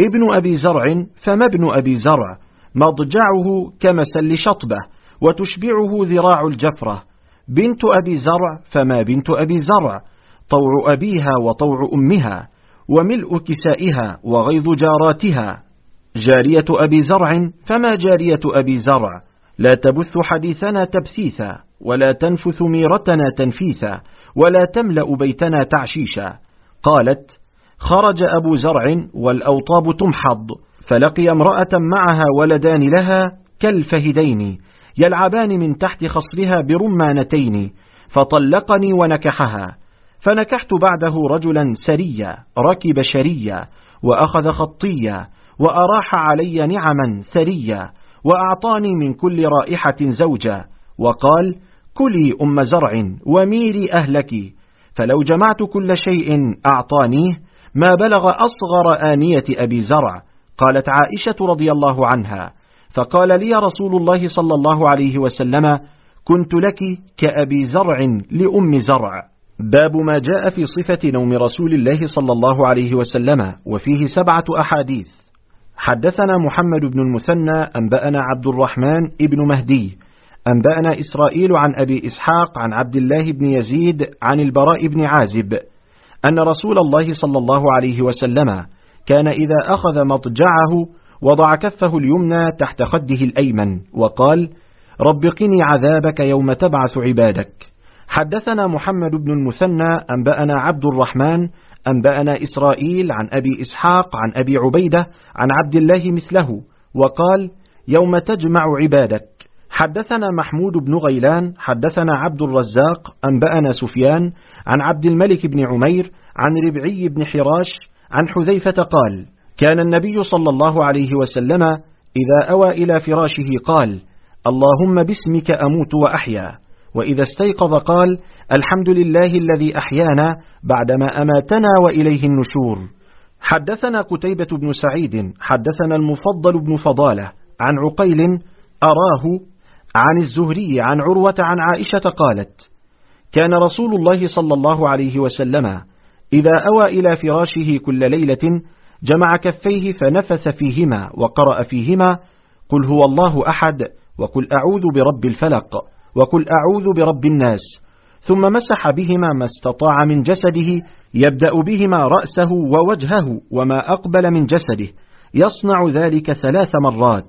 ابن أبي زرع فما ابن أبي زرع مضجعه كمسل شطبة وتشبعه ذراع الجفرة. بنت أبي زرع فما بنت أبي زرع طوع أبيها وطوع أمها. وملء كسائها وغيظ جاراتها. جارية أبي زرع فما جارية أبي زرع؟ لا تبث حديثنا تبثيثا ولا تنفث ميرتنا تنفيثا ولا تملأ بيتنا تعشيشا. قالت خرج أبو زرع والأوطاب تمحض فلقي امرأة معها ولدان لها كالفهدين يلعبان من تحت خصرها برمانتين فطلقني ونكحها. فنكحت بعده رجلا سريا ركب شريا وأخذ خطيا وأراح علي نعما ثريا وأعطاني من كل رائحة زوجا وقال كلي أم زرع وميري أهلك فلو جمعت كل شيء أعطانيه ما بلغ أصغر آنية أبي زرع قالت عائشة رضي الله عنها فقال لي رسول الله صلى الله عليه وسلم كنت لك كأبي زرع لأم زرع باب ما جاء في صفة نوم رسول الله صلى الله عليه وسلم وفيه سبعة أحاديث. حدثنا محمد بن المثنى أنبأنا عبد الرحمن ابن مهدي أنبأنا إسرائيل عن أبي إسحاق عن عبد الله بن يزيد عن البراء بن عازب أن رسول الله صلى الله عليه وسلم كان إذا أخذ مضجعه وضع كفه اليمنى تحت خده الأيمن وقال رب قني عذابك يوم تبعث عبادك. حدثنا محمد بن المثنى أنبأنا عبد الرحمن أنبأنا إسرائيل عن أبي إسحاق عن أبي عبيدة عن عبد الله مثله وقال يوم تجمع عبادك. حدثنا محمود بن غيلان حدثنا عبد الرزاق أنبأنا سفيان عن عبد الملك بن عمير عن ربعي بن حراش عن حذيفة قال كان النبي صلى الله عليه وسلم إذا أوى إلى فراشه قال اللهم باسمك أموت وأحيا. وإذا استيقظ قال الحمد لله الذي أحيانا بعدما أماتنا وإليه النشور. حدثنا قتيبة بن سعيد حدثنا المفضل بن فضالة عن عقيل أراه عن الزهري عن عروة عن عائشة قالت كان رسول الله صلى الله عليه وسلم إذا أوى إلى فراشه كل ليلة جمع كفيه فنفس فيهما وقرأ فيهما قل هو الله أحد وقل أعوذ برب الفلق. وقل أعوذ برب الناس. ثم مسح بهما ما استطاع من جسده يبدأ بهما رأسه ووجهه وما أقبل من جسده. يصنع ذلك ثلاث مرات.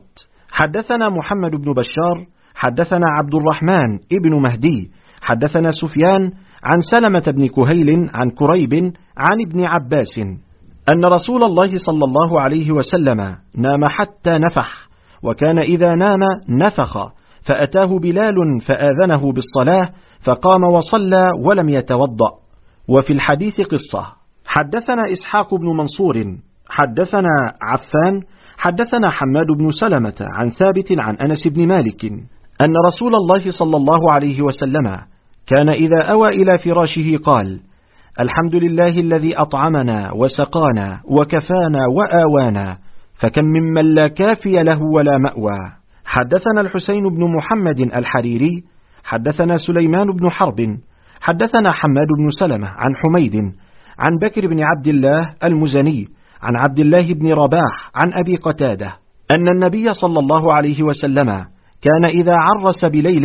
حدثنا محمد بن بشار حدثنا عبد الرحمن ابن مهدي حدثنا سفيان عن سلمة بن كهيل عن كريب عن ابن عباس أن رسول الله صلى الله عليه وسلم نام حتى نفح وكان إذا نام نفخ. فأتاه بلال فآذنه بالصلاة فقام وصلى ولم يتوضأ. وفي الحديث قصة حدثنا إسحاق بن منصور حدثنا عفان حدثنا حماد بن سلمة عن ثابت عن أنس بن مالك أن رسول الله صلى الله عليه وسلم كان إذا أوى إلى فراشه قال الحمد لله الذي أطعمنا وسقانا وكفانا وآوانا فكم ممن لا كافي له ولا مأوى. حدثنا الحسين بن محمد الحريري حدثنا سليمان بن حرب حدثنا حماد بن سلمة عن حميد عن بكر بن عبد الله المزني عن عبد الله بن رباح عن أبي قتادة أن النبي صلى الله عليه وسلم كان إذا عرس بليل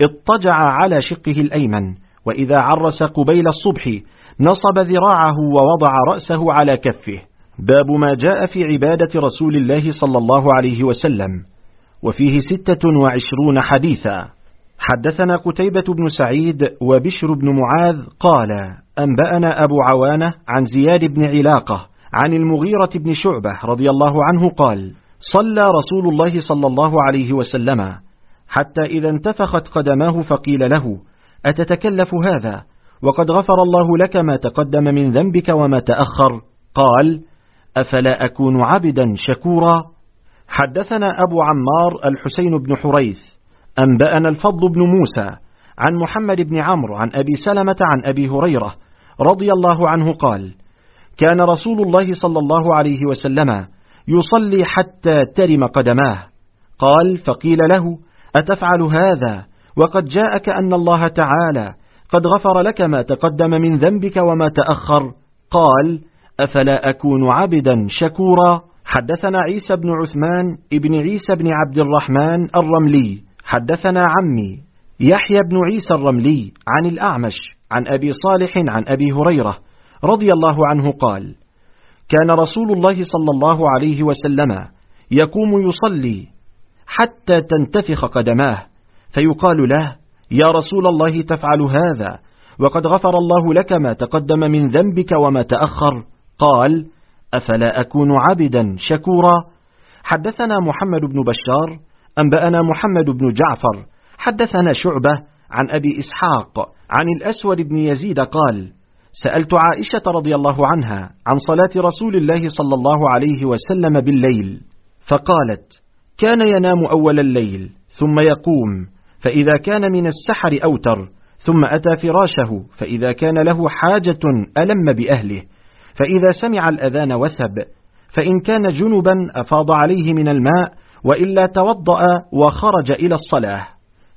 اضطجع على شقه الأيمن وإذا عرس قبيل الصبح نصب ذراعه ووضع رأسه على كفه. باب ما جاء في عبادة رسول الله صلى الله عليه وسلم. وفيه ستة وعشرون حديثا. حدثنا قتيبة بن سعيد وبشر بن معاذ قال أنبأنا أبو عوانة عن زياد بن علاقة عن المغيرة بن شعبة رضي الله عنه قال صلى رسول الله صلى الله عليه وسلم حتى إذا انتفخت قدماه فقيل له أتتكلف هذا؟ وقد غفر الله لك ما تقدم من ذنبك وما تأخر؟ قال أفلا أكون عبدا شكورا؟ حدثنا أبو عمار الحسين بن حريث أنبأنا الفضل بن موسى عن محمد بن عمرو عن أبي سلمة عن أبي هريرة رضي الله عنه قال كان رسول الله صلى الله عليه وسلم يصلي حتى ترم قدماه. قال فقيل له أتفعل هذا؟ وقد جاءك أن الله تعالى قد غفر لك ما تقدم من ذنبك وما تأخر. قال أفلا أكون عبدا شكورا؟ حدثنا عيسى بن عثمان ابن عيسى بن عبد الرحمن الرملي. حدثنا عمي يحيى بن عيسى الرملي عن الأعمش عن أبي صالح عن أبي هريرة رضي الله عنه قال كان رسول الله صلى الله عليه وسلم يقوم يصلي حتى تنتفخ قدماه فيقال له يا رسول الله تفعل هذا وقد غفر الله لك ما تقدم من ذنبك وما تأخر. قال أفلا أكون عبدا شكورا؟ حدثنا محمد بن بشار أنبأنا محمد بن جعفر حدثنا شعبة عن أبي إسحاق عن الأسود بن يزيد قال سألت عائشة رضي الله عنها عن صلاة رسول الله صلى الله عليه وسلم بالليل فقالت كان ينام أول الليل ثم يقوم فإذا كان من السحر أوتر ثم أتى فراشه فإذا كان له حاجة ألم بأهله. فإذا سمع الأذان وثب فإن كان جنبا أفاض عليه من الماء وإلا توضأ وخرج إلى الصلاة.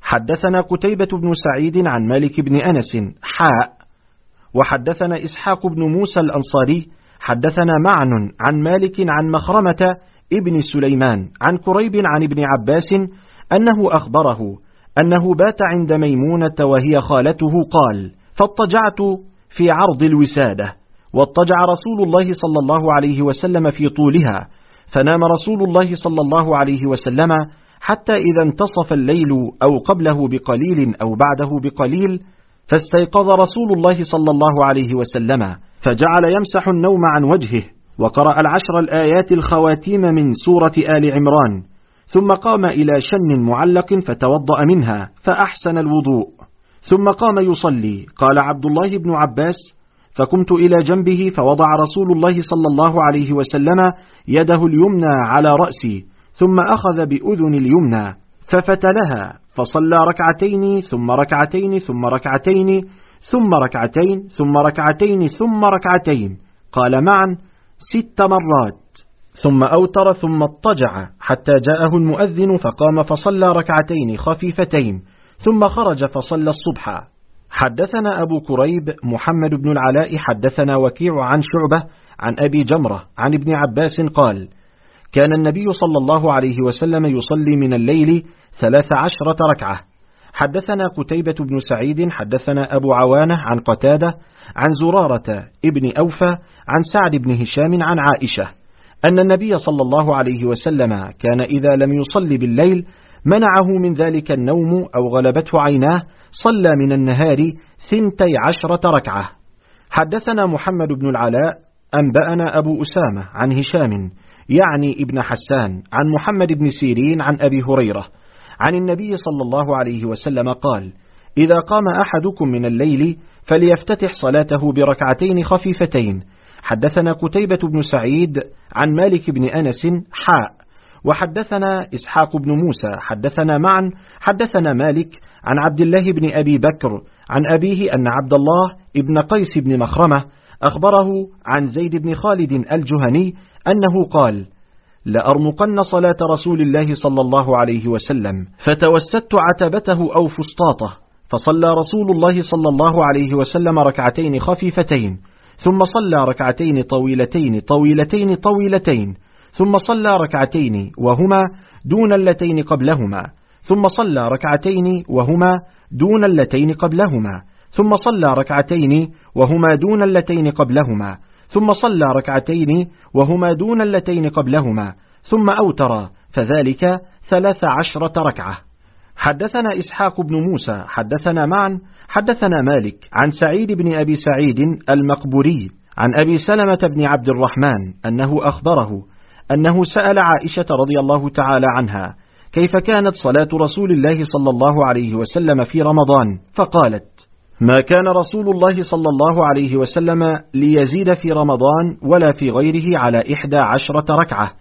حدثنا قتيبة بن سعيد عن مالك بن أنس حاء. وحدثنا إسحاق بن موسى الأنصاري حدثنا معن عن مالك عن مخرمة ابن سليمان عن كريب عن ابن عباس أنه أخبره أنه بات عند ميمونة وهي خالته قال فاضطجعت في عرض الوسادة. واضطجع رسول الله صلى الله عليه وسلم في طولها فنام رسول الله صلى الله عليه وسلم حتى إذا انتصف الليل أو قبله بقليل أو بعده بقليل فاستيقظ رسول الله صلى الله عليه وسلم فجعل يمسح النوم عن وجهه وقرأ العشر الآيات الخواتيم من سورة آل عمران ثم قام إلى شن معلق فتوضأ منها فأحسن الوضوء ثم قام يصلي قال عبد الله بن عباس فقمت إلى جنبه فوضع رسول الله صلى الله عليه وسلم يده اليمنى على رأسي ثم أخذ بأذن اليمنى ففتلها فصلى ركعتين ثم ركعتين ثم ركعتين ثم ركعتين ثم ركعتين ثم ركعتين. قال معا ست مرات. ثم أوتر ثم اضطجع حتى جاءه المؤذن فقام فصلى ركعتين خفيفتين ثم خرج فصلى الصبح. حدثنا أبو كريب محمد بن العلاء حدثنا وكيع عن شعبة عن أبي جمرة عن ابن عباس قال كان النبي صلى الله عليه وسلم يصلي من الليل ثلاث عشرة ركعة. حدثنا قتيبة بن سعيد حدثنا أبو عوانة عن قتادة عن زرارة ابن أوفى عن سعد بن هشام عن عائشة أن النبي صلى الله عليه وسلم كان إذا لم يصلي بالليل منعه من ذلك النوم أو غلبته عيناه صلى من النهار ثنتي عشرة ركعة. حدثنا محمد بن العلاء أنبأنا أبو أسامة عن هشام يعني ابن حسان عن محمد بن سيرين عن أبي هريرة عن النبي صلى الله عليه وسلم قال إذا قام أحدكم من الليل فليفتتح صلاته بركعتين خفيفتين حدثنا قتيبة بن سعيد عن مالك بن أنس حاء وحدثنا إسحاق بن موسى حدثنا معا حدثنا مالك عن عبد الله بن أبي بكر عن أبيه أن عبد الله ابن قيس بن مخرمة أخبره عن زيد بن خالد الجهني أنه قال لأرمقن صلاة رسول الله صلى الله عليه وسلم فتوسدت عتبته أو فسطاطه فصلى رسول الله صلى الله عليه وسلم ركعتين خفيفتين ثم صلى ركعتين طويلتين طويلتين طويلتين ثم صلى ركعتين وهما دون اللتين قبلهما. ثم صلى ركعتين وهما دون اللتين قبلهما. ثم صلى ركعتين وهما دون اللتين قبلهما. ثم صلى ركعتين وهما دون اللتين قبلهما. ثم أوتر فذلك ثلاث عشرة ركعة. حدثنا إسحاق بن موسى حدثنا معا حدثنا مالك عن سعيد بن أبي سعيد المقبوري عن أبي سلمة بن عبد الرحمن أنه أخبره أنه سأل عائشة رضي الله تعالى عنها كيف كانت صلاة رسول الله صلى الله عليه وسلم في رمضان؟ فقالت ما كان رسول الله صلى الله عليه وسلم ليزيد في رمضان ولا في غيره على إحدى عشرة ركعة.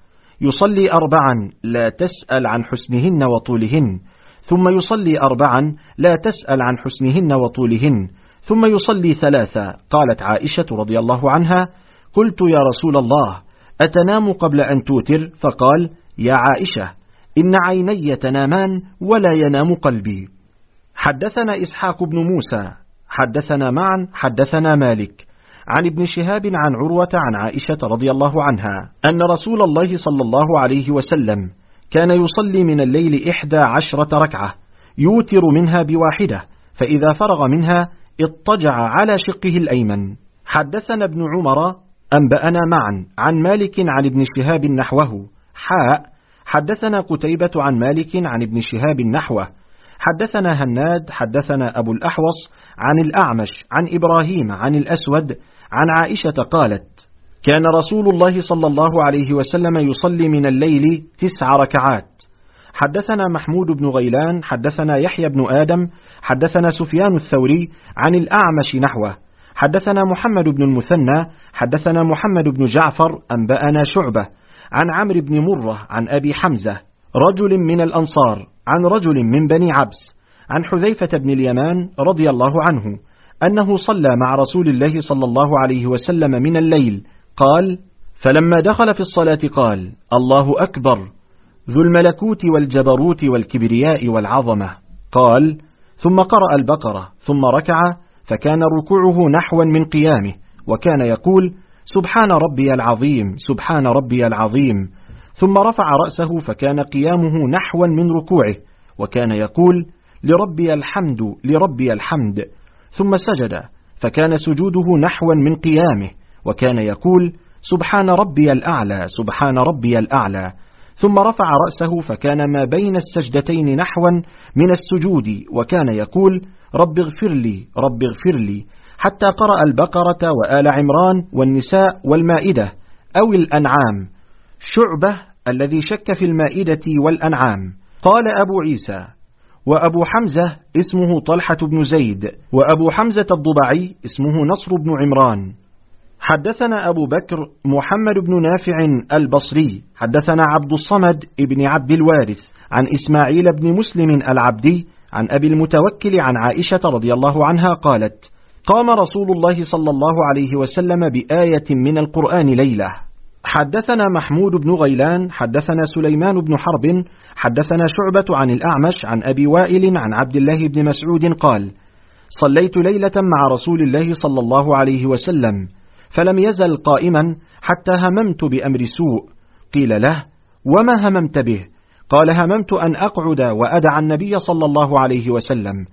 يصلي أربعا لا تسأل عن حسنهن وطولهن. ثم يصلي أربعا لا تسأل عن حسنهن وطولهن. ثم يصلي ثلاثا قالت عائشة رضي الله عنها. قلت يا رسول الله أتنام قبل أن توتر؟ فقال يا عائشة إن عيني تنامان ولا ينام قلبي. حدثنا إسحاق بن موسى حدثنا معا حدثنا مالك عن ابن شهاب عن عروة عن عائشة رضي الله عنها أن رسول الله صلى الله عليه وسلم كان يصلي من الليل إحدى عشرة ركعة يوتر منها بواحدة فإذا فرغ منها اضطجع على شقه الأيمن. حدثنا ابن عمر أنبأنا معا عن مالك عن ابن شهاب نحوه. حاء حدثنا قتيبة عن مالك عن ابن شهاب نحوه. حدثنا هناد حدثنا أبو الأحوص عن الأعمش عن إبراهيم عن الأسود عن عائشة قالت كان رسول الله صلى الله عليه وسلم يصلي من الليل تسع ركعات. حدثنا محمود بن غيلان حدثنا يحيى بن آدم حدثنا سفيان الثوري عن الأعمش نحوه. حدثنا محمد بن المثنى حدثنا محمد بن جعفر أنبأنا شعبة عن عمرو بن مرة عن أبي حمزة رجل من الأنصار عن رجل من بني عبس عن حذيفة بن اليمان رضي الله عنه أنه صلى مع رسول الله صلى الله عليه وسلم من الليل قال فلما دخل في الصلاة قال الله أكبر ذو الملكوت والجبروت والكبرياء والعظمة قال ثم قرأ البقرة ثم ركع فكان ركوعه نحوا من قيامه وكان يقول سبحان ربي العظيم سبحان ربي العظيم. ثم رفع رأسه فكان قيامه نحوا من ركوعه وكان يقول لربي الحمد لربي الحمد. ثم سجد فكان سجوده نحوا من قيامه وكان يقول سبحان ربي الأعلى سبحان ربي الأعلى. ثم رفع رأسه فكان ما بين السجدتين نحوا من السجود وكان يقول رب اغفر لي رب اغفر لي. حتى قرأ البقرة وآل عمران والنساء والمائدة أو الأنعام شعبة الذي شك في المائدة والأنعام. قال أبو عيسى وأبو حمزة اسمه طلحة بن زيد وأبو حمزة الضبعي اسمه نصر بن عمران. حدثنا أبو بكر محمد بن نافع البصري حدثنا عبد الصمد ابن عبد الوارث عن إسماعيل بن مسلم العبدي عن أبي المتوكل عن عائشة رضي الله عنها قالت قام رسول الله صلى الله عليه وسلم بآية من القرآن ليلة. حدثنا محمود بن غيلان حدثنا سليمان بن حرب حدثنا شعبة عن الأعمش عن أبي وائل عن عبد الله بن مسعود قال صليت ليلة مع رسول الله صلى الله عليه وسلم. فلم يزل قائما حتى هممت بأمر سوء. قيل له وما هممت به؟ قال هممت أن أقعد وأدع النبي صلى الله عليه وسلم.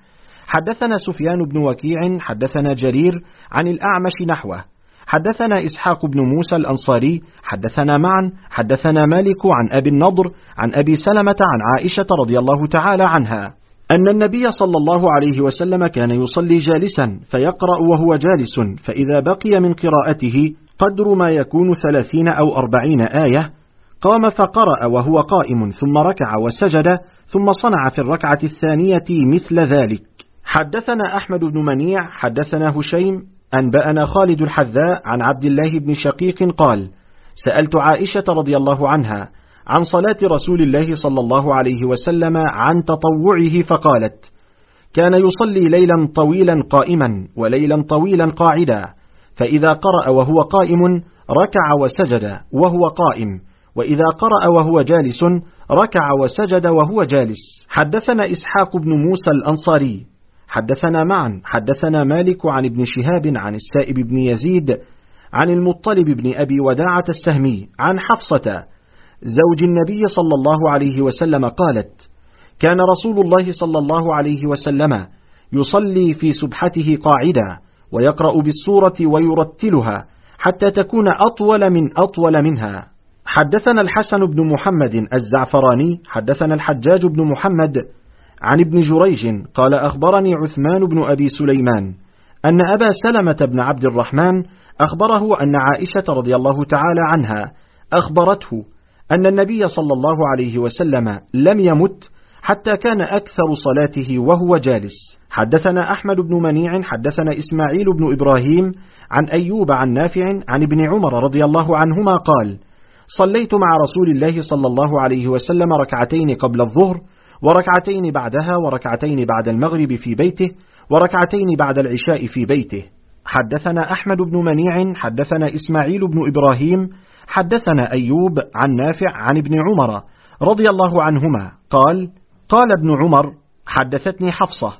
حدثنا سفيان بن وكيع حدثنا جرير عن الأعمش نحوه. حدثنا إسحاق بن موسى الأنصاري حدثنا معا حدثنا مالك عن أبي النضر عن أبي سلمة عن عائشة رضي الله تعالى عنها. أن النبي صلى الله عليه وسلم كان يصلي جالسا فيقرأ وهو جالس فإذا بقي من قراءته قدر ما يكون ثلاثين أو أربعين آية قام فقرأ وهو قائم ثم ركع وسجد ثم صنع في الركعة الثانية مثل ذلك. حدثنا أحمد بن منيع حدثنا هشيم أنبأنا خالد الحذاء عن عبد الله بن شقيق قال سألت عائشة رضي الله عنها عن صلاة رسول الله صلى الله عليه وسلم عن تطوعه فقالت كان يصلي ليلا طويلا قائما وليلا طويلا قاعدا فإذا قرأ وهو قائم ركع وسجد وهو قائم وإذا قرأ وهو جالس ركع وسجد وهو جالس. حدثنا إسحاق بن موسى الأنصاري. حدثنا معا حدثنا مالك عن ابن شهاب عن السائب بن يزيد عن المطلب بن أبي وداعة السهمي عن حفصة زوج النبي صلى الله عليه وسلم قالت كان رسول الله صلى الله عليه وسلم يصلي في سبحته قاعدا ويقرأ بالسورة ويرتلها حتى تكون أطول من أطول منها. حدثنا الحسن بن محمد الزعفراني حدثنا الحجاج بن محمد عن ابن جريج قال أخبرني عثمان بن أبي سليمان أن أبا سلمة بن عبد الرحمن أخبره أن عائشة رضي الله تعالى عنها أخبرته أن النبي صلى الله عليه وسلم لم يمت حتى كان أكثر صلاته وهو جالس. حدثنا أحمد بن منيع حدثنا إسماعيل بن إبراهيم عن أيوب عن نافع عن ابن عمر رضي الله عنهما قال صليت مع رسول الله صلى الله عليه وسلم ركعتين قبل الظهر وركعتين بعدها وركعتين بعد المغرب في بيته وركعتين بعد العشاء في بيته. حدثنا أحمد بن منيع حدثنا إسماعيل بن إبراهيم حدثنا أيوب عن نافع عن ابن عمر رضي الله عنهما قال قال ابن عمر حدثتني حفصة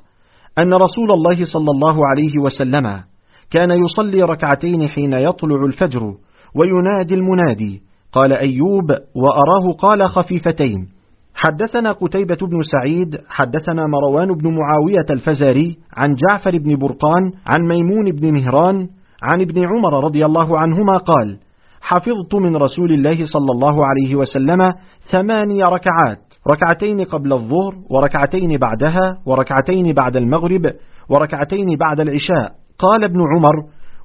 أن رسول الله صلى الله عليه وسلم كان يصلي ركعتين حين يطلع الفجر وينادي المنادي. قال أيوب وأراه قال خفيفتين. حدثنا قتيبة بن سعيد حدثنا مروان بن معاوية الفزاري عن جعفر بن برقان عن ميمون بن مهران عن ابن عمر رضي الله عنهما قال حفظت من رسول الله صلى الله عليه وسلم ثماني ركعات. ركعتين قبل الظهر وركعتين بعدها وركعتين بعد المغرب وركعتين بعد العشاء. قال ابن عمر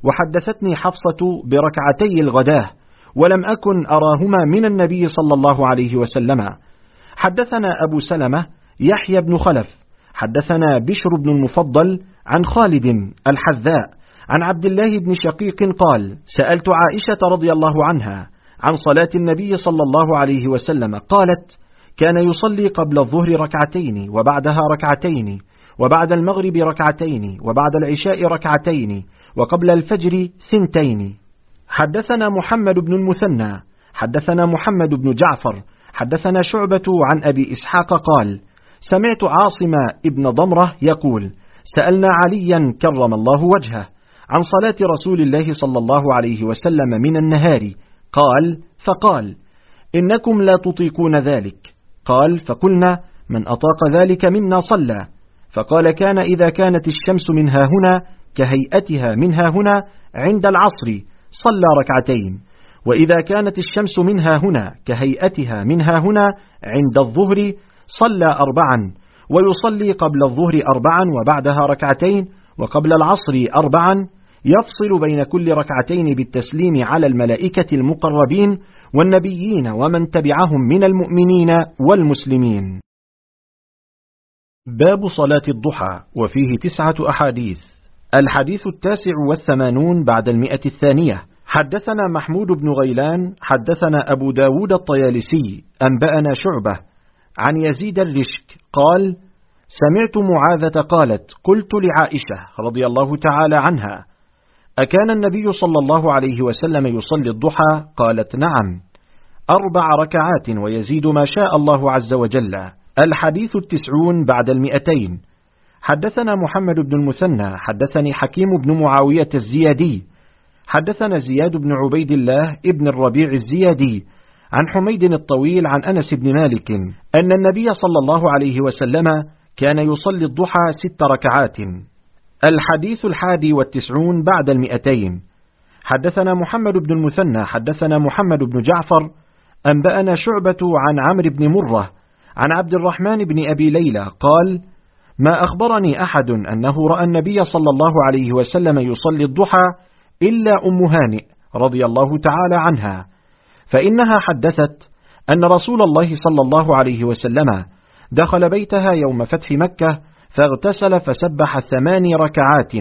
وحدثتني حفصة بركعتي الغداة ولم أكن أراهما من النبي صلى الله عليه وسلم. حدثنا أبو سلمة يحيى بن خلف. حدثنا بشر بن المفضل عن خالد الحذاء. عن عبد الله بن شقيق قال سألت عائشة رضي الله عنها عن صلاة النبي صلى الله عليه وسلم قالت كان يصلي قبل الظهر ركعتين وبعدها ركعتين وبعد المغرب ركعتين وبعد العشاء ركعتين وقبل الفجر سنتين حدثنا محمد بن المثنى حدثنا محمد بن جعفر حدثنا شعبة عن أبي إسحاق قال سمعت عاصم ابن ضمرة يقول سألنا عليا كرم الله وجهه عن صلاة رسول الله صلى الله عليه وسلم من النهار. قال فقال إنكم لا تطيقون ذلك. قال فقلنا من أطاق ذلك منا صلى. فقال كان إذا كانت الشمس منها هنا كهيئتها منها هنا عند العصر صلى ركعتين. وإذا كانت الشمس منها هنا كهيئتها منها هنا عند الظهر صلى أربعا. ويصلي قبل الظهر أربعا وبعدها ركعتين وقبل العصر أربعا. يفصل بين كل ركعتين بالتسليم على الملائكة المقربين والنبيين ومن تبعهم من المؤمنين والمسلمين. باب صلاة الضحى وفيه تسعة أحاديث. الحديث التاسع والثمانون بعد المئة الثانية. حدثنا محمود بن غيلان حدثنا أبو داود الطيالسي أنبأنا شعبة. عن يزيد الرشك قال سمعت معاذة قالت قلت لعائشة رضي الله تعالى عنها أكان النبي صلى الله عليه وسلم يصلي الضحى؟ قالت نعم. أربع ركعات ويزيد ما شاء الله عز وجل. الحديث التسعون بعد المئتين. حدثنا محمد بن المثنى حدثني حكيم بن معاوية الزيادي. حدثنا زياد بن عبيد الله ابن الربيع الزيادي عن حميد الطويل عن أنس بن مالك أن النبي صلى الله عليه وسلم كان يصلي الضحى ست ركعات. الحديث الحادي والتسعون بعد المئتين. حدثنا محمد بن المثنى حدثنا محمد بن جعفر أنبأنا شعبة عن عمرو بن مرة عن عبد الرحمن بن أبي ليلى قال ما أخبرني أحد أنه رأى النبي صلى الله عليه وسلم يصلي الضحى إلا أم هانئ رضي الله تعالى عنها فإنها حدثت أن رسول الله صلى الله عليه وسلم دخل بيتها يوم فتح مكة فاغتسل فسبح ثماني ركعات.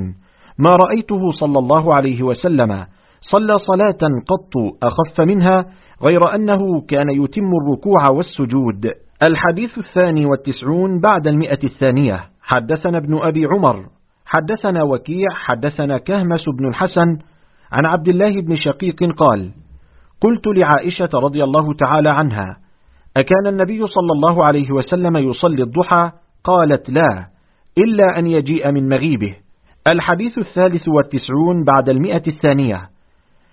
ما رأيته صلى الله عليه وسلم. صلى صلاة قط أخف منها غير أنه كان يتم الركوع والسجود. الحديث الثاني والتسعون بعد المئة الثانية. حدثنا ابن أبي عمر. حدثنا وكيع. حدثنا كهمس بن الحسن. عن عبد الله بن شقيق قال قلت لعائشة رضي الله تعالى عنها أكان النبي صلى الله عليه وسلم يصلي الضحى؟ قالت لا. إلا أن يجيء من مغيبه. الحديث الثالث والتسعون بعد المئة الثانية.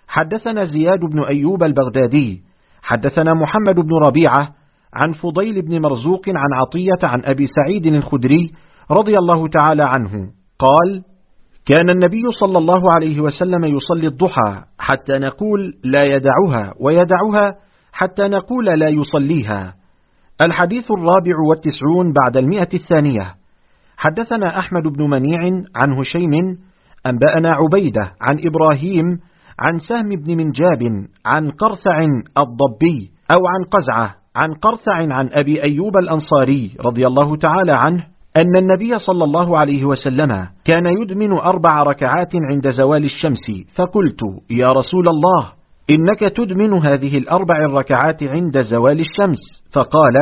حدثنا زياد بن أيوب البغدادي. حدثنا محمد بن ربيعة عن فضيل بن مرزوق عن عطية عن أبي سعيد الخدري رضي الله تعالى عنه. قال كان النبي صلى الله عليه وسلم يصلي الضحى حتى نقول لا يدعها ويدعها حتى نقول لا يصليها. الحديث الرابع والتسعون بعد المئة الثانية. حدثنا أحمد بن منيع عن هشيم أنبأنا عبيدة عن إبراهيم عن سهم بن منجاب عن قرثع الضبي أو عن قزعة عن قرثع عن أبي أيوب الأنصاري رضي الله تعالى عنه أن النبي صلى الله عليه وسلم كان يدمن أربع ركعات عند زوال الشمس فقلت يا رسول الله إنك تدمن هذه الأربع الركعات عند زوال الشمس. فقال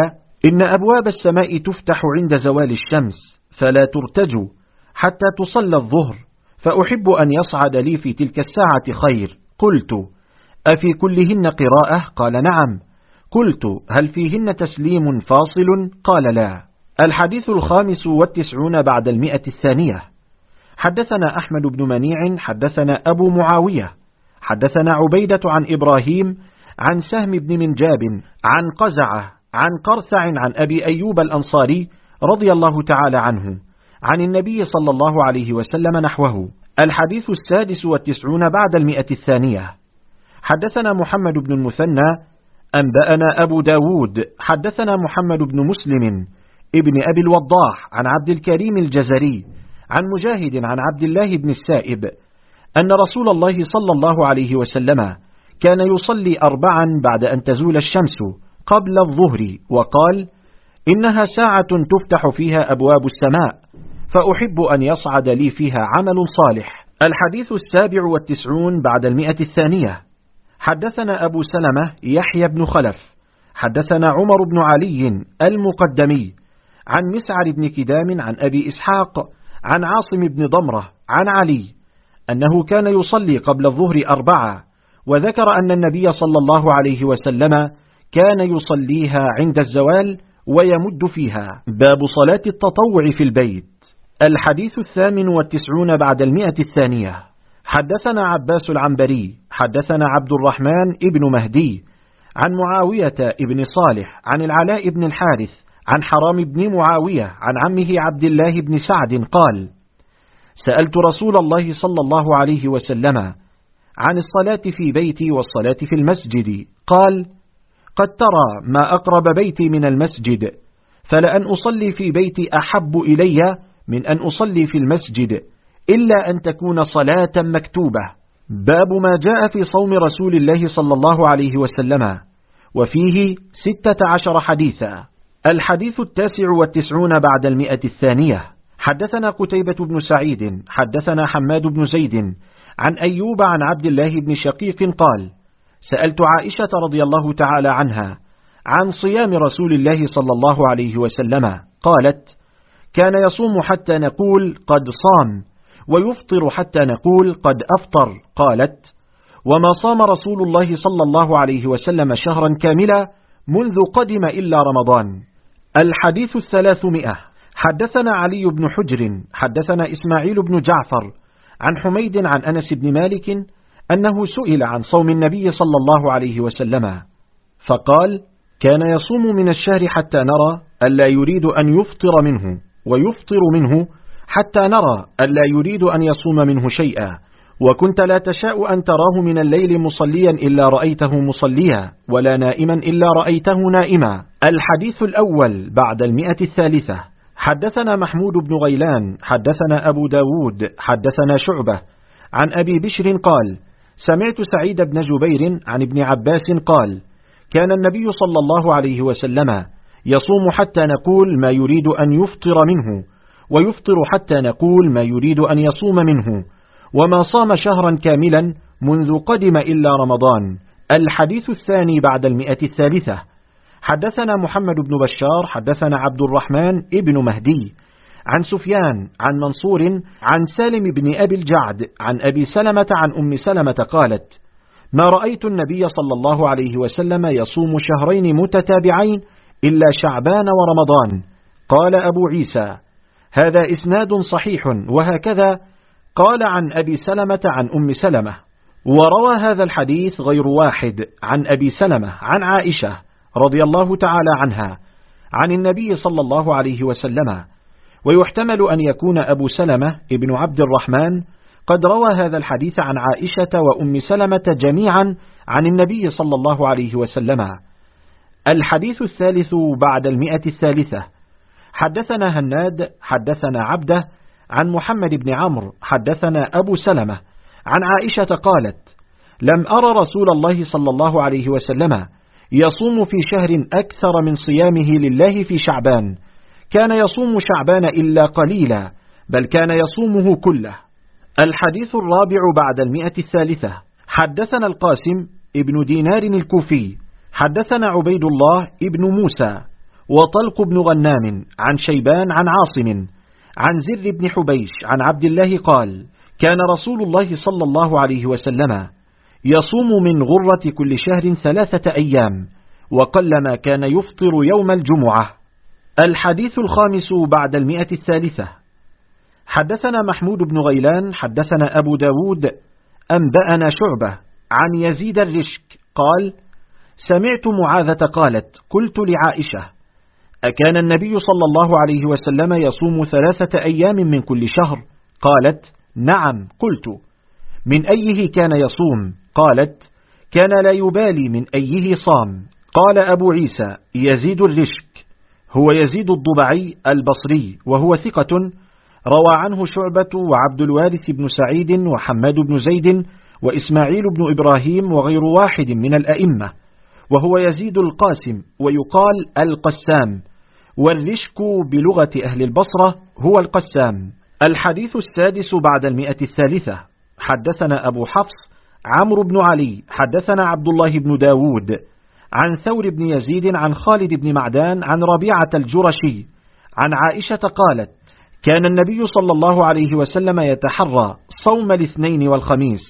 إن أبواب السماء تفتح عند زوال الشمس. فلا ترتجوا حتى تصلى الظهر فأحب أن يصعد لي في تلك الساعة خير. قلت أفي كلهن قراءة؟ قال نعم. قلت هل فيهن تسليم فاصل؟ قال لا. الحديث الخامس والتسعون بعد المئة الثانية. حدثنا أحمد بن منيع حدثنا أبو معاوية حدثنا عبيدة عن إبراهيم عن سهم بن منجاب عن قزعة عن قرثع عن أبي أيوب الأنصاري رضي الله تعالى عنه عن النبي صلى الله عليه وسلم نحوه. الحديث السادس والتسعون بعد المئة الثانية. حدثنا محمد بن المثنى أنبأنا أبو داود. حدثنا محمد بن مسلم ابن أبي الوضاح عن عبد الكريم الجزري عن مجاهد عن عبد الله بن السائب أن رسول الله صلى الله عليه وسلم كان يصلي أربعا بعد أن تزول الشمس قبل الظهر وقال إنها ساعة تفتح فيها أبواب السماء فأحب أن يصعد لي فيها عمل صالح. الحديث السابع والتسعون بعد المئة الثانية. حدثنا أبو سلمة يحيى بن خلف. حدثنا عمر بن علي المقدمي عن مسعر بن كدام عن أبي إسحاق عن عاصم بن ضمرة عن علي أنه كان يصلي قبل الظهر أربعة وذكر أن النبي صلى الله عليه وسلم كان يصليها عند الزوال ويمد فيها. باب صلاة التطوع في البيت. الحديث الثامن والتسعون بعد المئة الثانية. حدثنا عباس العنبري حدثنا عبد الرحمن ابن مهدي عن معاوية ابن صالح عن العلاء بن الحارث عن حرام بن معاوية عن عمه عبد الله بن سعد قال سألت رسول الله صلى الله عليه وسلم عن الصلاة في بيتي والصلاة في المسجد. قال قد ترى ما أقرب بيتي من المسجد فلأن أصلي في بيتي أحب إلي من أن أصلي في المسجد إلا أن تكون صلاة مكتوبة. باب ما جاء في صوم رسول الله صلى الله عليه وسلم وفيه ستة عشر حديثا. الحديث التاسع والتسعون بعد المئة الثانية. حدثنا قتيبة بن سعيد حدثنا حماد بن زيد عن أيوب عن عبد الله بن شقيق قال سألت عائشة رضي الله تعالى عنها عن صيام رسول الله صلى الله عليه وسلم. قالت كان يصوم حتى نقول قد صام ويفطر حتى نقول قد أفطر. قالت وما صام رسول الله صلى الله عليه وسلم شهرا كاملا منذ قدم إلا رمضان. الحديث الثلاثمائة. حدثنا علي بن حجر حدثنا إسماعيل بن جعفر عن حميد عن أنس بن مالك أنه سئل عن صوم النبي صلى الله عليه وسلم فقال كان يصوم من الشهر حتى نرى ألا يريد أن يفطر منه ويفطر منه حتى نرى ألا يريد أن يصوم منه شيئا وكنت لا تشاء أن تراه من الليل مصليا إلا رأيته مصليا ولا نائما إلا رأيته نائما. الحديث الأول بعد المئة الثالثة. حدثنا محمود بن غيلان حدثنا أبو داود حدثنا شعبة. عن أبي بشر قال سمعت سعيد بن جبير عن ابن عباس قال كان النبي صلى الله عليه وسلم يصوم حتى نقول ما يريد أن يفطر منه ويفطر حتى نقول ما يريد أن يصوم منه وما صام شهرا كاملا منذ قدم إلا رمضان. الحديث الثاني بعد المئة الثالثة. حدثنا محمد بن بشار حدثنا عبد الرحمن ابن مهدي عن سفيان عن منصور عن سالم بن أبي الجعد عن أبي سلمة عن أم سلمة قالت ما رأيت النبي صلى الله عليه وسلم يصوم شهرين متتابعين إلا شعبان ورمضان. قال أبو عيسى هذا إسناد صحيح وهكذا قال عن أبي سلمة عن أم سلمة. وروى هذا الحديث غير واحد عن أبي سلمة عن عائشة رضي الله تعالى عنها عن النبي صلى الله عليه وسلم. ويحتمل أن يكون أبو سلمة ابن عبد الرحمن قد روى هذا الحديث عن عائشة وأم سلمة جميعا عن النبي صلى الله عليه وسلم. الحديث الثالث بعد المئة الثالثة. حدثنا هناد حدثنا عبدة عن محمد بن عمرو حدثنا أبو سلمة عن عائشة قالت لم أرى رسول الله صلى الله عليه وسلم يصوم في شهر أكثر من صيامه لله في شعبان كان يصوم شعبان إلا قليلا بل كان يصومه كله. الحديث الرابع بعد المئة الثالثة. حدثنا القاسم ابن دينار الكوفي. حدثنا عبيد الله ابن موسى وطلق بن غنام عن شيبان عن عاصم عن زر بن حبيش عن عبد الله قال كان رسول الله صلى الله عليه وسلم يصوم من غرة كل شهر ثلاثة أيام وقلما كان يفطر يوم الجمعة. الحديث الخامس بعد المئة الثالثة. حدثنا محمود بن غيلان حدثنا أبو داود أنبأنا شعبة عن يزيد الرشك قال سمعت معاذة قالت قلت لعائشة أكان النبي صلى الله عليه وسلم يصوم ثلاثة أيام من كل شهر؟ قالت نعم قلت. من أيه كان يصوم؟ قالت كان لا يبالي من أيه صام. قال أبو عيسى يزيد الرشك. هو يزيد الضبعي البصري وهو ثقة. روى عنه شعبة وعبد الوارث بن سعيد وحماد بن زيد وإسماعيل بن إبراهيم وغير واحد من الأئمة. وهو يزيد القاسم ويقال القسام. والرشك بلغة أهل البصرة هو القسام. الحديث السادس بعد المئة الثالثة. حدثنا أبو حفص عمرو بن علي حدثنا عبد الله بن داود. عن ثور بن يزيد عن خالد بن معدان عن ربيعة الجرشي عن عائشة قالت كان النبي صلى الله عليه وسلم يتحرى صوم الاثنين والخميس.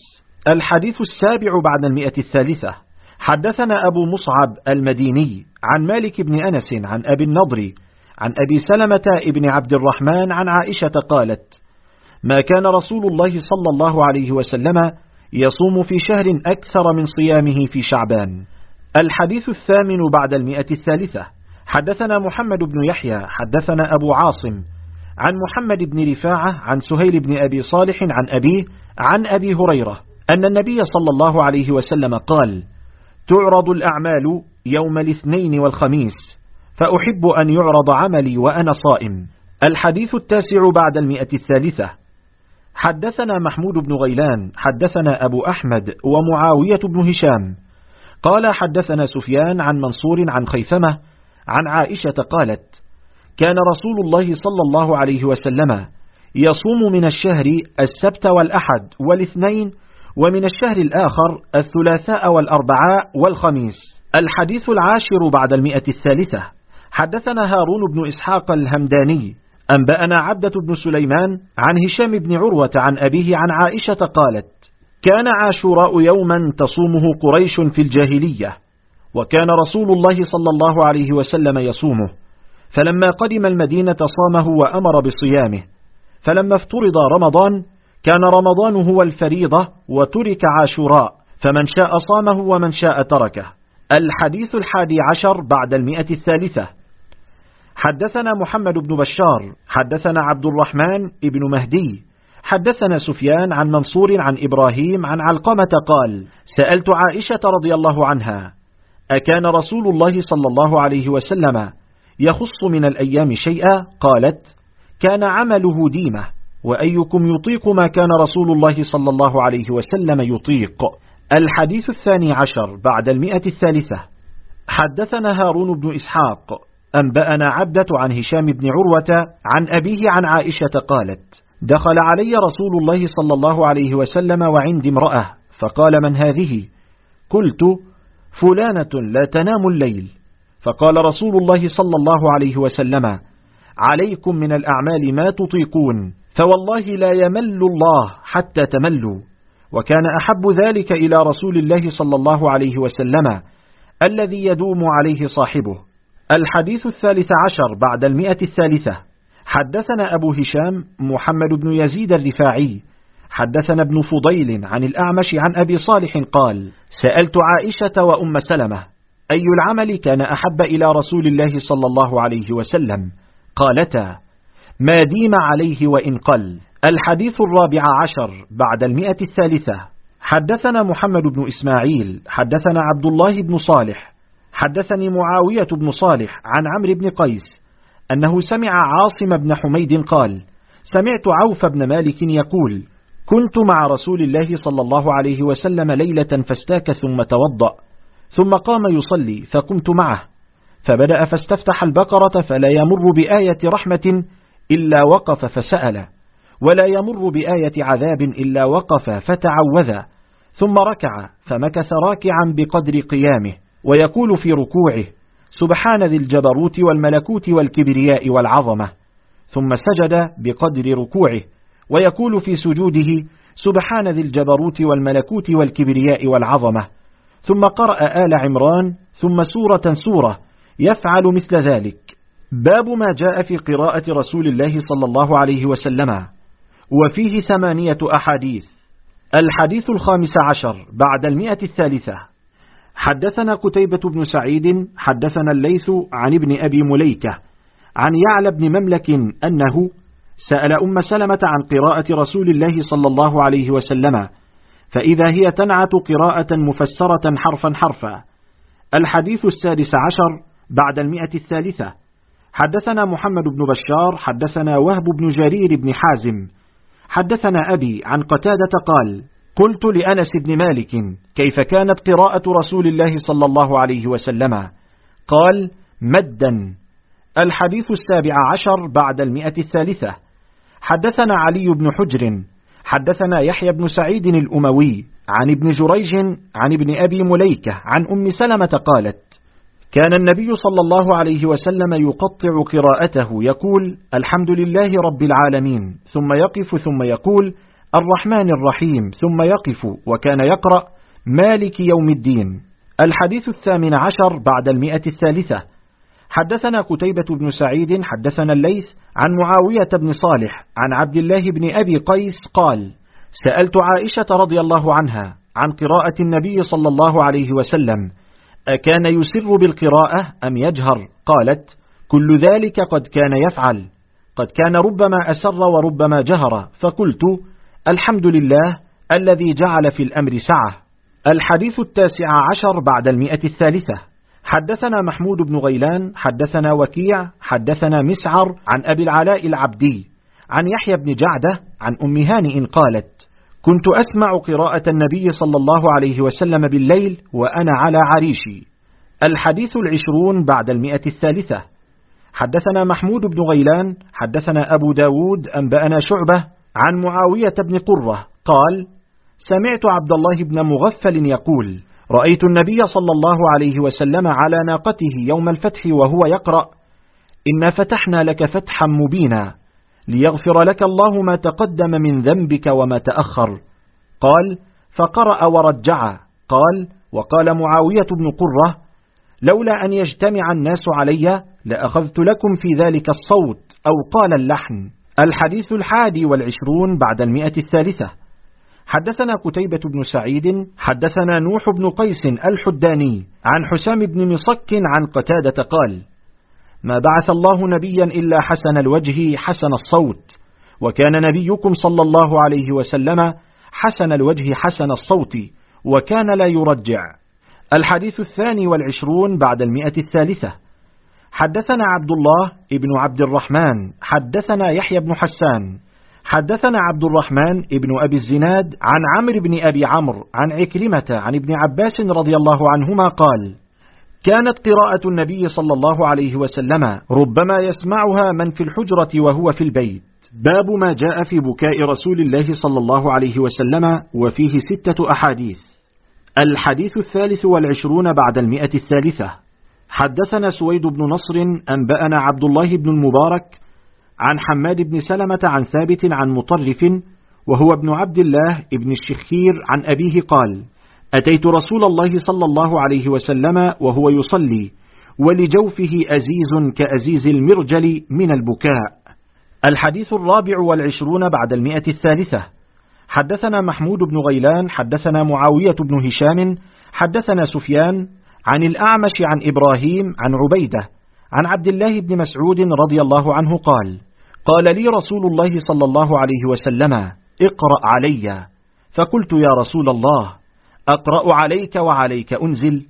الحديث السابع بعد المئة الثالثة. حدثنا أبو مصعب المديني عن مالك بن أنس عن أبي النضر عن أبي سلمة ابن عبد الرحمن عن عائشة قالت ما كان رسول الله صلى الله عليه وسلم يصوم في شهر أكثر من صيامه في شعبان. الحديث الثامن بعد المئة الثالثة. حدثنا محمد بن يحيى حدثنا أبو عاصم. عن محمد بن رفاعة عن سهيل بن أبي صالح عن أبيه عن أبي هريرة أن النبي صلى الله عليه وسلم قال تعرض الأعمال يوم الاثنين والخميس فأحب أن يعرض عملي وأنا صائم. الحديث التاسع بعد المئة الثالثة. حدثنا محمود بن غيلان حدثنا أبو أحمد ومعاوية بن هشام. قال حدثنا سفيان عن منصور عن خيثمة عن عائشة قالت كان رسول الله صلى الله عليه وسلم يصوم من الشهر السبت والأحد والاثنين ومن الشهر الآخر الثلاثاء والأربعاء والخميس. الحديث العاشر بعد المئة الثالثة. حدثنا هارون بن إسحاق الهمداني. أنبأنا عبدة بن سليمان عن هشام بن عروة عن أبيه عن عائشة قالت كان عاشوراء يوما تصومه قريش في الجاهلية وكان رسول الله صلى الله عليه وسلم يصومه. فلما قدم المدينة صامه وأمر بصيامه. فلما افترض رمضان كان رمضان هو الفريضة وترك عاشوراء فمن شاء صامه ومن شاء تركه. الحديث الحادي عشر بعد المئة الثالثة. حدثنا محمد بن بشار حدثنا عبد الرحمن ابن مهدي حدثنا سفيان عن منصور عن إبراهيم عن علقمة قال سألت عائشة رضي الله عنها أكان رسول الله صلى الله عليه وسلم يخص من الأيام شيئا؟ قالت كان عمله ديمة وأيكم يطيق ما كان رسول الله صلى الله عليه وسلم يطيق. الحديث الثاني عشر بعد المئة الثالثة. حدثنا هارون بن إسحاق أنبأنا عبدة عن هشام بن عروة عن أبيه عن عائشة قالت دخل علي رسول الله صلى الله عليه وسلم وعندي امرأة فقال من هذه؟ قلت فلانة لا تنام الليل. فقال رسول الله صلى الله عليه وسلم عليكم من الأعمال ما تطيقون فوالله لا يمل الله حتى تملوا. وكان أحب ذلك إلى رسول الله صلى الله عليه وسلم الذي يدوم عليه صاحبه. الحديث الثالث عشر بعد المئة الثالثة. حدثنا أبو هشام محمد بن يزيد الرفاعي حدثنا ابن فضيل عن الأعمش عن أبي صالح قال سألت عائشة وأم سلمة أي العمل كان أحب إلى رسول الله صلى الله عليه وسلم؟ قالتا ما ديم عليه وإن قل. الحديث الرابع عشر بعد المئة الثالثة. حدثنا محمد بن إسماعيل حدثنا عبد الله بن صالح حدثني معاوية بن صالح عن عمرو بن قيس أنه سمع عاصم بن حميد قال سمعت عوف بن مالك يقول كنت مع رسول الله صلى الله عليه وسلم ليلة فاستاك ثم توضأ ثم قام يصلي فقمت معه فبدأ فاستفتح البقرة فلا يمر بآية رحمة إلا وقف فسأل ولا يمر بآية عذاب إلا وقف فتعوذ ثم ركع فمكث راكعا بقدر قيامه ويقول في ركوعه سبحان ذي الجبروت والملكوت والكبرياء والعظمة. ثم سجد بقدر ركوعه ويقول في سجوده سبحان ذي الجبروت والملكوت والكبرياء والعظمة. ثم قرأ آل عمران ثم سورة سورة يفعل مثل ذلك. باب ما جاء في قراءة رسول الله صلى الله عليه وسلم. وفيه ثمانية أحاديث. الحديث الخامس عشر بعد المئة الثالثة. حدثنا قتيبة بن سعيد حدثنا الليث عن ابن أبي مليكة عن يعلى بن مملك أنه سأل أم سلمة عن قراءة رسول الله صلى الله عليه وسلم فإذا هي تنعت قراءة مفسرة حرفا حرفا. الحديث السادس عشر بعد المئة الثالثة. حدثنا محمد بن بشار حدثنا وهب بن جرير بن حازم. حدثنا أبي عن قتادة قال قلت لأنس بن مالك كيف كانت قراءة رسول الله صلى الله عليه وسلم؟ قال مدا. الحديث السابع عشر بعد المئة الثالثة. حدثنا علي بن حجر. حدثنا يحيى بن سعيد الأموي عن ابن جريج عن ابن أبي مليكة عن أم سلمة قالت كان النبي صلى الله عليه وسلم يقطع قراءته يقول الحمد لله رب العالمين ثم يقف ثم يقول الرحمن الرحيم ثم يقف وكان يقرأ مالك يوم الدين. الحديث الثامن عشر بعد المئة الثالثة. حدثنا كتيبة بن سعيد حدثنا الليث عن معاوية بن صالح عن عبد الله بن أبي قيس قال سألت عائشة رضي الله عنها عن قراءة النبي صلى الله عليه وسلم أكان يسر بالقراءة أم يجهر؟ قالت كل ذلك قد كان يفعل قد كان ربما أسر وربما جهر. فقلت الحمد لله الذي جعل في الأمر سعة. الحديث التاسع عشر بعد المئة الثالثة. حدثنا محمود بن غيلان حدثنا وكيع حدثنا مسعر عن أبي العلاء العبدي عن يحيى بن جعدة عن أم هانئ قالت كنت أسمع قراءة النبي صلى الله عليه وسلم بالليل وأنا على عريشي. الحديث العشرون بعد المئة الثالثة. حدثنا محمود بن غيلان حدثنا أبو داود أنبأنا شعبة عن معاوية بن قرة قال سمعت عبد الله بن مغفل يقول رأيت النبي صلى الله عليه وسلم على ناقته يوم الفتح وهو يقرأ إنا فتحنا لك فتحا مبينا ليغفر لك الله ما تقدم من ذنبك وما تأخر. قال فقرأ ورجع. قال وقال معاوية بن قرة لولا أن يجتمع الناس علي لأخذت لكم في ذلك الصوت أو قال اللحن. الحديث الحادي والعشرون بعد المئة الثالثة. حدثنا قتيبة بن سعيد حدثنا نوح بن قيس الحداني عن حسام بن مصك عن قتادة قال ما بعث الله نبيا إلا حسن الوجه حسن الصوت وكان نبيكم صلى الله عليه وسلم حسن الوجه حسن الصوت وكان لا يرجع. الحديث الثاني والعشرون بعد المئة الثالثة. حدثنا عبد الله ابن عبد الرحمن حدثنا يحيى بن حسان حدثنا عبد الرحمن ابن أبي الزناد عن عمرو بن أبي عمرو عن عكرمة عن ابن عباس رضي الله عنهما قال كانت قراءة النبي صلى الله عليه وسلم ربما يسمعها من في الحجرة وهو في البيت. باب ما جاء في بكاء رسول الله صلى الله عليه وسلم وفيه ستة أحاديث. الحديث الثالث والعشرون بعد المئة الثالثة. حدثنا سويد بن نصر أنبأنا عبد الله بن المبارك عن حماد بن سلمة عن ثابت عن مطرف وهو ابن عبد الله ابن الشخير عن أبيه قال أتيت رسول الله صلى الله عليه وسلم وهو يصلي ولجوفه أزيز كأزيز المرجل من البكاء. الحديث الرابع والعشرون بعد المئة الثالثة. حدثنا محمود بن غيلان حدثنا معاوية بن هشام حدثنا سفيان عن الأعمش عن إبراهيم عن عبيدة عن عبد الله بن مسعود رضي الله عنه قال قال لي رسول الله صلى الله عليه وسلم اقرأ علي. فقلت يا رسول الله أقرأ عليك وعليك أنزل.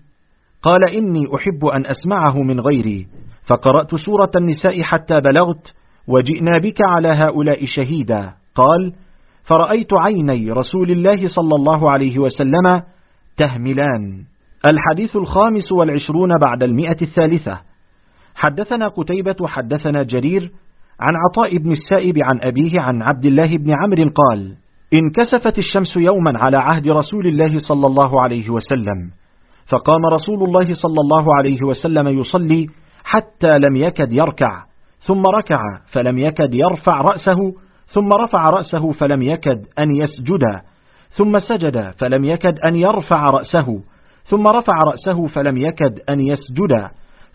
قال إني أحب أن أسمعه من غيري. فقرأت سورة النساء حتى بلغت وجئنا بك على هؤلاء شهيدا. قال فرأيت عيني رسول الله صلى الله عليه وسلم تهملان. الحديث الخامس والعشرون بعد المئة الثالثة. حدثنا قتيبة حدثنا جرير عن عطاء بن السائب عن أبيه عن عبد الله بن عمرو قال انكسفت الشمس يوما على عهد رسول الله صلى الله عليه وسلم فقام رسول الله صلى الله عليه وسلم يصلي حتى لم يكد يركع ثم ركع فلم يكد يرفع رأسه ثم رفع رأسه فلم يكد أن يسجد ثم سجد فلم يكد أن يرفع رأسه ثم رفع رأسه فلم يكد أن يسجد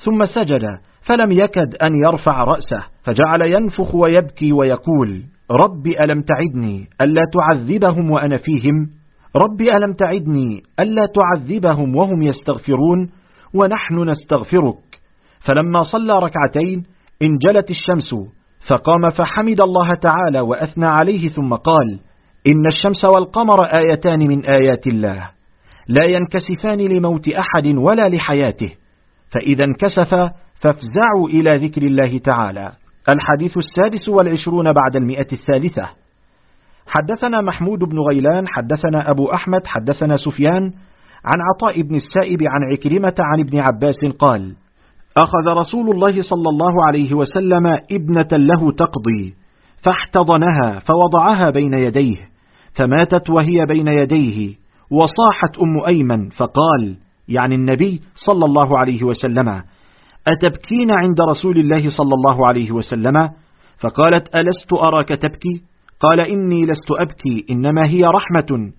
ثم سجد فلم يكد أن يرفع رأسه فجعل ينفخ ويبكي ويقول رب ألم تعدني ألا تعذبهم وأنا فيهم؟ رب ألم تعدني ألا تعذبهم وهم يستغفرون ونحن نستغفرك؟ فلما صلى ركعتين انجلت الشمس فقام فحمد الله تعالى وأثنى عليه ثم قال إن الشمس والقمر آيتان من آيات الله. لا ينكسفان لموت أحد ولا لحياته فإذا انكسف فافزعوا إلى ذكر الله تعالى. الحديث السادس والعشرون بعد المئة الثالثة. حدثنا محمود بن غيلان حدثنا أبو أحمد حدثنا سفيان عن عطاء بن السائب عن عكرمة عن ابن عباس قال أخذ رسول الله صلى الله عليه وسلم ابنة له تقضي فاحتضنها فوضعها بين يديه فماتت وهي بين يديه وصاحت أم أيمن فقال يعني النبي صلى الله عليه وسلم أتبكين عند رسول الله صلى الله عليه وسلم؟ فقالت ألست أراك تبكي؟ قال إني لست أبكي إنما هي رحمة.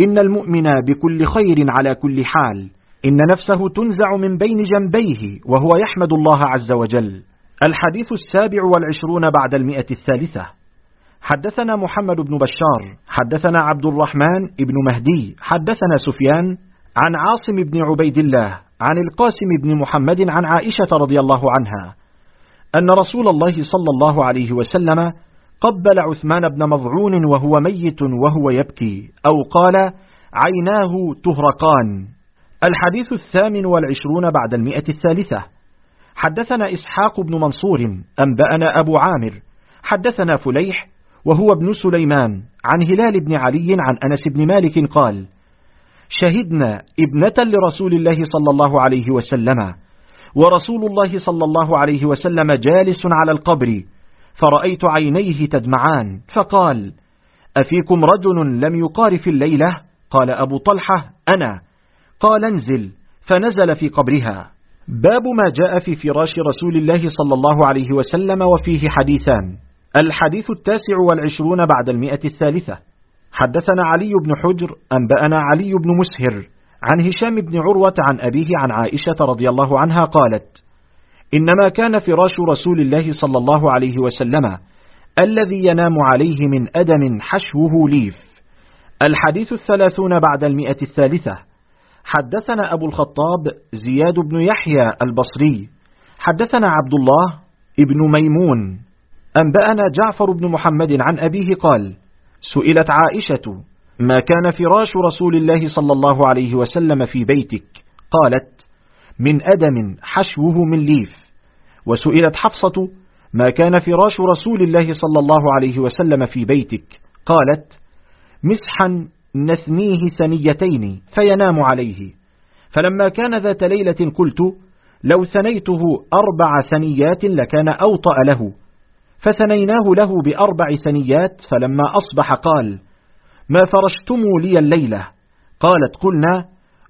إن المؤمن بكل خير على كل حال. إن نفسه تنزع من بين جنبيه وهو يحمد الله عز وجل. الحديث السابع والعشرون بعد المئة الثالثة. حدثنا محمد بن بشار حدثنا عبد الرحمن بن مهدي حدثنا سفيان عن عاصم بن عبيد الله عن القاسم بن محمد عن عائشة رضي الله عنها أن رسول الله صلى الله عليه وسلم قبل عثمان بن مضعون وهو ميت وهو يبكي أو قال عيناه تهرقان. الحديث الثامن والعشرون بعد المئة الثالثة. حدثنا إسحاق بن منصور أنبأنا أبو عامر حدثنا فليح وهو ابن سليمان عن هلال بن علي عن أنس بن مالك قال شهدنا ابنة لرسول الله صلى الله عليه وسلم ورسول الله صلى الله عليه وسلم جالس على القبر فرأيت عينيه تدمعان فقال أفيكم رجل لم يقارف الليلة؟ قال أبو طلحة أنا. قال انزل. فنزل في قبرها. باب ما جاء في فراش رسول الله صلى الله عليه وسلم وفيه حديثان. الحديث التاسع والعشرون بعد المئة الثالثة. حدثنا علي بن حجر أنبأنا علي بن مسهر عن هشام بن عروة عن أبيه عن عائشة رضي الله عنها قالت إنما كان فراش رسول الله صلى الله عليه وسلم الذي ينام عليه من أدم حشوه ليف. الحديث الثلاثون بعد المئة الثالثة. حدثنا أبو الخطاب زياد بن يحيى البصري. حدثنا عبد الله ابن ميمون. أنبأنا جعفر بن محمد عن أبيه قال سئلت عائشة ما كان فراش رسول الله صلى الله عليه وسلم في بيتك؟ قالت من أدم حشوه من ليف. وسئلت حفصة ما كان فراش رسول الله صلى الله عليه وسلم في بيتك؟ قالت مسحا نثنيه ثنيتين فينام عليه. فلما كان ذات ليلة قلت لو ثنيته أربع ثنيات لكان أوطأ له. فثنيناه له بأربع ثنيات فلما أصبح قال ما فرشتم لي الليلة؟ قالت قلنا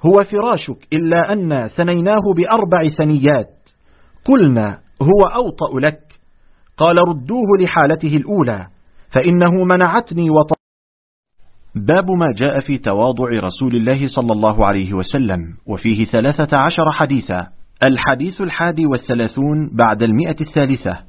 هو فراشك إلا أن ثنيناه بأربع ثنيات. قلنا هو أوطأ لك. قال ردوه لحالته الأولى فإنه منعتني وط... باب ما جاء في تواضع رسول الله صلى الله عليه وسلم وفيه ثلاثة عشر حديثا. الحديث الحادي والثلاثون بعد المئة الثالثة.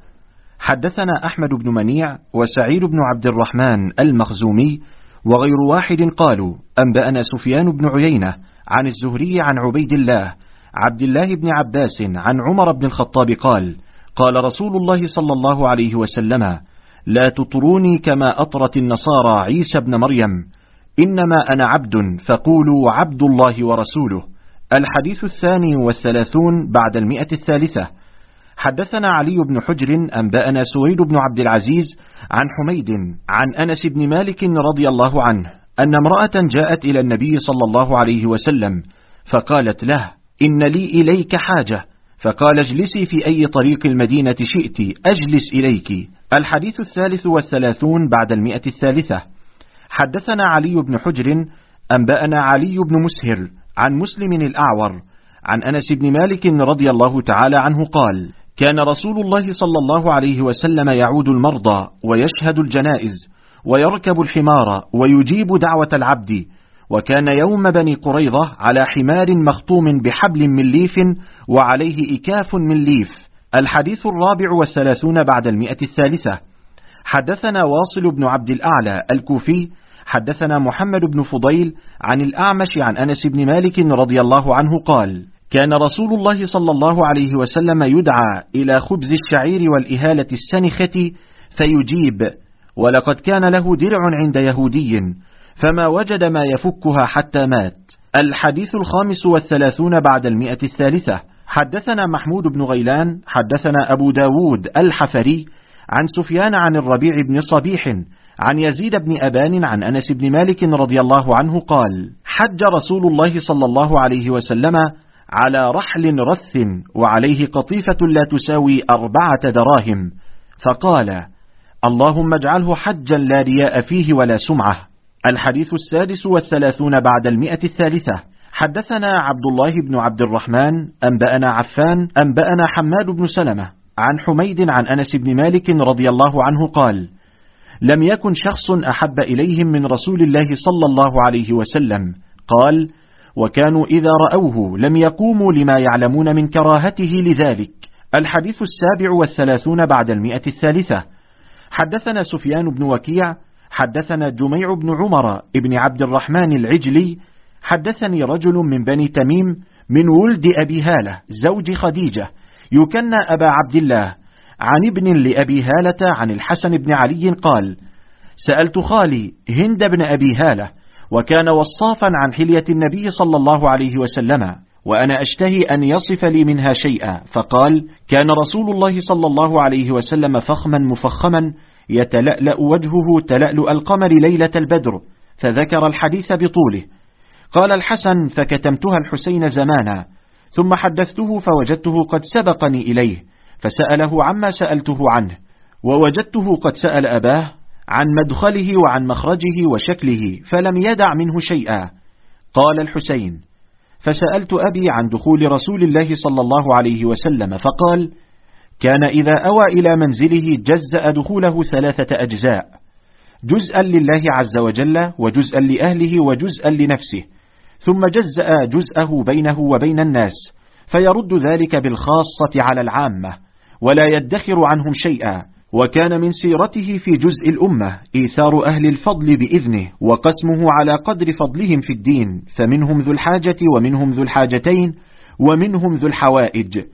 حدثنا أحمد بن منيع وسعيد بن عبد الرحمن المخزومي وغير واحد قالوا أنبأنا سفيان بن عيينة عن الزهري عن عبيد الله عبد الله بن عباس عن عمر بن الخطاب قال قال رسول الله صلى الله عليه وسلم لا تطروني كما أطرت النصارى عيسى بن مريم إنما أنا عبد فقولوا عبد الله ورسوله. الحديث الثاني والثلاثون بعد المئة الثالثة. حدثنا علي بن حجر أنبأنا سويد بن عبد العزيز عن حميد عن أنس بن مالك رضي الله عنه أن امرأة جاءت إلى النبي صلى الله عليه وسلم فقالت له إن لي إليك حاجة. فقال اجلسي في أي طريق المدينة شئت أجلس إليك. الحديث الثالث والثلاثون بعد المئة الثالثة. حدثنا علي بن حجر أنبأنا علي بن مسهر عن مسلم الأعور عن أنس بن مالك رضي الله تعالى عنه قال كان رسول الله صلى الله عليه وسلم يعود المرضى ويشهد الجنائز ويركب الحمار ويجيب دعوة العبد وكان يوم بني قريظة على حمار مخطوم بحبل من ليف وعليه إكاف من ليف الحديث الرابع والثلاثون بعد المئة الثالثة. حدثنا واصل بن عبد الأعلى الكوفي حدثنا محمد بن فضيل عن الأعمش عن أنس بن مالك رضي الله عنه قال كان رسول الله صلى الله عليه وسلم يدعى إلى خبز الشعير والإهالة السنخة فيجيب ولقد كان له درع عند يهودي فما وجد ما يفكها حتى مات. الحديث الخامس والثلاثون بعد المئة الثالثة. حدثنا محمود بن غيلان حدثنا أبو داود الحفري عن سفيان عن الربيع بن صبيح عن يزيد بن أبان عن أنس بن مالك رضي الله عنه قال حج رسول الله صلى الله عليه وسلم على رحل رث وعليه قطيفة لا تساوي أربعة دراهم فقال اللهم اجعله حجا لا رياء فيه ولا سمعة. الحديث السادس والثلاثون بعد المئة الثالثة. حدثنا عبد الله بن عبد الرحمن أنبأنا عفان أنبأنا حماد بن سلمة عن حميد عن أنس بن مالك رضي الله عنه قال لم يكن شخص أحب إليهم من رسول الله صلى الله عليه وسلم قال وكانوا إذا رأوه لم يقوموا لما يعلمون من كراهته لذلك. الحديث السابع والثلاثون بعد المئة الثالثة. حدثنا سفيان بن وكيع حدثنا جميع بن عمر ابن عبد الرحمن العجلي حدثني رجل من بني تميم من ولد أبي هالة زوج خديجة يكنى أبا عبد الله عن ابن لأبي هالة عن الحسن بن علي قال سألت خالي هند بن أبي هالة وكان وصافا عن حلية النبي صلى الله عليه وسلم وأنا أشتهي أن يصف لي منها شيئا. فقال كان رسول الله صلى الله عليه وسلم فخما مفخما يتلألأ وجهه تلألؤ القمر ليلة البدر فذكر الحديث بطوله. قال الحسن فكتمتها الحسين زمانا ثم حدثته فوجدته قد سبقني إليه فسأله عما سألته عنه ووجدته قد سأل أباه عن مدخله وعن مخرجه وشكله فلم يدع منه شيئا. قال الحسين فسألت أبي عن دخول رسول الله صلى الله عليه وسلم فقال كان إذا أوى إلى منزله جزأ دخوله ثلاثة أجزاء جزءا لله عز وجل وجزءا لأهله وجزءا لنفسه ثم جزأ جزءه بينه وبين الناس فيرد ذلك بالخاصة على العامة ولا يدخر عنهم شيئا. وكان من سيرته في جزء الأمة إيثار أهل الفضل بإذنه وقسمه على قدر فضلهم في الدين فمنهم ذو الحاجة ومنهم ذو الحاجتين ومنهم ذو الحوائج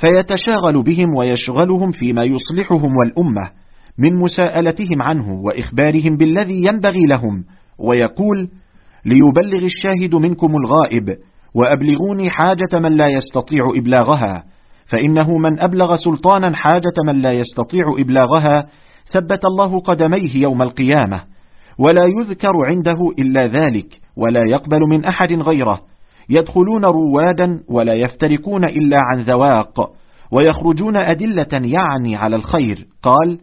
فيتشاغل بهم ويشغلهم فيما يصلحهم والأمة من مساءلتهم عنه وإخبارهم بالذي ينبغي لهم ويقول ليبلغ الشاهد منكم الغائب وأبلغوني حاجة من لا يستطيع إبلاغها فإنه من أبلغ سلطانا حاجة من لا يستطيع إبلاغها ثبت الله قدميه يوم القيامة ولا يذكر عنده إلا ذلك ولا يقبل من أحد غيره يدخلون روادا ولا يفتركون إلا عن ذواق ويخرجون أدلة يعني على الخير قال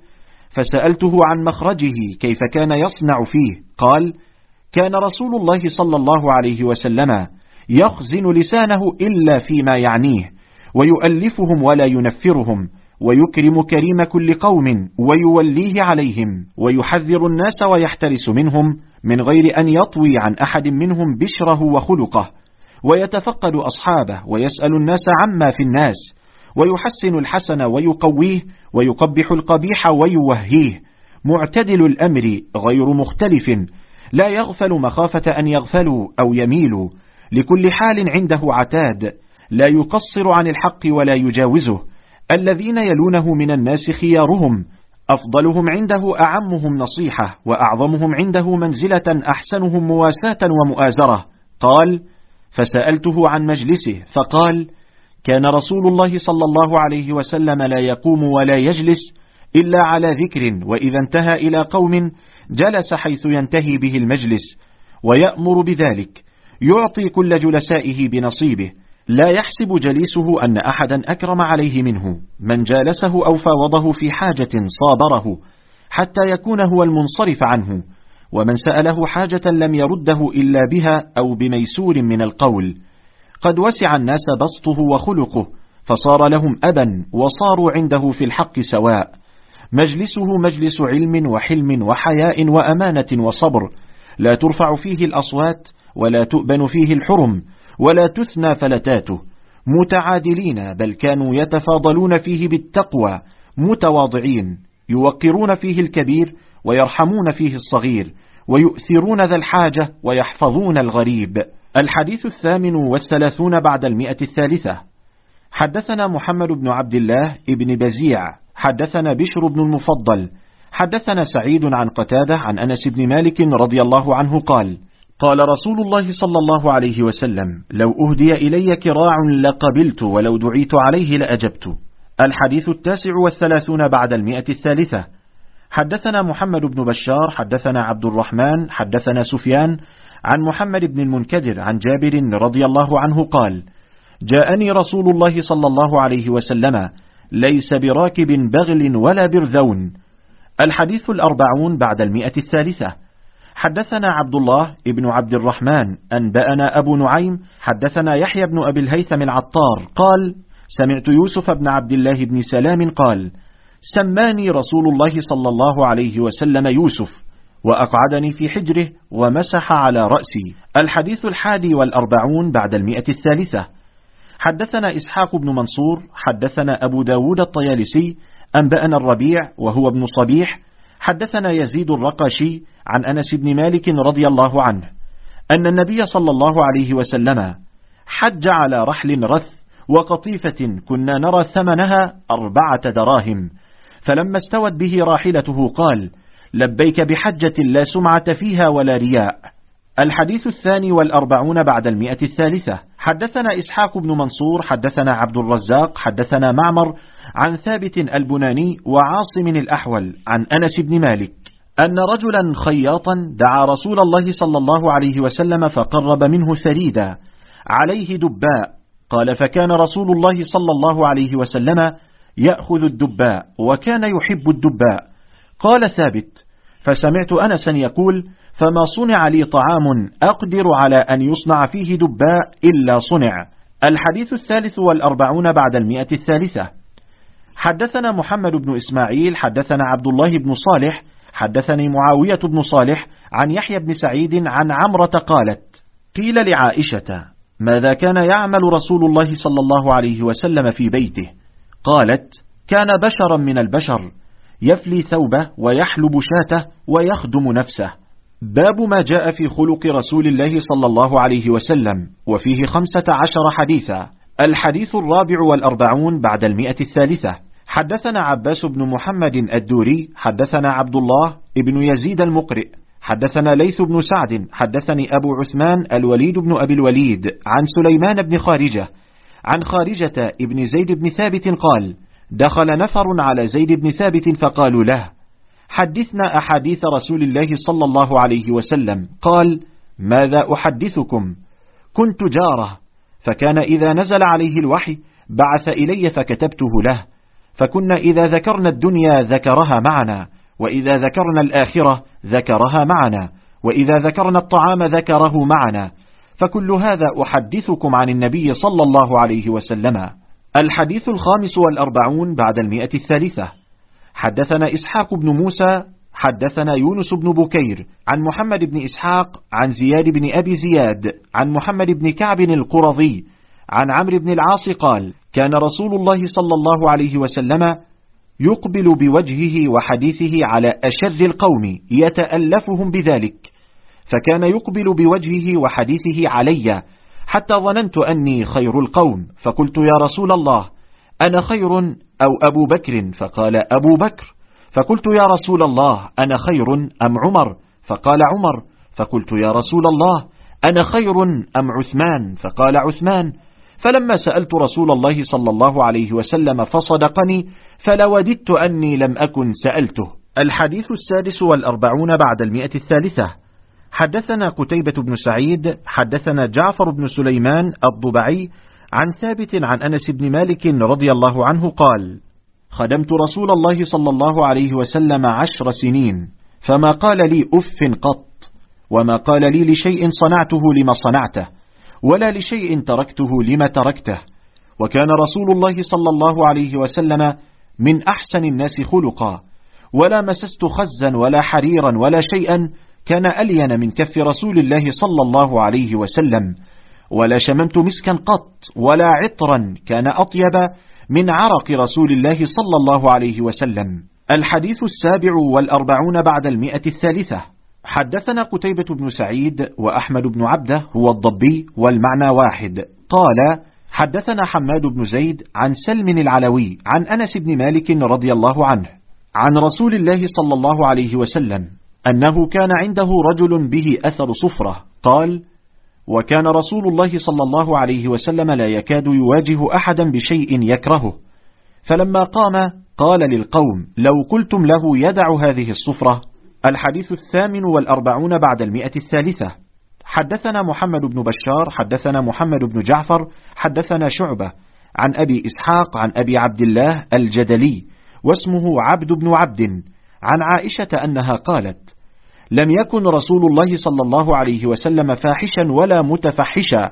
فسألته عن مخرجه كيف كان يصنع فيه قال كان رسول الله صلى الله عليه وسلم يخزن لسانه إلا فيما يعنيه ويؤلفهم ولا ينفرهم ويكرم كريم كل قوم ويوليه عليهم ويحذر الناس ويحترس منهم من غير أن يطوي عن أحد منهم بشره وخلقه ويتفقد أصحابه ويسأل الناس عما في الناس ويحسن الحسن ويقويه ويقبح القبيح ويوهيه. معتدل الأمر غير مختلف لا يغفل مخافة أن يغفلوا أو يميلوا لكل حال عنده عتاد. لا يقصر عن الحق ولا يجاوزه. الذين يلونه من الناس خيارهم أفضلهم عنده أعمهم نصيحة وأعظمهم عنده منزلة أحسنهم مواساة ومؤازرة. قال فسألته عن مجلسه فقال كان رسول الله صلى الله عليه وسلم لا يقوم ولا يجلس إلا على ذكر وإذا انتهى إلى قوم جلس حيث ينتهي به المجلس ويأمر بذلك يعطي كل جلسائه بنصيبه. لا يحسب جليسه أن أحدا أكرم عليه منه. من جالسه أو فاوضه في حاجة صابره حتى يكون هو المنصرف عنه. ومن سأله حاجة لم يرده إلا بها أو بميسور من القول. قد وسع الناس بسطه وخلقه فصار لهم أبا وصاروا عنده في الحق سواء. مجلسه مجلس علم وحلم وحياء وأمانة وصبر. لا ترفع فيه الأصوات ولا تؤبن فيه الحرم. ولا تثنى فلتاته. متعادلين بل كانوا يتفاضلون فيه بالتقوى متواضعين يوقرون فيه الكبير ويرحمون فيه الصغير ويؤثرون ذا الحاجة ويحفظون الغريب. الحديث الثامن والثلاثون بعد المئة الثالثة. حدثنا محمد بن عبد الله ابن بزيع. حدثنا بشر بن المفضل. حدثنا سعيد عن قتادة عن أنس بن مالك رضي الله عنه قال قال رسول الله صلى الله عليه وسلم لو أهدي إلي كراع لقبلت ولو دعيت عليه لأجبت. الحديث التاسع والثلاثون بعد المئة الثالثة. حدثنا محمد بن بشار حدثنا عبد الرحمن حدثنا سفيان عن محمد بن المنكدر عن جابر رضي الله عنه قال جاءني رسول الله صلى الله عليه وسلم ليس براكب بغل ولا برذون. الحديث الأربعون بعد المئة الثالثة. حدثنا عبد الله ابن عبد الرحمن أنبأنا أبو نعيم حدثنا يحيى بن أبي الهيثم العطار قال سمعت يوسف بن عبد الله بن سلام قال سماني رسول الله صلى الله عليه وسلم يوسف وأقعدني في حجره ومسح على رأسي. الحديث الحادي والأربعون بعد المئة الثالثة. حدثنا إسحاق بن منصور حدثنا أبو داود الطيالسي أنبأنا الربيع وهو ابن صبيح حدثنا يزيد الرقشي عن أنس بن مالك رضي الله عنه أن النبي صلى الله عليه وسلم حج على رحل رث وقطيفة كنا نرى ثمنها أربعة دراهم فلما استوت به راحلته قال لبيك بحجة لا سمعة فيها ولا رياء. الحديث الثاني والأربعون بعد المئة الثالثة. حدثنا إسحاق بن منصور حدثنا عبد الرزاق حدثنا معمر عن ثابت البناني وعاصم الأحول عن أنس بن مالك أن رجلا خياطا دعا رسول الله صلى الله عليه وسلم فقرب منه ثريدا عليه دباء. قال فكان رسول الله صلى الله عليه وسلم يأخذ الدباء وكان يحب الدباء. قال ثابت فسمعت أنسا يقول فما صنع لي طعام أقدر على أن يصنع فيه دباء إلا صنع. الحديث الثالث والأربعون بعد المئة الثالثة. حدثنا محمد بن إسماعيل حدثنا عبد الله بن صالح حدثني معاوية بن صالح عن يحيى بن سعيد عن عمرة قالت قيل لعائشة ماذا كان يعمل رسول الله صلى الله عليه وسلم في بيته؟ قالت كان بشرا من البشر يفلي ثوبه ويحلب شاته ويخدم نفسه. باب ما جاء في خلق رسول الله صلى الله عليه وسلم وفيه خمسة عشر حديثا. الحديث الرابع والأربعون بعد المئة الثالثة. حدثنا عباس بن محمد الدوري حدثنا عبد الله ابن يزيد المقرئ. حدثنا ليث بن سعد حدثني أبو عثمان الوليد بن أبي الوليد عن سليمان بن خارجة. عن خارجة ابن زيد بن ثابت قال دخل نفر على زيد بن ثابت فقالوا له حدثنا أحاديث رسول الله صلى الله عليه وسلم. قال ماذا أحدثكم؟ كنت جارة فكان إذا نزل عليه الوحي بعث إلي فكتبته له فكنا إذا ذكرنا الدنيا ذكرها معنا وإذا ذكرنا الآخرة ذكرها معنا وإذا ذكرنا الطعام ذكره معنا فكل هذا أحدثكم عن النبي صلى الله عليه وسلم. الحديث الخامس والأربعون بعد المئة الثالثة. حدثنا إسحاق بن موسى حدثنا يونس بن بكير عن محمد بن إسحاق عن زياد بن أبي زياد عن محمد بن كعب القرظي عن عمرو بن العاص قال كان رسول الله صلى الله عليه وسلم يقبل بوجهه وحديثه على أشر القوم يتألفهم بذلك فكان يقبل بوجهه وحديثه علي حتى ظننت أني خير القوم فقلت يا رسول الله أنا خير أو أبو بكر؟ فقال أبو بكر. فقلت يا رسول الله أنا خير أم عمر؟ فقال عمر فقلت يا رسول الله أنا خير أم عثمان؟ فقال عثمان. فلما سألت رسول الله صلى الله عليه وسلم فصدقني فلوددت أني لم أكن سألته. الحديث السادس والأربعون بعد المئة الثالثة. حدثنا قتيبة بن سعيد حدثنا جعفر بن سليمان الضبعي عن ثابت عن أنس بن مالك رضي الله عنه قال خدمت رسول الله صلى الله عليه وسلم عشر سنين فما قال لي أف قط وما قال لي لشيء صنعته لما صنعته ولا لشيء تركته لما تركته. وكان رسول الله صلى الله عليه وسلم من أحسن الناس خلقا ولا مسست خزا ولا حريرا ولا شيئا كان ألين من كف رسول الله صلى الله عليه وسلم ولا شممت مسكا قط ولا عطرا كان أطيب من عرق رسول الله صلى الله عليه وسلم. الحديث السابع والأربعون بعد المئة الثالثة. حدثنا قتيبة بن سعيد وأحمد بن عبده هو الضبي والمعنى واحد. قال حدثنا حماد بن زيد عن سلم العلوي عن أنس بن مالك رضي الله عنه عن رسول الله صلى الله عليه وسلم أنه كان عنده رجل به أثر صفرة. قال وكان رسول الله صلى الله عليه وسلم لا يكاد يواجه أحدا بشيء يكرهه. فلما قام قال للقوم لو قلتم له يدع هذه الصفرة الحديث الثامن والأربعون بعد المئة الثالثة. حدثنا محمد بن بشار حدثنا محمد بن جعفر حدثنا شعبة عن أبي إسحاق عن أبي عبد الله الجدلي واسمه عبد بن عبد عن عائشة أنها قالت لم يكن رسول الله صلى الله عليه وسلم فاحشا ولا متفحشا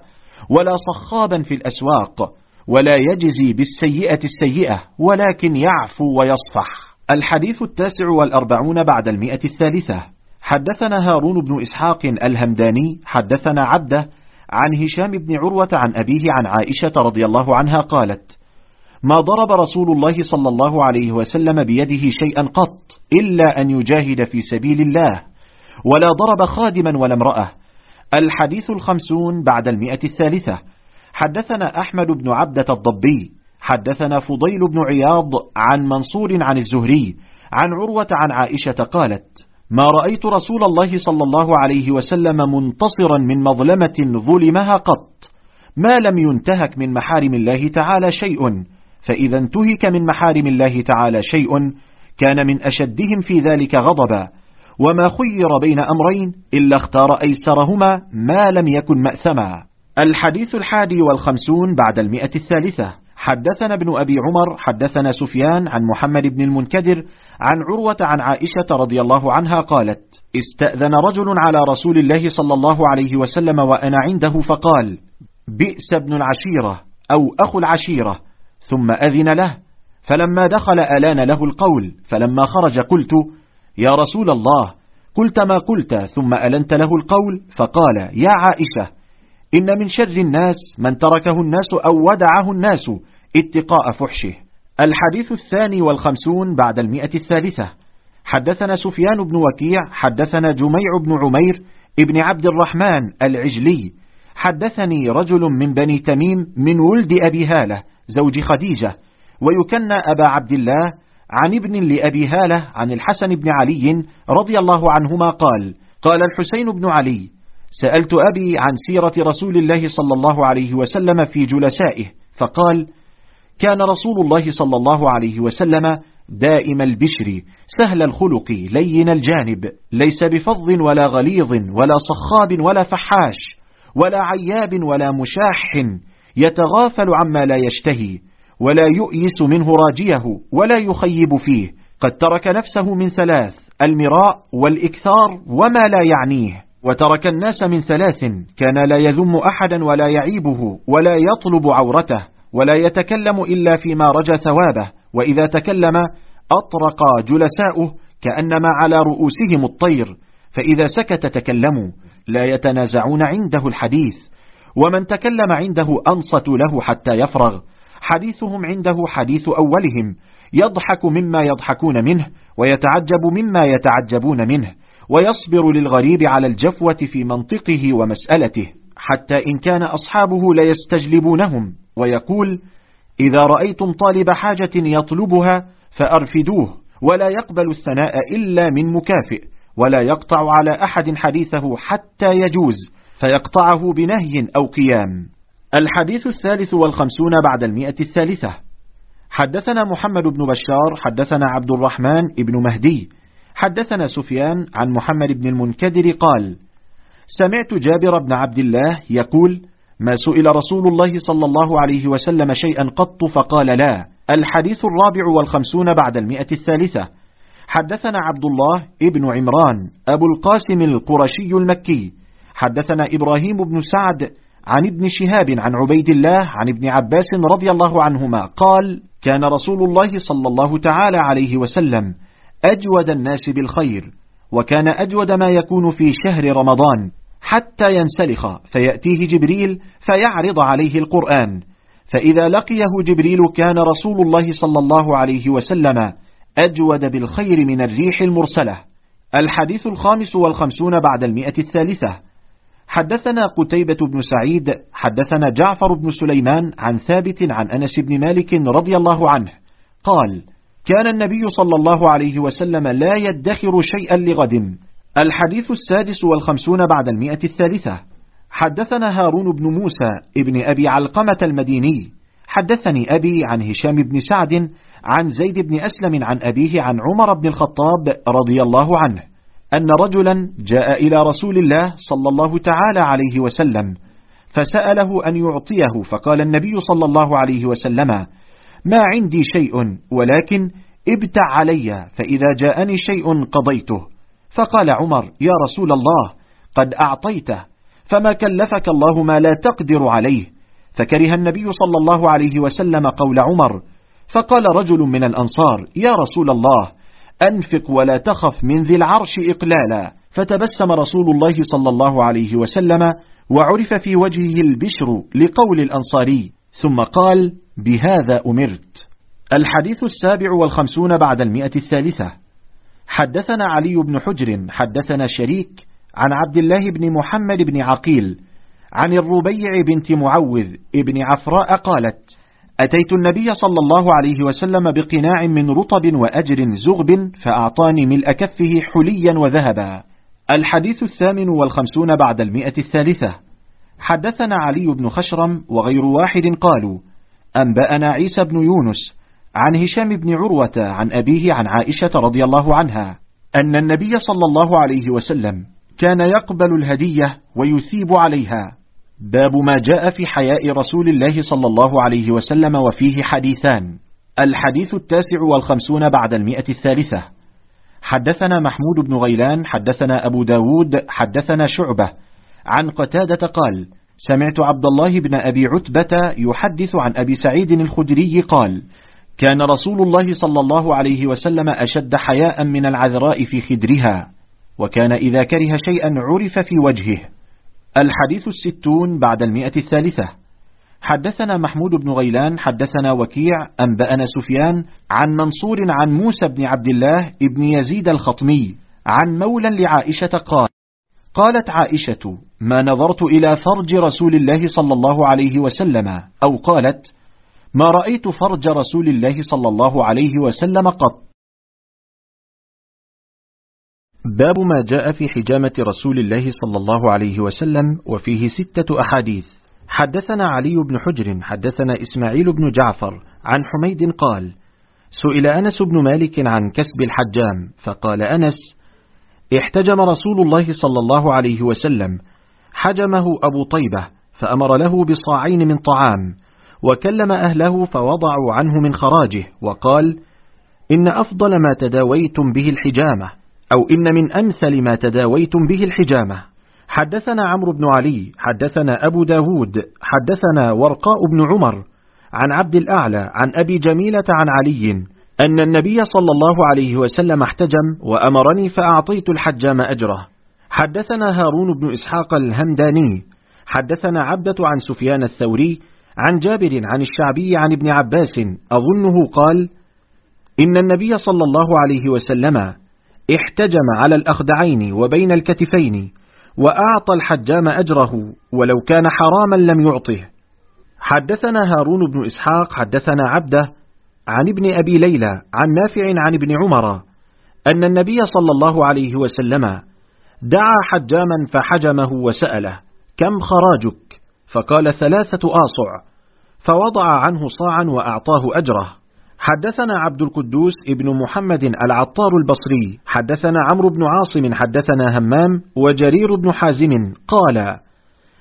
ولا صخابا في الأسواق ولا يجزي بالسيئة السيئة ولكن يعفو ويصفح. الحديث التاسع والأربعون بعد المئة الثالثة. حدثنا هارون بن إسحاق الهمداني حدثنا عبده عن هشام بن عروة عن أبيه عن عائشة رضي الله عنها قالت ما ضرب رسول الله صلى الله عليه وسلم بيده شيئا قط إلا أن يجاهد في سبيل الله ولا ضرب خادما ولا امرأة. الحديث الخمسون بعد المئة الثالثة. حدثنا أحمد بن عبدة الضبي. حدثنا فضيل بن عياض عن منصور عن الزهري عن عروة عن عائشة قالت ما رأيت رسول الله صلى الله عليه وسلم منتصرا من مظلمة ظلمها قط. ما لم ينتهك من محارم الله تعالى شيء. فإذا انتهك من محارم الله تعالى شيء كان من أشدهم في ذلك غضبا. وما خير بين أمرين إلا اختار أيسرهما ما لم يكن مأثما. الحديث الحادي والخمسون بعد المئة الثالثة. حدثنا ابن أبي عمر حدثنا سفيان عن محمد بن المنكدر عن عروة عن عائشة رضي الله عنها قالت استأذن رجل على رسول الله صلى الله عليه وسلم وأنا عنده فقال بئس ابن العشيرة أو أخو العشيرة. ثم أذن له. فلما دخل ألان له القول. فلما خرج قلت يا رسول الله قلت ما قلت ثم ألنت له القول فقال يا عائشة إن من شر الناس من تركه الناس أو ودعه الناس اتقاء فحشه. الحديث الثاني والخمسون بعد المئة الثالثة. حدثنا سفيان بن وكيع حدثنا جميع بن عمير ابن عبد الرحمن العجلي. حدثني رجل من بني تميم من ولد أبي هالة زوج خديجة ويكنى أبا عبد الله عن ابن لأبي هالة عن الحسن بن علي رضي الله عنهما قال قال الحسين بن علي سألت أبي عن سيرة رسول الله صلى الله عليه وسلم في جلسائه فقال كان رسول الله صلى الله عليه وسلم دائم البشر سهل الخلق لين الجانب ليس بفظ ولا غليظ ولا صخاب ولا فحاش ولا عياب ولا مشاح يتغافل عما لا يشتهي ولا يؤيس منه راجيه ولا يخيب فيه. قد ترك نفسه من ثلاث المراء والإكثار وما لا يعنيه. وترك الناس من ثلاث كان لا يذم أحدا ولا يعيبه ولا يطلب عورته ولا يتكلم إلا فيما رجى ثوابه. وإذا تكلم أطرق جلساؤه كأنما على رؤوسهم الطير. فإذا سكت تكلموا لا يتنازعون عنده الحديث. ومن تكلم عنده أنصت له حتى يفرغ. حديثهم عنده حديث أولهم يضحك مما يضحكون منه ويتعجب مما يتعجبون منه ويصبر للغريب على الجفوة في منطقه ومسألته حتى إن كان أصحابه ليستجلبونهم ويقول إذا رأيتم طالب حاجة يطلبها فأرفدوه ولا يقبل الثناء إلا من مكافئ ولا يقطع على أحد حديثه حتى يجوز فيقطعه بنهي أو قيام. الحديث الثالث والخمسون بعد المئة الثالثة. حدثنا محمد بن بشار حدثنا عبد الرحمن بن مهدي حدثنا سفيان عن محمد بن المنكدر قال سمعت جابر بن عبد الله يقول ما سئل رسول الله صلى الله عليه وسلم شيئا قط فقال لا. الحديث الرابع والخمسون بعد المئة الثالثة. حدثنا عبد الله ابن عمران أبو القاسم القرشي المكي. حدثنا إبراهيم بن سعد عن ابن شهاب عن عبيد الله عن ابن عباس رضي الله عنهما قال كان رسول الله صلى الله تعالى عليه وسلم أجود الناس بالخير وكان أجود ما يكون في شهر رمضان حتى ينسلخ فيأتيه جبريل فيعرض عليه القرآن. فإذا لقيه جبريل كان رسول الله صلى الله عليه وسلم أجود بالخير من الريح المرسلة. الحديث الخامس والخمسون بعد المئة الثالثة. حدثنا قتيبة بن سعيد حدثنا جعفر بن سليمان عن ثابت عن أنس بن مالك رضي الله عنه قال كان النبي صلى الله عليه وسلم لا يدخر شيئا لغد. الحديث السادس والخمسون بعد المئة الثالثة. حدثنا هارون بن موسى ابن أبي علقمة المديني. حدثني أبي عن هشام بن سعد عن زيد بن أسلم عن أبيه عن عمر بن الخطاب رضي الله عنه. أن رجلا جاء إلى رسول الله صلى الله تعالى عليه وسلم فسأله أن يعطيه فقال النبي صلى الله عليه وسلم ما عندي شيء ولكن ابتع علي فإذا جاءني شيء قضيته. فقال عمر يا رسول الله قد أعطيته فما كلفك الله ما لا تقدر عليه. فكره النبي صلى الله عليه وسلم قول عمر فقال رجل من الأنصار يا رسول الله أنفق ولا تخف من ذي العرش إقلالا. فتبسم رسول الله صلى الله عليه وسلم وعرف في وجهه البشر لقول الأنصاري ثم قال بهذا أمرت. الحديث السابع والخمسون بعد المئة الثالثة. حدثنا علي بن حجر حدثنا شريك عن عبد الله بن محمد بن عقيل عن الربيع بنت معوذ ابن عفراء قالت أتيت النبي صلى الله عليه وسلم بقناع من رطب وأجر زغب فأعطاني ملء كفه حليا وذهبا. الحديث الثامن والخمسون بعد المئة الثالثة. حدثنا علي بن خشرم وغير واحد قالوا أنبأنا عيسى بن يونس عن هشام بن عروة عن أبيه عن عائشة رضي الله عنها أن النبي صلى الله عليه وسلم كان يقبل الهدية ويثيب عليها. باب ما جاء في حياء رسول الله صلى الله عليه وسلم وفيه حديثان. الحديث التاسع والخمسون بعد المئة الثالثة. حدثنا محمود بن غيلان حدثنا أبو داود حدثنا شعبة. عن قتادة قال سمعت عبد الله بن أبي عتبة يحدث عن أبي سعيد الخدري قال كان رسول الله صلى الله عليه وسلم أشد حياء من العذراء في خدرها وكان إذا كره شيئا عرف في وجهه. الحديث الستون بعد المئة الثالثة. حدثنا محمود بن غيلان حدثنا وكيع أنبأنا سفيان عن منصور عن موسى بن عبد الله ابن يزيد الخطمي عن مولى لعائشة قال قالت عائشة ما نظرت إلى فرج رسول الله صلى الله عليه وسلم. أو قالت ما رأيت فرج رسول الله صلى الله عليه وسلم قط. باب ما جاء في حجامة رسول الله صلى الله عليه وسلم وفيه ستة أحاديث. حدثنا علي بن حجر حدثنا إسماعيل بن جعفر عن حميد قال سئل أنس بن مالك عن كسب الحجام فقال أنس احتجم رسول الله صلى الله عليه وسلم حجمه أبو طيبة فأمر له بصاعين من طعام وكلم أهله فوضعوا عنه من خراجه وقال إن أفضل ما تداويتم به الحجامة. أو إن من أمثل ما تداويتم به الحجامة. حدثنا عمرو بن علي حدثنا أبو داود حدثنا ورقاء بن عمر عن عبد الأعلى عن أبي جميلة عن علي أن النبي صلى الله عليه وسلم احتجم وأمرني فأعطيت الحجام أجره. حدثنا هارون بن إسحاق الهمداني حدثنا عبدة عن سفيان الثوري عن جابر عن الشعبي عن ابن عباس أظنه قال إن النبي صلى الله عليه وسلم احتجم على الأخدعين وبين الكتفين وأعطى الحجام أجره ولو كان حراما لم يعطه. حدثنا هارون بن إسحاق حدثنا عبده عن ابن أبي ليلى عن نافع عن ابن عمر أن النبي صلى الله عليه وسلم دعا حجاما فحجمه وسأله كم خراجك؟ فقال ثلاثة آصع. فوضع عنه صاعا وأعطاه أجره. حدثنا عبد القدوس ابن محمد العطار البصري حدثنا عمرو بن عاصم حدثنا همام وجرير بن حازم قال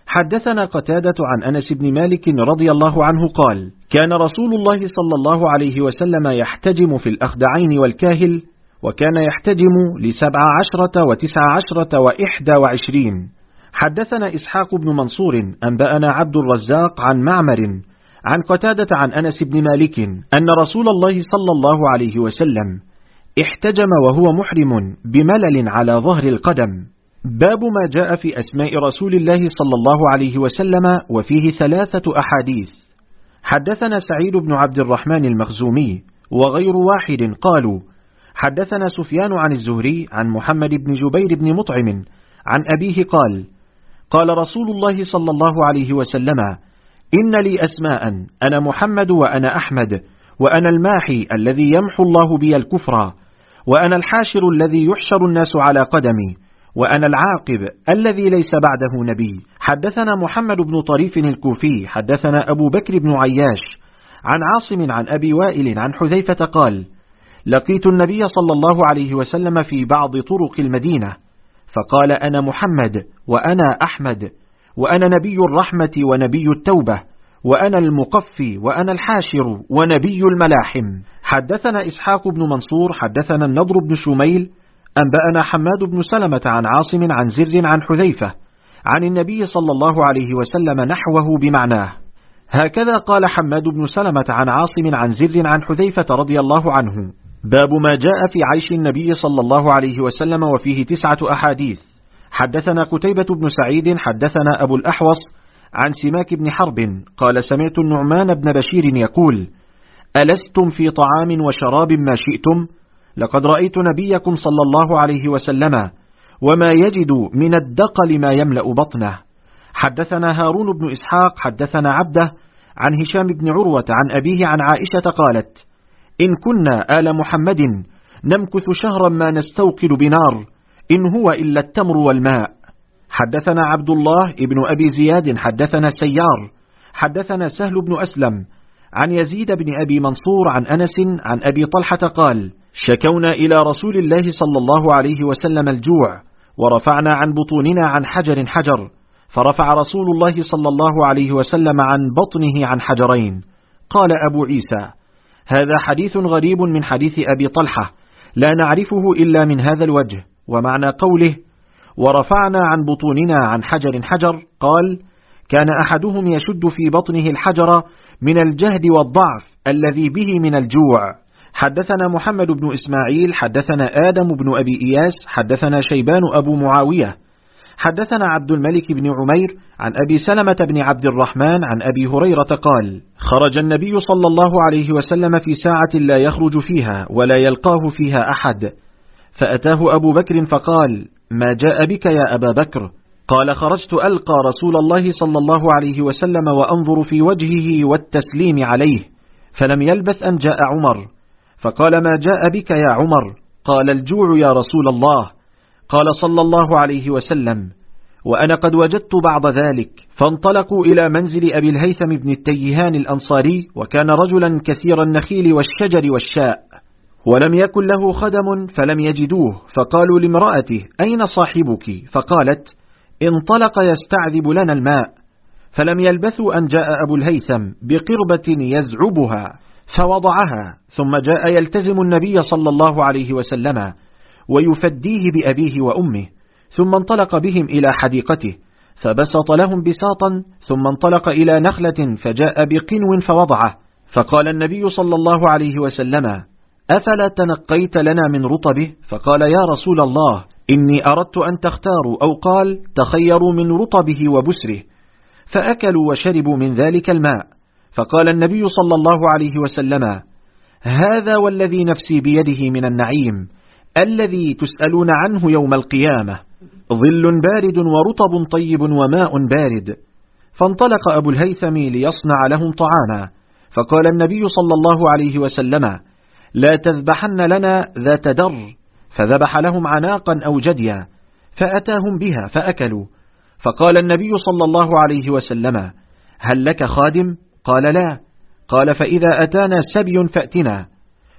حدثنا قتادة عن أنس بن مالك رضي الله عنه قال كان رسول الله صلى الله عليه وسلم يحتجم في الأخدعين والكاهل وكان يحتجم لسبع عشرة وتسع عشرة وإحدى وعشرين. حدثنا إسحاق بن منصور أنبأنا عبد الرزاق عن معمر عن قتادة عن أنس بن مالك أن رسول الله صلى الله عليه وسلم احتجم وهو محرم بملل على ظهر القدم. باب ما جاء في أسماء رسول الله صلى الله عليه وسلم وفيه ثلاثة أحاديث. حدثنا سعيد بن عبد الرحمن المخزومي وغير واحد قالوا حدثنا سفيان عن الزهري عن محمد بن جبير بن مطعم عن أبيه قال قال رسول الله صلى الله عليه وسلم إن لي أسماء أنا محمد وأنا أحمد وأنا الماحي الذي يمحو الله بي الكفر وأنا الحاشر الذي يحشر الناس على قدمي وأنا العاقب الذي ليس بعده نبي. حدثنا محمد بن طريف الكوفي حدثنا أبو بكر بن عياش عن عاصم عن أبي وائل عن حذيفة قال لقيت النبي صلى الله عليه وسلم في بعض طرق المدينة فقال أنا محمد وأنا أحمد وأنا نبي الرحمة ونبي التوبة وأنا المقفي وأنا الحاشر ونبي الملاحم. حدثنا إسحاق بن منصور حدثنا النضر بن شميل أنبأنا حماد بن سلمة عن عاصم عن زر عن حذيفة عن النبي صلى الله عليه وسلم نحوه بمعناه. هكذا قال حماد بن سلمة عن عاصم عن زر عن حذيفة رضي الله عنه. باب ما جاء في عيش النبي صلى الله عليه وسلم وفيه تسعة أحاديث. حدثنا قتيبة بن سعيد حدثنا أبو الأحوص عن سماك بن حرب قال سمعت النعمان بن بشير يقول ألستم في طعام وشراب ما شئتم؟ لقد رأيت نبيكم صلى الله عليه وسلم وما يجد من الدقل ما يملأ بطنه. حدثنا هارون بن إسحاق حدثنا عبده عن هشام بن عروة عن أبيه عن عائشة قالت إن كنا آل محمد نمكث شهرا ما نستوقد بنار إن هو إلا التمر والماء. حدثنا عبد الله ابن أبي زياد حدثنا سيار حدثنا سهل بن أسلم عن يزيد بن أبي منصور عن أنس عن أبي طلحة قال شكونا إلى رسول الله صلى الله عليه وسلم الجوع ورفعنا عن بطوننا عن حجر حجر فرفع رسول الله صلى الله عليه وسلم عن بطنه عن حجرين. قال أبو عيسى هذا حديث غريب من حديث أبي طلحة لا نعرفه إلا من هذا الوجه. ومعنى قوله ورفعنا عن بطوننا عن حجر حجر قال كان أحدهم يشد في بطنه الحجر من الجهد والضعف الذي به من الجوع. حدثنا محمد بن إسماعيل حدثنا آدم بن أبي إياس حدثنا شيبان أبو معاوية. حدثنا عبد الملك بن عمير عن أبي سلمة بن عبد الرحمن عن أبي هريرة قال خرج النبي صلى الله عليه وسلم في ساعة لا يخرج فيها ولا يلقاه فيها أحد. فأتاه أبو بكر فقال ما جاء بك يا أبا بكر؟ قال خرجت ألقى رسول الله صلى الله عليه وسلم وأنظر في وجهه والتسليم عليه فلم يلبث أن جاء عمر. فقال ما جاء بك يا عمر؟ قال الجوع يا رسول الله. قال صلى الله عليه وسلم وأنا قد وجدت بعض ذلك فانطلقوا إلى منزل أبي الهيثم بن التيهان الأنصاري وكان رجلا كثير النخيل والشجر والشاء ولم يكن له خدم فلم يجدوه. فقالوا لامرأته أين صاحبك؟ فقالت انطلق يستعذب لنا الماء. فلم يلبثوا أن جاء أبو الهيثم بقربة يزعبها فوضعها ثم جاء يلتزم النبي صلى الله عليه وسلم ويفديه بأبيه وأمه ثم انطلق بهم إلى حديقته فبسط لهم بساطا ثم انطلق إلى نخلة فجاء بقنو فوضعه. فقال النبي صلى الله عليه وسلم أفلا تنقيت لنا من رطبه؟ فقال يا رسول الله إني أردت أن تختاروا أو قال تخيروا من رطبه وبسره. فأكلوا وشربوا من ذلك الماء. فقال النبي صلى الله عليه وسلم هذا والذي نفسي بيده من النعيم الذي تسألون عنه يوم القيامة. ظل بارد ورطب طيب وماء بارد. فانطلق أبو الهيثم ليصنع لهم طعاما. فقال النبي صلى الله عليه وسلم لا تذبحن لنا ذات در. فذبح لهم عناقا أو جديا فأتاهم بها فأكلوا. فقال النبي صلى الله عليه وسلم هل لك خادم؟ قال لا. قال فإذا أتانا سبي فأتنا.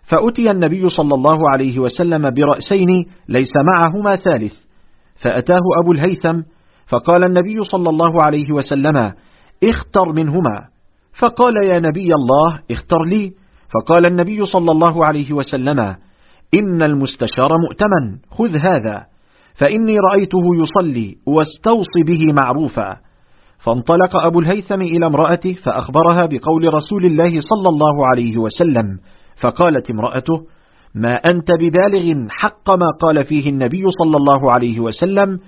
فأتي النبي صلى الله عليه وسلم برأسين ليس معهما ثالث. فأتاه أبو الهيثم فقال النبي صلى الله عليه وسلم اختر منهما. فقال يا نبي الله اختر لي. فقال النبي صلى الله عليه وسلم إن المستشار مؤتمن خذ هذا فإني رأيته يصلي واستوصي به معروفا. فانطلق أبو الهيثم إلى امرأته فأخبرها بقول رسول الله صلى الله عليه وسلم فقالت امرأته ما أنت ببالغ حق ما قال فيه النبي صلى الله عليه وسلم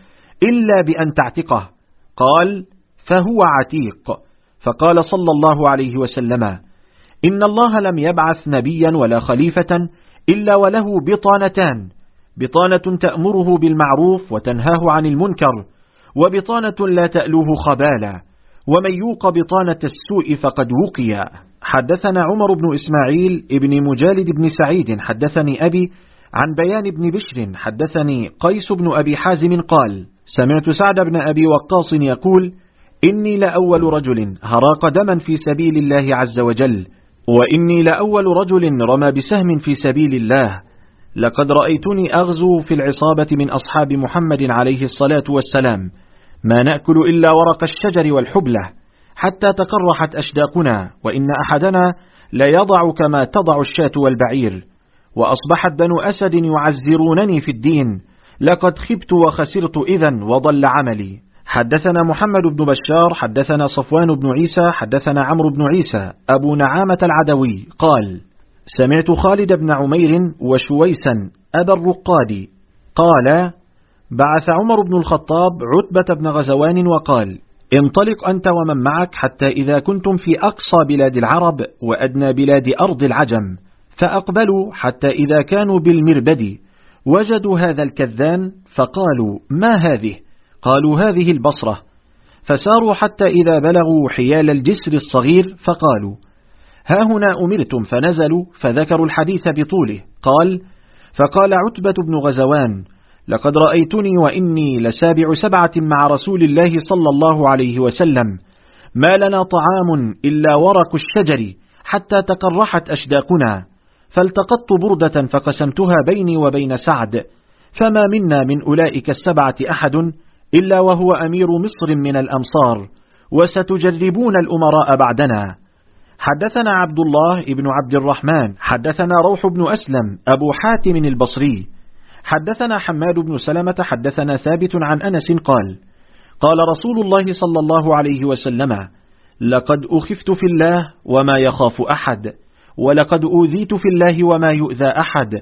إلا بأن تعتقه. قال فهو عتيق. فقال صلى الله عليه وسلم إن الله لم يبعث نبيا ولا خليفة إلا وله بطانتان بطانة تأمره بالمعروف وتنهاه عن المنكر وبطانة لا تألوه خبالا ومن يوق بطانة السوء فقد وقيا حدثنا عمر بن إسماعيل ابن مجالد بن سعيد حدثني أبي عن بيان بن بشر حدثني قيس بن أبي حازم قال سمعت سعد بن أبي وقاص يقول إني لأول رجل هراق دما في سبيل الله عز وجل وإني لأول رجل رمى بسهم في سبيل الله. لقد رأيتني أغزو في العصابة من أصحاب محمد عليه الصلاة والسلام. ما نأكل إلا ورق الشجر والحبلة. حتى تقرحت أشداقنا وإن أحدنا لا يضع كما تضع الشاة والبعير. وأصبحت بنو أسد يعزرونني في الدين. لقد خبت وخسرت إذا وضل عملي. حدثنا محمد بن بشار حدثنا صفوان بن عيسى حدثنا عمرو بن عيسى أبو نعامة العدوي قال سمعت خالد بن عمير وشويسا أبا الرقاد قال بعث عمر بن الخطاب عتبة بن غزوان وقال انطلق أنت ومن معك حتى إذا كنتم في أقصى بلاد العرب وأدنى بلاد أرض العجم فأقبلوا حتى إذا كانوا بالمربد وجدوا هذا الكذان فقالوا ما هذه؟ قالوا هذه البصرة. فساروا حتى إذا بلغوا حيال الجسر الصغير فقالوا ها هنا أمرتم فنزلوا فذكروا الحديث بطوله. قال فقال عتبة بن غزوان لقد رأيتني وإني لسابع سبعة مع رسول الله صلى الله عليه وسلم. ما لنا طعام إلا ورق الشجر حتى تقرحت أشداقنا. فالتقطت بردة فقسمتها بيني وبين سعد. فما منا من أولئك السبعة أحد إلا وهو أمير مصر من الأمصار وستجربون الأمراء بعدنا. حدثنا عبد الله بن عبد الرحمن حدثنا روح بن أسلم أبو حاتم البصري. حدثنا حماد بن سلمة حدثنا ثابت عن أنس قال قال رسول الله صلى الله عليه وسلم لقد أخفت في الله وما يخاف أحد ولقد أوذيت في الله وما يؤذى أحد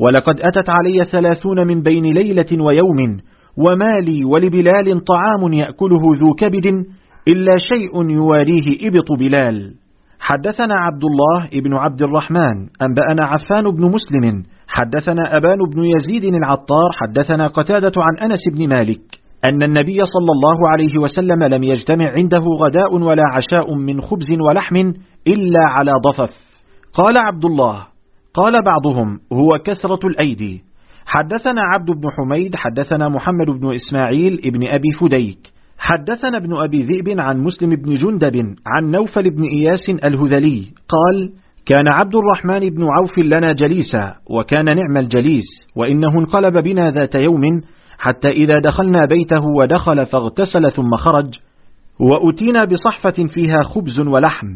ولقد أتت علي ثلاثون من بين ليلة ويوم وما لي ولبلال طعام يأكله ذو كبد إلا شيء يواريه إبط بلال. حدثنا عبد الله بن عبد الرحمن أنبأنا عفان بن مسلم. حدثنا أبان بن يزيد العطار حدثنا قتادة عن أنس بن مالك أن النبي صلى الله عليه وسلم لم يجتمع عنده غداء ولا عشاء من خبز ولحم إلا على ضفف قال عبد الله قال بعضهم هو كثرة الأيدي. حدثنا عبد بن حميد حدثنا محمد بن إسماعيل ابن أبي فديك. حدثنا ابن أبي ذئب عن مسلم بن جندب عن نوفل بن إياس الهذلي. قال كان عبد الرحمن بن عوف لنا جليسا وكان نعم الجليس وإنه انقلب بنا ذات يوم حتى إذا دخلنا بيته ودخل فاغتسل ثم خرج وأتينا بصحفة فيها خبز ولحم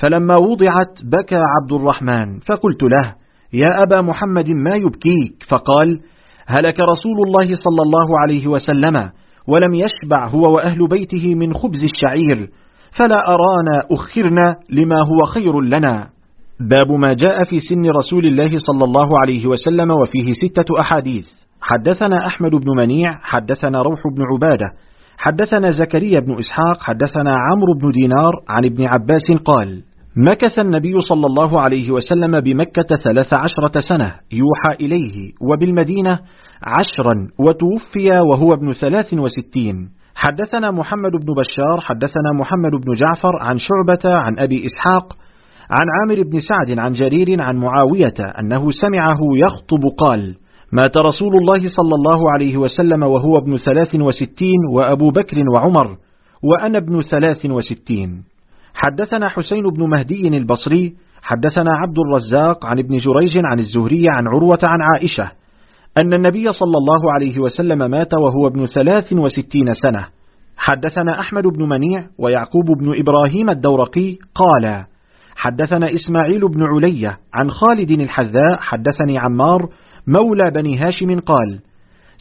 فلما وضعت بكى عبد الرحمن فقلت له يا أبا محمد ما يبكيك؟ فقال هلك رسول الله صلى الله عليه وسلم ولم يشبع هو وأهل بيته من خبز الشعير فلا أرانا أخرنا لما هو خير لنا. باب ما جاء في سن رسول الله صلى الله عليه وسلم وفيه ستة أحاديث. حدثنا أحمد بن منيع حدثنا روح بن عبادة حدثنا زكريا بن إسحاق حدثنا عمرو بن دينار عن ابن عباس قال مكث النبي صلى الله عليه وسلم بمكة ثلاث عشرة سنة يوحى إليه وبالمدينة عشرا وتوفي وهو ابن ثلاث وستين. حدثنا محمد بن بشار حدثنا محمد بن جعفر عن شعبة عن أبي إسحاق عن عامر بن سعد عن جرير عن معاوية أنه سمعه يخطب قال مات رسول الله صلى الله عليه وسلم وهو ابن ثلاث وستين وأبو بكر وعمر وأنا ابن ثلاث وستين. حدثنا حسين بن مهدي البصري حدثنا عبد الرزاق عن ابن جريج عن الزهري عن عروة عن عائشة أن النبي صلى الله عليه وسلم مات وهو ابن ثلاث وستين سنة. حدثنا أحمد بن منيع ويعقوب بن إبراهيم الدورقي قال حدثنا إسماعيل بن علية عن خالد الحذاء حدثني عمار مولى بني هاشم قال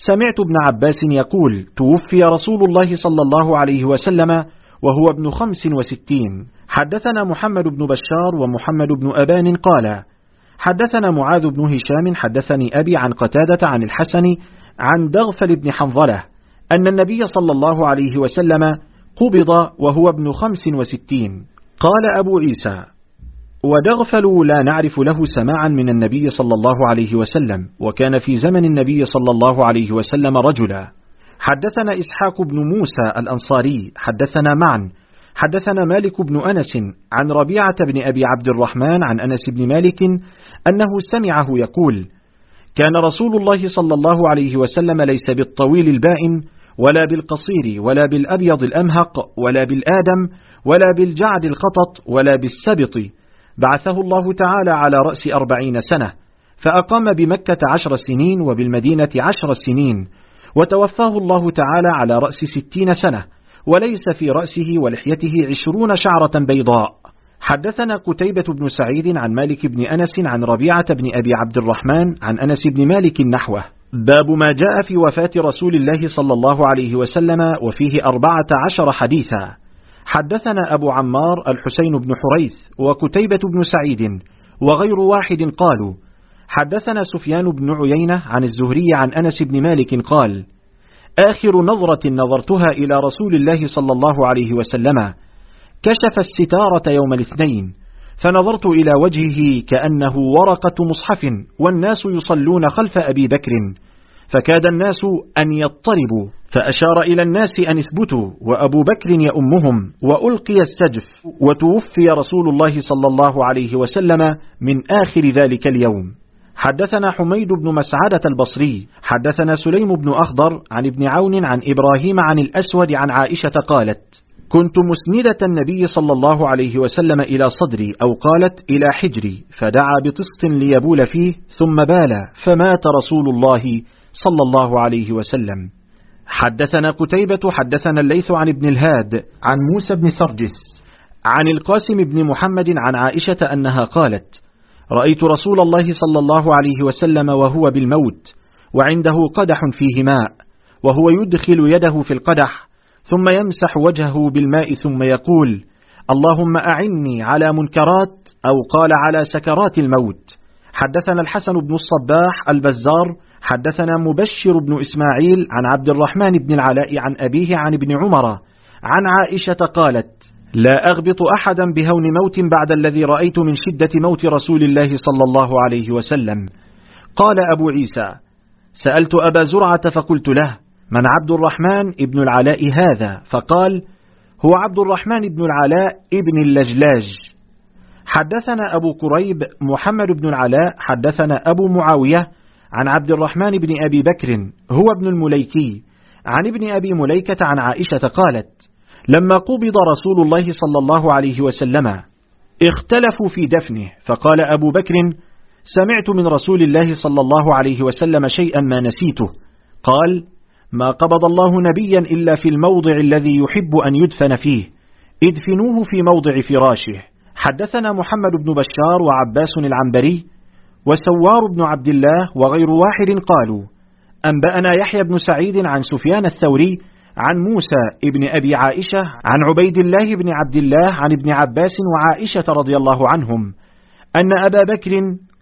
سمعت ابن عباس يقول توفي رسول الله صلى الله عليه وسلم وهو ابن خمس وستين. حدثنا محمد بن بشار ومحمد بن أبان قال حدثنا معاذ بن هشام حدثني أبي عن قتادة عن الحسن عن دغفل بن حنظلة أن النبي صلى الله عليه وسلم قبض وهو ابن خمس وستين. قال أبو عيسى ودغفل لا نعرف له سماعا من النبي صلى الله عليه وسلم وكان في زمن النبي صلى الله عليه وسلم رجلا. حدثنا إسحاق بن موسى الأنصاري حدثنا معا حدثنا مالك بن أنس عن ربيعة بن أبي عبد الرحمن عن أنس بن مالك أنه سمعه يقول كان رسول الله صلى الله عليه وسلم ليس بالطويل البائن ولا بالقصير ولا بالأبيض الأمهق ولا بالآدم ولا بالجعد الخطط ولا بالسبط. بعثه الله تعالى على رأس أربعين سنة فأقام بمكة عشر سنين وبالمدينة عشر سنين. وتوفاه الله تعالى على رأس ستين سنة وليس في رأسه ولحيته عشرون شعرة بيضاء. حدثنا قتيبة بن سعيد عن مالك بن أنس عن ربيعة بن أبي عبد الرحمن عن أنس بن مالك نحوه. باب ما جاء في وفاة رسول الله صلى الله عليه وسلم وفيه أربعة عشر حديثا. حدثنا أبو عمار الحسين بن حريث وكتيبة بن سعيد وغير واحد قالوا حدثنا سفيان بن عيينة عن الزهري عن أنس بن مالك قال آخر نظرة نظرتها إلى رسول الله صلى الله عليه وسلم كشف الستارة يوم الاثنين فنظرت إلى وجهه كأنه ورقة مصحف والناس يصلون خلف أبي بكر فكاد الناس أن يضطربوا فأشار إلى الناس أن اثبتوا وأبو بكر يأمهم وألقي السجف وتوفي رسول الله صلى الله عليه وسلم من آخر ذلك اليوم. حدثنا حميد بن مسعدة البصري حدثنا سليم بن أخضر عن ابن عون عن إبراهيم عن الأسود عن عائشة قالت كنت مسندة النبي صلى الله عليه وسلم إلى صدري أو قالت إلى حجري فدعا بطست ليبول فيه ثم بال فمات رسول الله صلى الله عليه وسلم. حدثنا قتيبة حدثنا الليث عن ابن الهاد عن موسى بن سرجس عن القاسم بن محمد عن عائشة أنها قالت رأيت رسول الله صلى الله عليه وسلم وهو بالموت وعنده قدح فيه ماء وهو يدخل يده في القدح ثم يمسح وجهه بالماء ثم يقول اللهم أعني على منكرات أو قال على سكرات الموت حدثنا الحسن بن الصباح البزار حدثنا مبشر بن إسماعيل عن عبد الرحمن بن العلاء عن أبيه عن ابن عمر عن عائشة قالت لا أغبط أحدا بهون موت بعد الذي رأيت من شدة موت رسول الله صلى الله عليه وسلم. قال أبو عيسى سألت أبا زرعة فقلت له من عبد الرحمن ابن العلاء هذا؟ فقال هو عبد الرحمن بن العلاء ابن اللجلاج. حدثنا أبو كريب محمد بن العلاء حدثنا أبو معاوية عن عبد الرحمن بن أبي بكر هو ابن المليكي. عن ابن أبي مليكة عن عائشة قالت لما قبض رسول الله صلى الله عليه وسلم اختلفوا في دفنه فقال أبو بكر سمعت من رسول الله صلى الله عليه وسلم شيئا ما نسيته. قال ما قبض الله نبيا إلا في الموضع الذي يحب أن يدفن فيه. ادفنوه في موضع فراشه. حدثنا محمد بن بشار وعباس العنبري وسوار بن عبد الله وغير واحد قالوا أنبأنا يحيى بن سعيد عن سفيان الثوري عن موسى ابن أبي عائشة عن عبيد الله بن عبد الله عن ابن عباس وعائشة رضي الله عنهم أن أبا بكر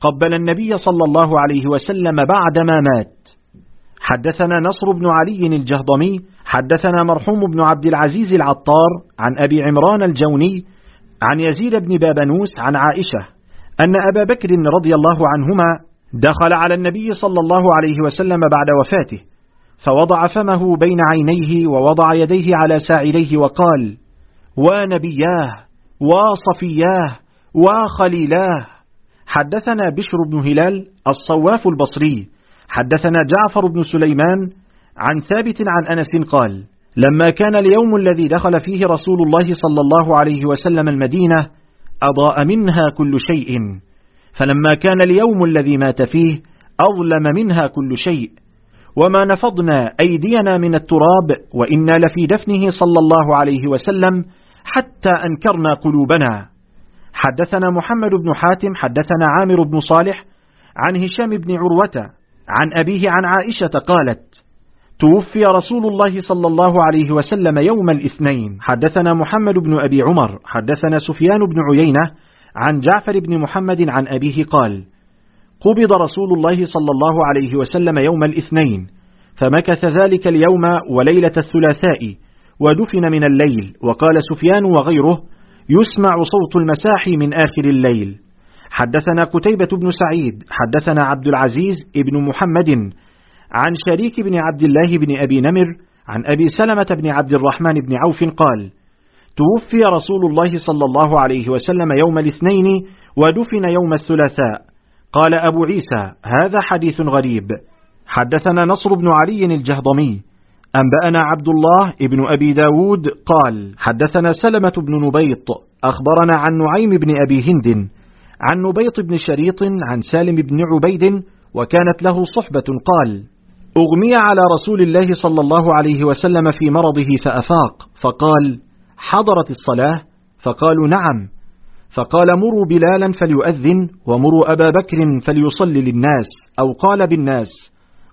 قبل النبي صلى الله عليه وسلم بعدما مات. حدثنا نصر بن علي الجهضمي حدثنا مرحوم بن عبد العزيز العطار عن أبي عمران الجوني عن يزيد بن بابنوس عن عائشة أن أبا بكر رضي الله عنهما دخل على النبي صلى الله عليه وسلم بعد وفاته. فوضع فمه بين عينيه ووضع يديه على ساعديه وقال ونبياه وصفياه وخليلاه حدثنا بشر بن هلال الصواف البصري. حدثنا جعفر بن سليمان عن ثابت عن أنس قال لما كان اليوم الذي دخل فيه رسول الله صلى الله عليه وسلم المدينة أضاء منها كل شيء. فلما كان اليوم الذي مات فيه أظلم منها كل شيء. وما نفضنا أيدينا من التراب وإنا لفي دفنه صلى الله عليه وسلم حتى أنكرنا قلوبنا. حدثنا محمد بن حاتم حدثنا عامر بن صالح عن هشام بن عروة عن أبيه عن عائشة قالت توفي رسول الله صلى الله عليه وسلم يوم الاثنين. حدثنا محمد بن أبي عمر حدثنا سفيان بن عيينة عن جعفر بن محمد عن أبيه قال قبض رسول الله صلى الله عليه وسلم يوم الاثنين فمكث ذلك اليوم وليلة الثلاثاء ودفن من الليل وقال سفيان وغيره يسمع صوت المساحي من آخر الليل. حدثنا قتيبة بن سعيد حدثنا عبد العزيز ابن محمد عن شريك بن عبد الله بن أبي نمر عن أبي سلمة بن عبد الرحمن بن عوف قال توفي رسول الله صلى الله عليه وسلم يوم الاثنين ودفن يوم الثلاثاء. قال أبو عيسى هذا حديث غريب. حدثنا نصر بن علي الجهضمي. أنبأنا عبد الله ابن أبي داود قال حدثنا سلمة بن نبيط. أخبرنا عن نعيم بن أبي هند. عن نبيط بن شريط عن سالم بن عبيد وكانت له صحبة قال أغمي على رسول الله صلى الله عليه وسلم في مرضه فأفاق فقال حضرت الصلاة؟ فقالوا نعم. فقال مروا بلالا فليؤذن ومروا أبا بكر فليصلي للناس أو قال بالناس.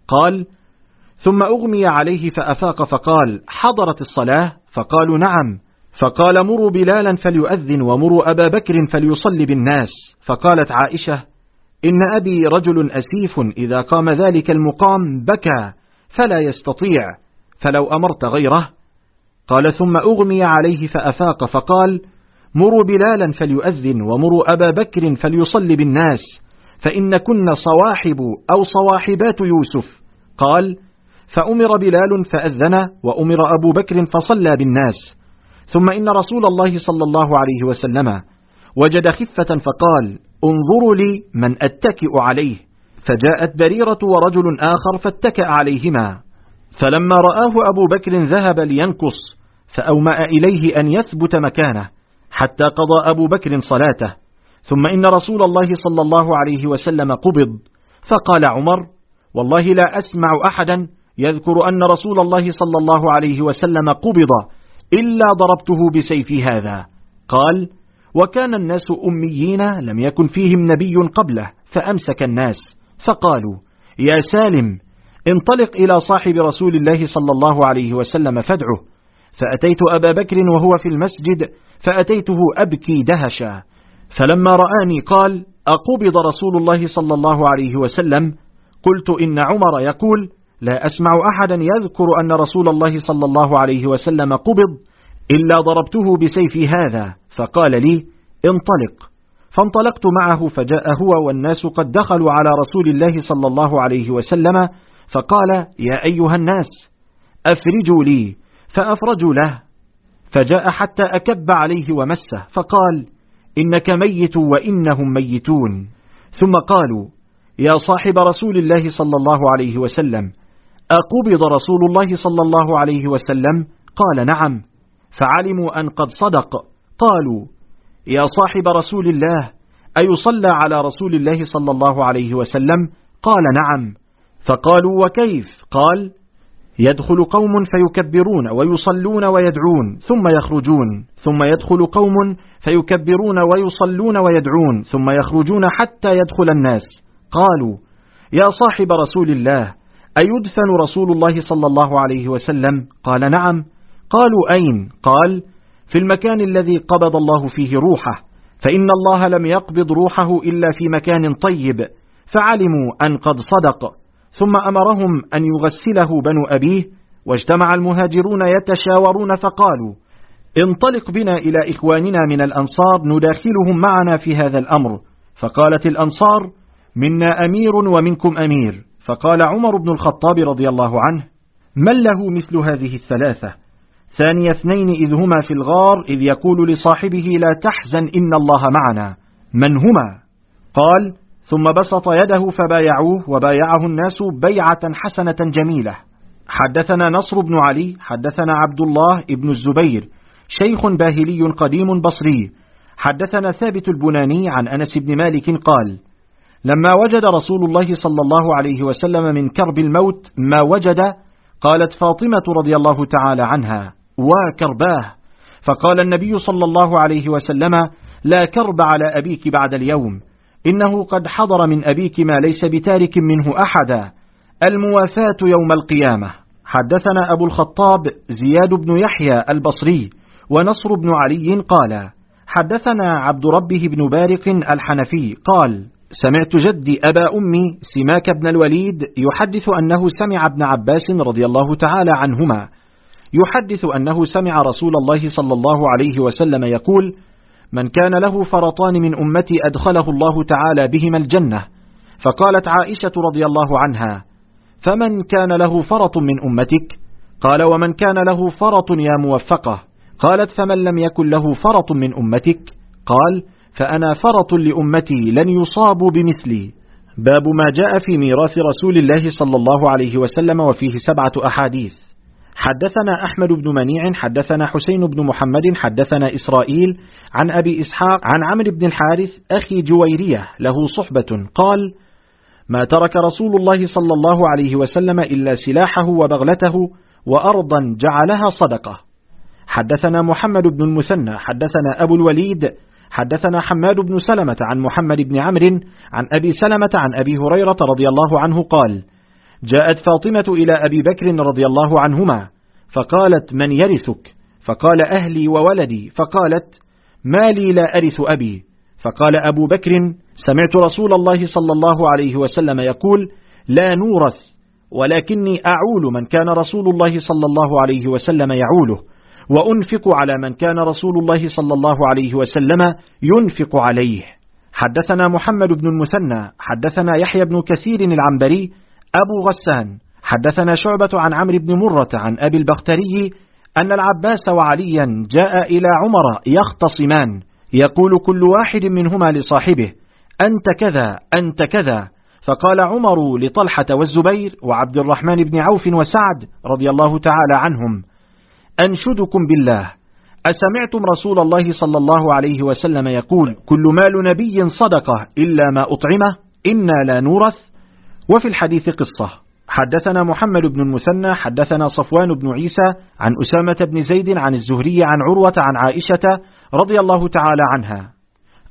قال ثم أغمي عليه فأفاق فقال حضرت الصلاة؟ فقالوا نعم. فقال مروا بلالا فليؤذن ومروا أبا بكر فليصلي بالناس. فقالت عائشة إن أبي رجل أسيف إذا قام ذلك المقام بكى فلا يستطيع فلو أمرت غيره. قال ثم أغمي عليه فأفاق فقال مروا بلالا فليؤذن ومروا أبا بكر فليصلي بالناس فإن كن صواحب أو صواحبات يوسف. قال فأمر بلال فأذن وأمر أبو بكر فصلى بالناس. ثم إن رسول الله صلى الله عليه وسلم وجد خفة فقال انظروا لي من أتكئ عليه. فجاءت بريرة ورجل آخر فاتكأ عليهما. فلما رآه أبو بكر ذهب لينكص فأومأ إليه أن يثبت مكانه. حتى قضى أبو بكر صلاته. ثم إن رسول الله صلى الله عليه وسلم قبض. فقال عمر والله لا أسمع أحدا يذكر أن رسول الله صلى الله عليه وسلم قبض إلا ضربته بسيفي هذا. قال وكان الناس أميين لم يكن فيهم نبي قبله فأمسك الناس. فقالوا يا سالم انطلق إلى صاحب رسول الله صلى الله عليه وسلم فادعه. فأتيت أبا بكر وهو في المسجد فأتيته أبكي دهشا. فلما رآني قال أقبض رسول الله صلى الله عليه وسلم؟ قلت إن عمر يقول لا أسمع أحدا يذكر أن رسول الله صلى الله عليه وسلم قبض إلا ضربته بسيفي هذا. فقال لي انطلق. فانطلقت معه فجاء هو والناس قد دخلوا على رسول الله صلى الله عليه وسلم فقال يا أيها الناس أفرجوا لي. فأفرجوا له فجاء حتى أكب عليه ومسه فقال إنك ميت وإنهم ميتون. ثم قالوا يا صاحب رسول الله صلى الله عليه وسلم أقبض رسول الله صلى الله عليه وسلم؟ قال نعم. فعلموا أن قد صدق. قالوا يا صاحب رسول الله أيصلى على رسول الله صلى الله عليه وسلم؟ قال نعم. فقالوا وكيف؟ قال يدخل قوم فيكبرون ويصلون ويدعون ثم يخرجون ثم يدخل قوم فيكبرون ويصلون ويدعون ثم يخرجون حتى يدخل الناس. قالوا يا صاحب رسول الله أيدفن رسول الله صلى الله عليه وسلم؟ قال نعم. قالوا أين؟ قال في المكان الذي قبض الله فيه روحه فإن الله لم يقبض روحه إلا في مكان طيب فعلموا أن قد صدق. ثم أمرهم أن يغسله بنو أبيه واجتمع المهاجرون يتشاورون فقالوا انطلق بنا إلى إخواننا من الأنصار نداخلهم معنا في هذا الأمر. فقالت الأنصار منا أمير ومنكم أمير. فقال عمر بن الخطاب رضي الله عنه من له مثل هذه الثلاثة؟ ثاني اثنين إذ هما في الغار إذ يقول لصاحبه لا تحزن إن الله معنا. من هما؟ قال ثم بسط يده فبايعوه وبايعه الناس بيعة حسنة جميلة. حدثنا نصر بن علي حدثنا عبد الله بن الزبير شيخ باهلي قديم بصري. حدثنا ثابت البناني عن أنس بن مالك قال لما وجد رسول الله صلى الله عليه وسلم من كرب الموت ما وجد؟ قالت فاطمة رضي الله تعالى عنها وكرباه فقال النبي صلى الله عليه وسلم لا كرب على أبيك بعد اليوم. إنه قد حضر من أبيك ما ليس بتارك منه أحدا. الموافاة يوم القيامة. حدثنا أبو الخطاب زياد بن يحيى البصري ونصر بن علي قال حدثنا عبد ربه بن بارق الحنفي قال سمعت جدي أبا أمي سماك بن الوليد يحدث أنه سمع ابن عباس رضي الله تعالى عنهما. يحدث أنه سمع رسول الله صلى الله عليه وسلم يقول من كان له فرطان من أمتي أدخله الله تعالى بهما الجنة. فقالت عائشة رضي الله عنها فمن كان له فرط من أمتك؟ قال ومن كان له فرط يا موفقة. قالت فمن لم يكن له فرط من أمتك؟ قال فأنا فرط لأمتي لن يصابوا بمثلي. باب ما جاء في ميراث رسول الله صلى الله عليه وسلم وفيه سبعة أحاديث. حدثنا أحمد بن منيع حدثنا حسين بن محمد حدثنا إسرائيل عن أبي إسحاق عن عمرو بن الحارث أخي جويرية له صحبة قال ما ترك رسول الله صلى الله عليه وسلم إلا سلاحه وبغلته وأرضا جعلها صدقة. حدثنا محمد بن المثنى حدثنا أبو الوليد حدثنا حماد بن سلمة عن محمد بن عمرو عن أبي سلمة عن أبي هريرة رضي الله عنه قال جاءت فاطمة إلى أبي بكر رضي الله عنهما فقالت من يرثك؟ فقال أهلي وولدي. فقالت ما لي لا أرث أبي. فقال أبو بكر سمعت رسول الله صلى الله عليه وسلم يقول لا نورث ولكني أعول من كان رسول الله صلى الله عليه وسلم يعوله وأنفق على من كان رسول الله صلى الله عليه وسلم ينفق عليه. حدثنا محمد بن المثنى حدثنا يحيى بن كثير العنبري أبو غسان. حدثنا شعبة عن عمرو بن مرة عن أبي البختري أن العباس وعليا جاء إلى عمر يختصمان. يقول كل واحد منهما لصاحبه أنت كذا أنت كذا. فقال عمر لطلحة والزبير وعبد الرحمن بن عوف وسعد رضي الله تعالى عنهم أنشدكم بالله. أسمعتم رسول الله صلى الله عليه وسلم يقول كل مال نبي صدقة إلا ما أطعمه إنا لا نورث وفي الحديث قصة. حدثنا محمد بن المثنى حدثنا صفوان بن عيسى عن أسامة بن زيد عن الزهري عن عروة عن عائشة رضي الله تعالى عنها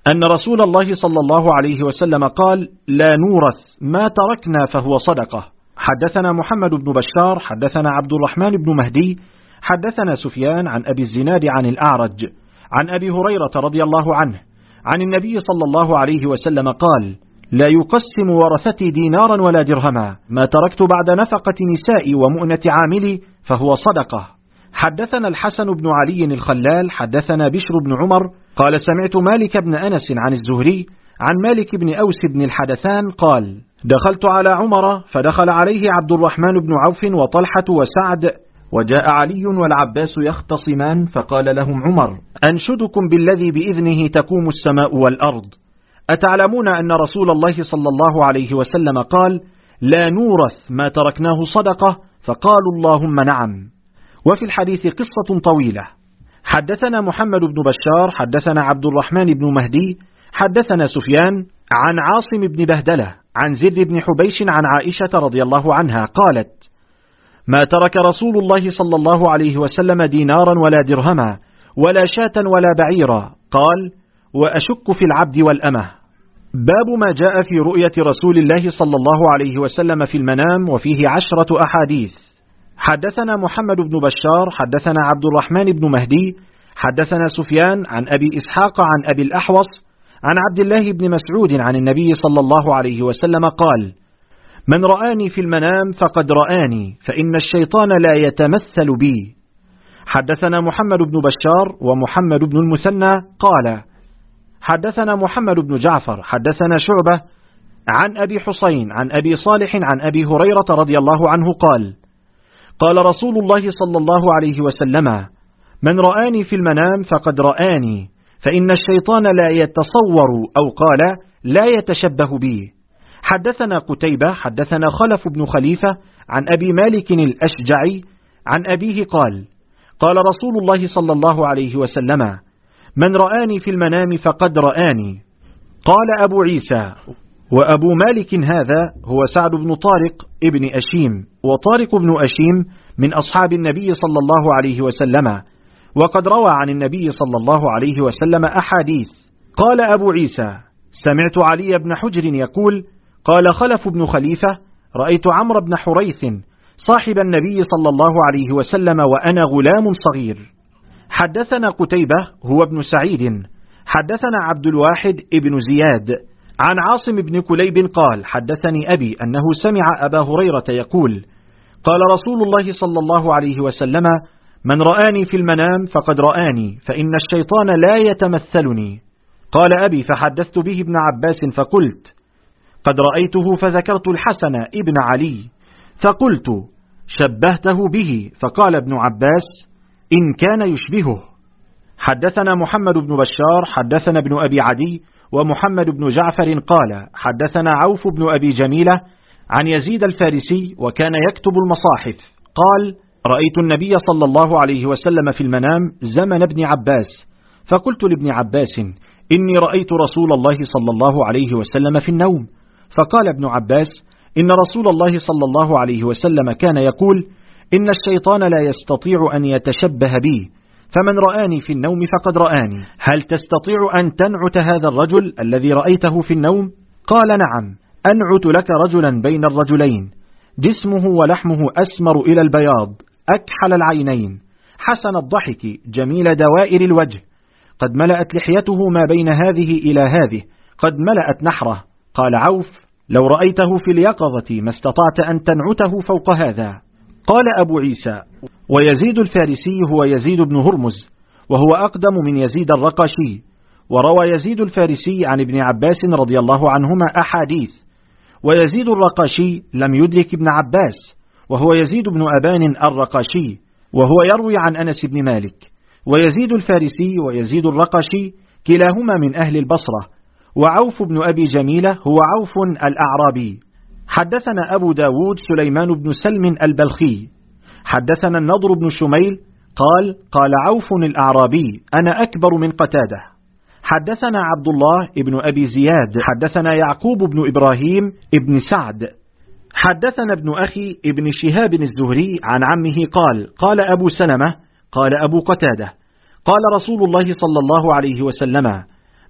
أن رسول الله صلى الله عليه وسلم قال لا نورث ما تركنا فهو صدقة. حدثنا محمد بن بشار حدثنا عبد الرحمن بن مهدي حدثنا سفيان عن أبي الزناد عن الأعرج عن أبي هريرة رضي الله عنه عن النبي صلى الله عليه وسلم قال لا يقسم ورثتي دينارا ولا درهما. ما تركت بعد نفقة نسائي ومؤنة عاملي فهو صدقة. حدثنا الحسن بن علي الخلال حدثنا بشر بن عمر قال سمعت مالك بن أنس عن الزهري عن مالك بن أوس بن الحدثان قال دخلت على عمر فدخل عليه عبد الرحمن بن عوف وطلحة وسعد وجاء علي والعباس يختصمان فقال لهم عمر أنشدكم بالذي بإذنه تقوم السماء والأرض. أتعلمون أن رسول الله صلى الله عليه وسلم قال لا نورث ما تركناه صدقة. فقالوا اللهم نعم. وفي الحديث قصة طويلة. حدثنا محمد بن بشار حدثنا عبد الرحمن بن مهدي حدثنا سفيان عن عاصم بن بهدلة عن زر بن حبيش عن عائشة رضي الله عنها قالت ما ترك رسول الله صلى الله عليه وسلم دينارا ولا درهما ولا شاة ولا بعيرا. قال وأشك في العبد والأمة. باب ما جاء في رؤية رسول الله صلى الله عليه وسلم في المنام وفيه عشرة أحاديث. حدثنا محمد بن بشار حدثنا عبد الرحمن بن مهدي حدثنا سفيان عن أبي إسحاق عن أبي الأحوص عن عبد الله بن مسعود عن النبي صلى الله عليه وسلم قال من رآني في المنام فقد رآني فإن الشيطان لا يتمثل بي. حدثنا محمد بن بشار ومحمد بن المثنى قال حدثنا محمد بن جعفر حدثنا شعبة عن أبي حسين عن أبي صالح عن أبي هريرة رضي الله عنه قال قال رسول الله صلى الله عليه وسلم من رآني في المنام فقد رآني فإن الشيطان لا يتصور أو قال لا يتشبه بي. حدثنا قتيبة حدثنا خلف بن خليفة عن أبي مالك الأشجعي عن أبيه قال قال رسول الله صلى الله عليه وسلم من رآني في المنام فقد رآني. قال أبو عيسى وأبو مالك هذا هو سعد بن طارق ابن أشيم وطارق بن أشيم من أصحاب النبي صلى الله عليه وسلم. وقد روى عن النبي صلى الله عليه وسلم أحاديث. قال أبو عيسى سمعت علي بن حجر يقول قال خلف بن خليفة رأيت عمرو بن حريث صاحب النبي صلى الله عليه وسلم وأنا غلام صغير. حدثنا قتيبة هو ابن سعيد. حدثنا عبد الواحد ابن زياد. عن عاصم بن كليب قال حدثني أبي أنه سمع أبا هريرة يقول قال رسول الله صلى الله عليه وسلم من رآني في المنام فقد رآني فإن الشيطان لا يتمثلني. قال أبي فحدثت به ابن عباس فقلت قد رأيته فذكرت الحسن ابن علي فقلت شبهته به. فقال ابن عباس إن كان يشبهه. حدثنا محمد بن بشار حدثنا ابن أبي عدي ومحمد بن جعفر قال حدثنا عوف بن أبي جميلة عن يزيد الفارسي وكان يكتب المصاحف. قال رأيت النبي صلى الله عليه وسلم في المنام زمن ابن عباس. فقلت لابن عباس إني رأيت رسول الله صلى الله عليه وسلم في النوم. فقال ابن عباس إن رسول الله صلى الله عليه وسلم كان يقول إن الشيطان لا يستطيع أن يتشبه بي فمن رآني في النوم فقد رآني. هل تستطيع أن تنعت هذا الرجل الذي رأيته في النوم؟ قال نعم أنعت لك رجلا بين الرجلين جسمه ولحمه أسمر إلى البياض أكحل العينين حسن الضحك جميل دوائر الوجه. قد ملأت لحيته ما بين هذه إلى هذه قد ملأت نحره. قال عوف لو رأيته في اليقظة ما استطعت أن تنعته فوق هذا. قال أبو عيسى ويزيد الفارسي هو يزيد بن هرمز وهو أقدم من يزيد الرقاشي وروى يزيد الفارسي عن ابن عباس رضي الله عنهما أحاديث ويزيد الرقاشي لم يدرك ابن عباس وهو يزيد بن أبان الرقاشي وهو يروي عن أنس بن مالك ويزيد الفارسي ويزيد الرقاشي كلاهما من أهل البصرة وعوف بن أبي جميلة هو عوف الأعرابي. حدثنا أبو داود سليمان بن سلم البلخي. حدثنا النضر بن شميل قال قال عوف الأعرابي أنا أكبر من قتادة. حدثنا عبد الله ابن أبي زياد. حدثنا يعقوب بن إبراهيم ابن سعد. حدثنا ابن أخي ابن شهاب الزهري عن عمه قال قال أبو سلمة قال أبو قتادة. قال رسول الله صلى الله عليه وسلم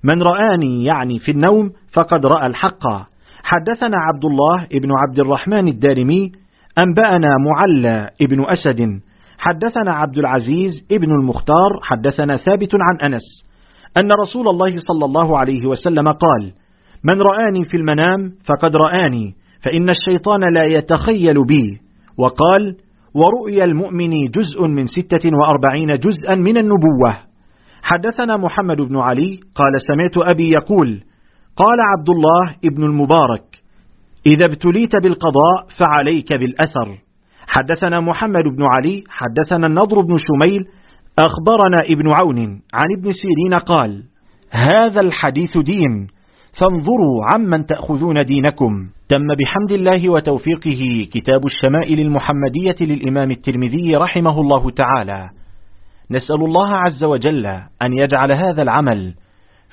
من رآني يعني في النوم فقد رأى الحق. حدثنا عبد الله ابن عبد الرحمن الدارمي أنبأنا معلى ابن أسد. حدثنا عبد العزيز ابن المختار حدثنا ثابت عن أنس أن رسول الله صلى الله عليه وسلم قال من رآني في المنام فقد رآني فإن الشيطان لا يتخيل بي وقال ورؤيا المؤمن جزء من ستة وأربعين جزءا من النبوة حدثنا محمد بن علي قال سمعت أبي يقول قال عبد الله ابن المبارك إذا ابتليت بالقضاء فعليك بالأثر. حدثنا محمد بن علي حدثنا النضر بن شميل أخبرنا ابن عون عن ابن سيرين قال هذا الحديث دين فانظروا عمن تأخذون دينكم. تم بحمد الله وتوفيقه كتاب الشمائل المحمدية للإمام الترمذي رحمه الله تعالى. نسأل الله عز وجل أن يجعل هذا العمل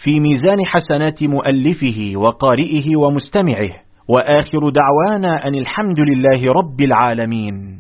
في ميزان حسنات مؤلفه وقارئه ومستمعه. وآخر دعوانا أن الحمد لله رب العالمين.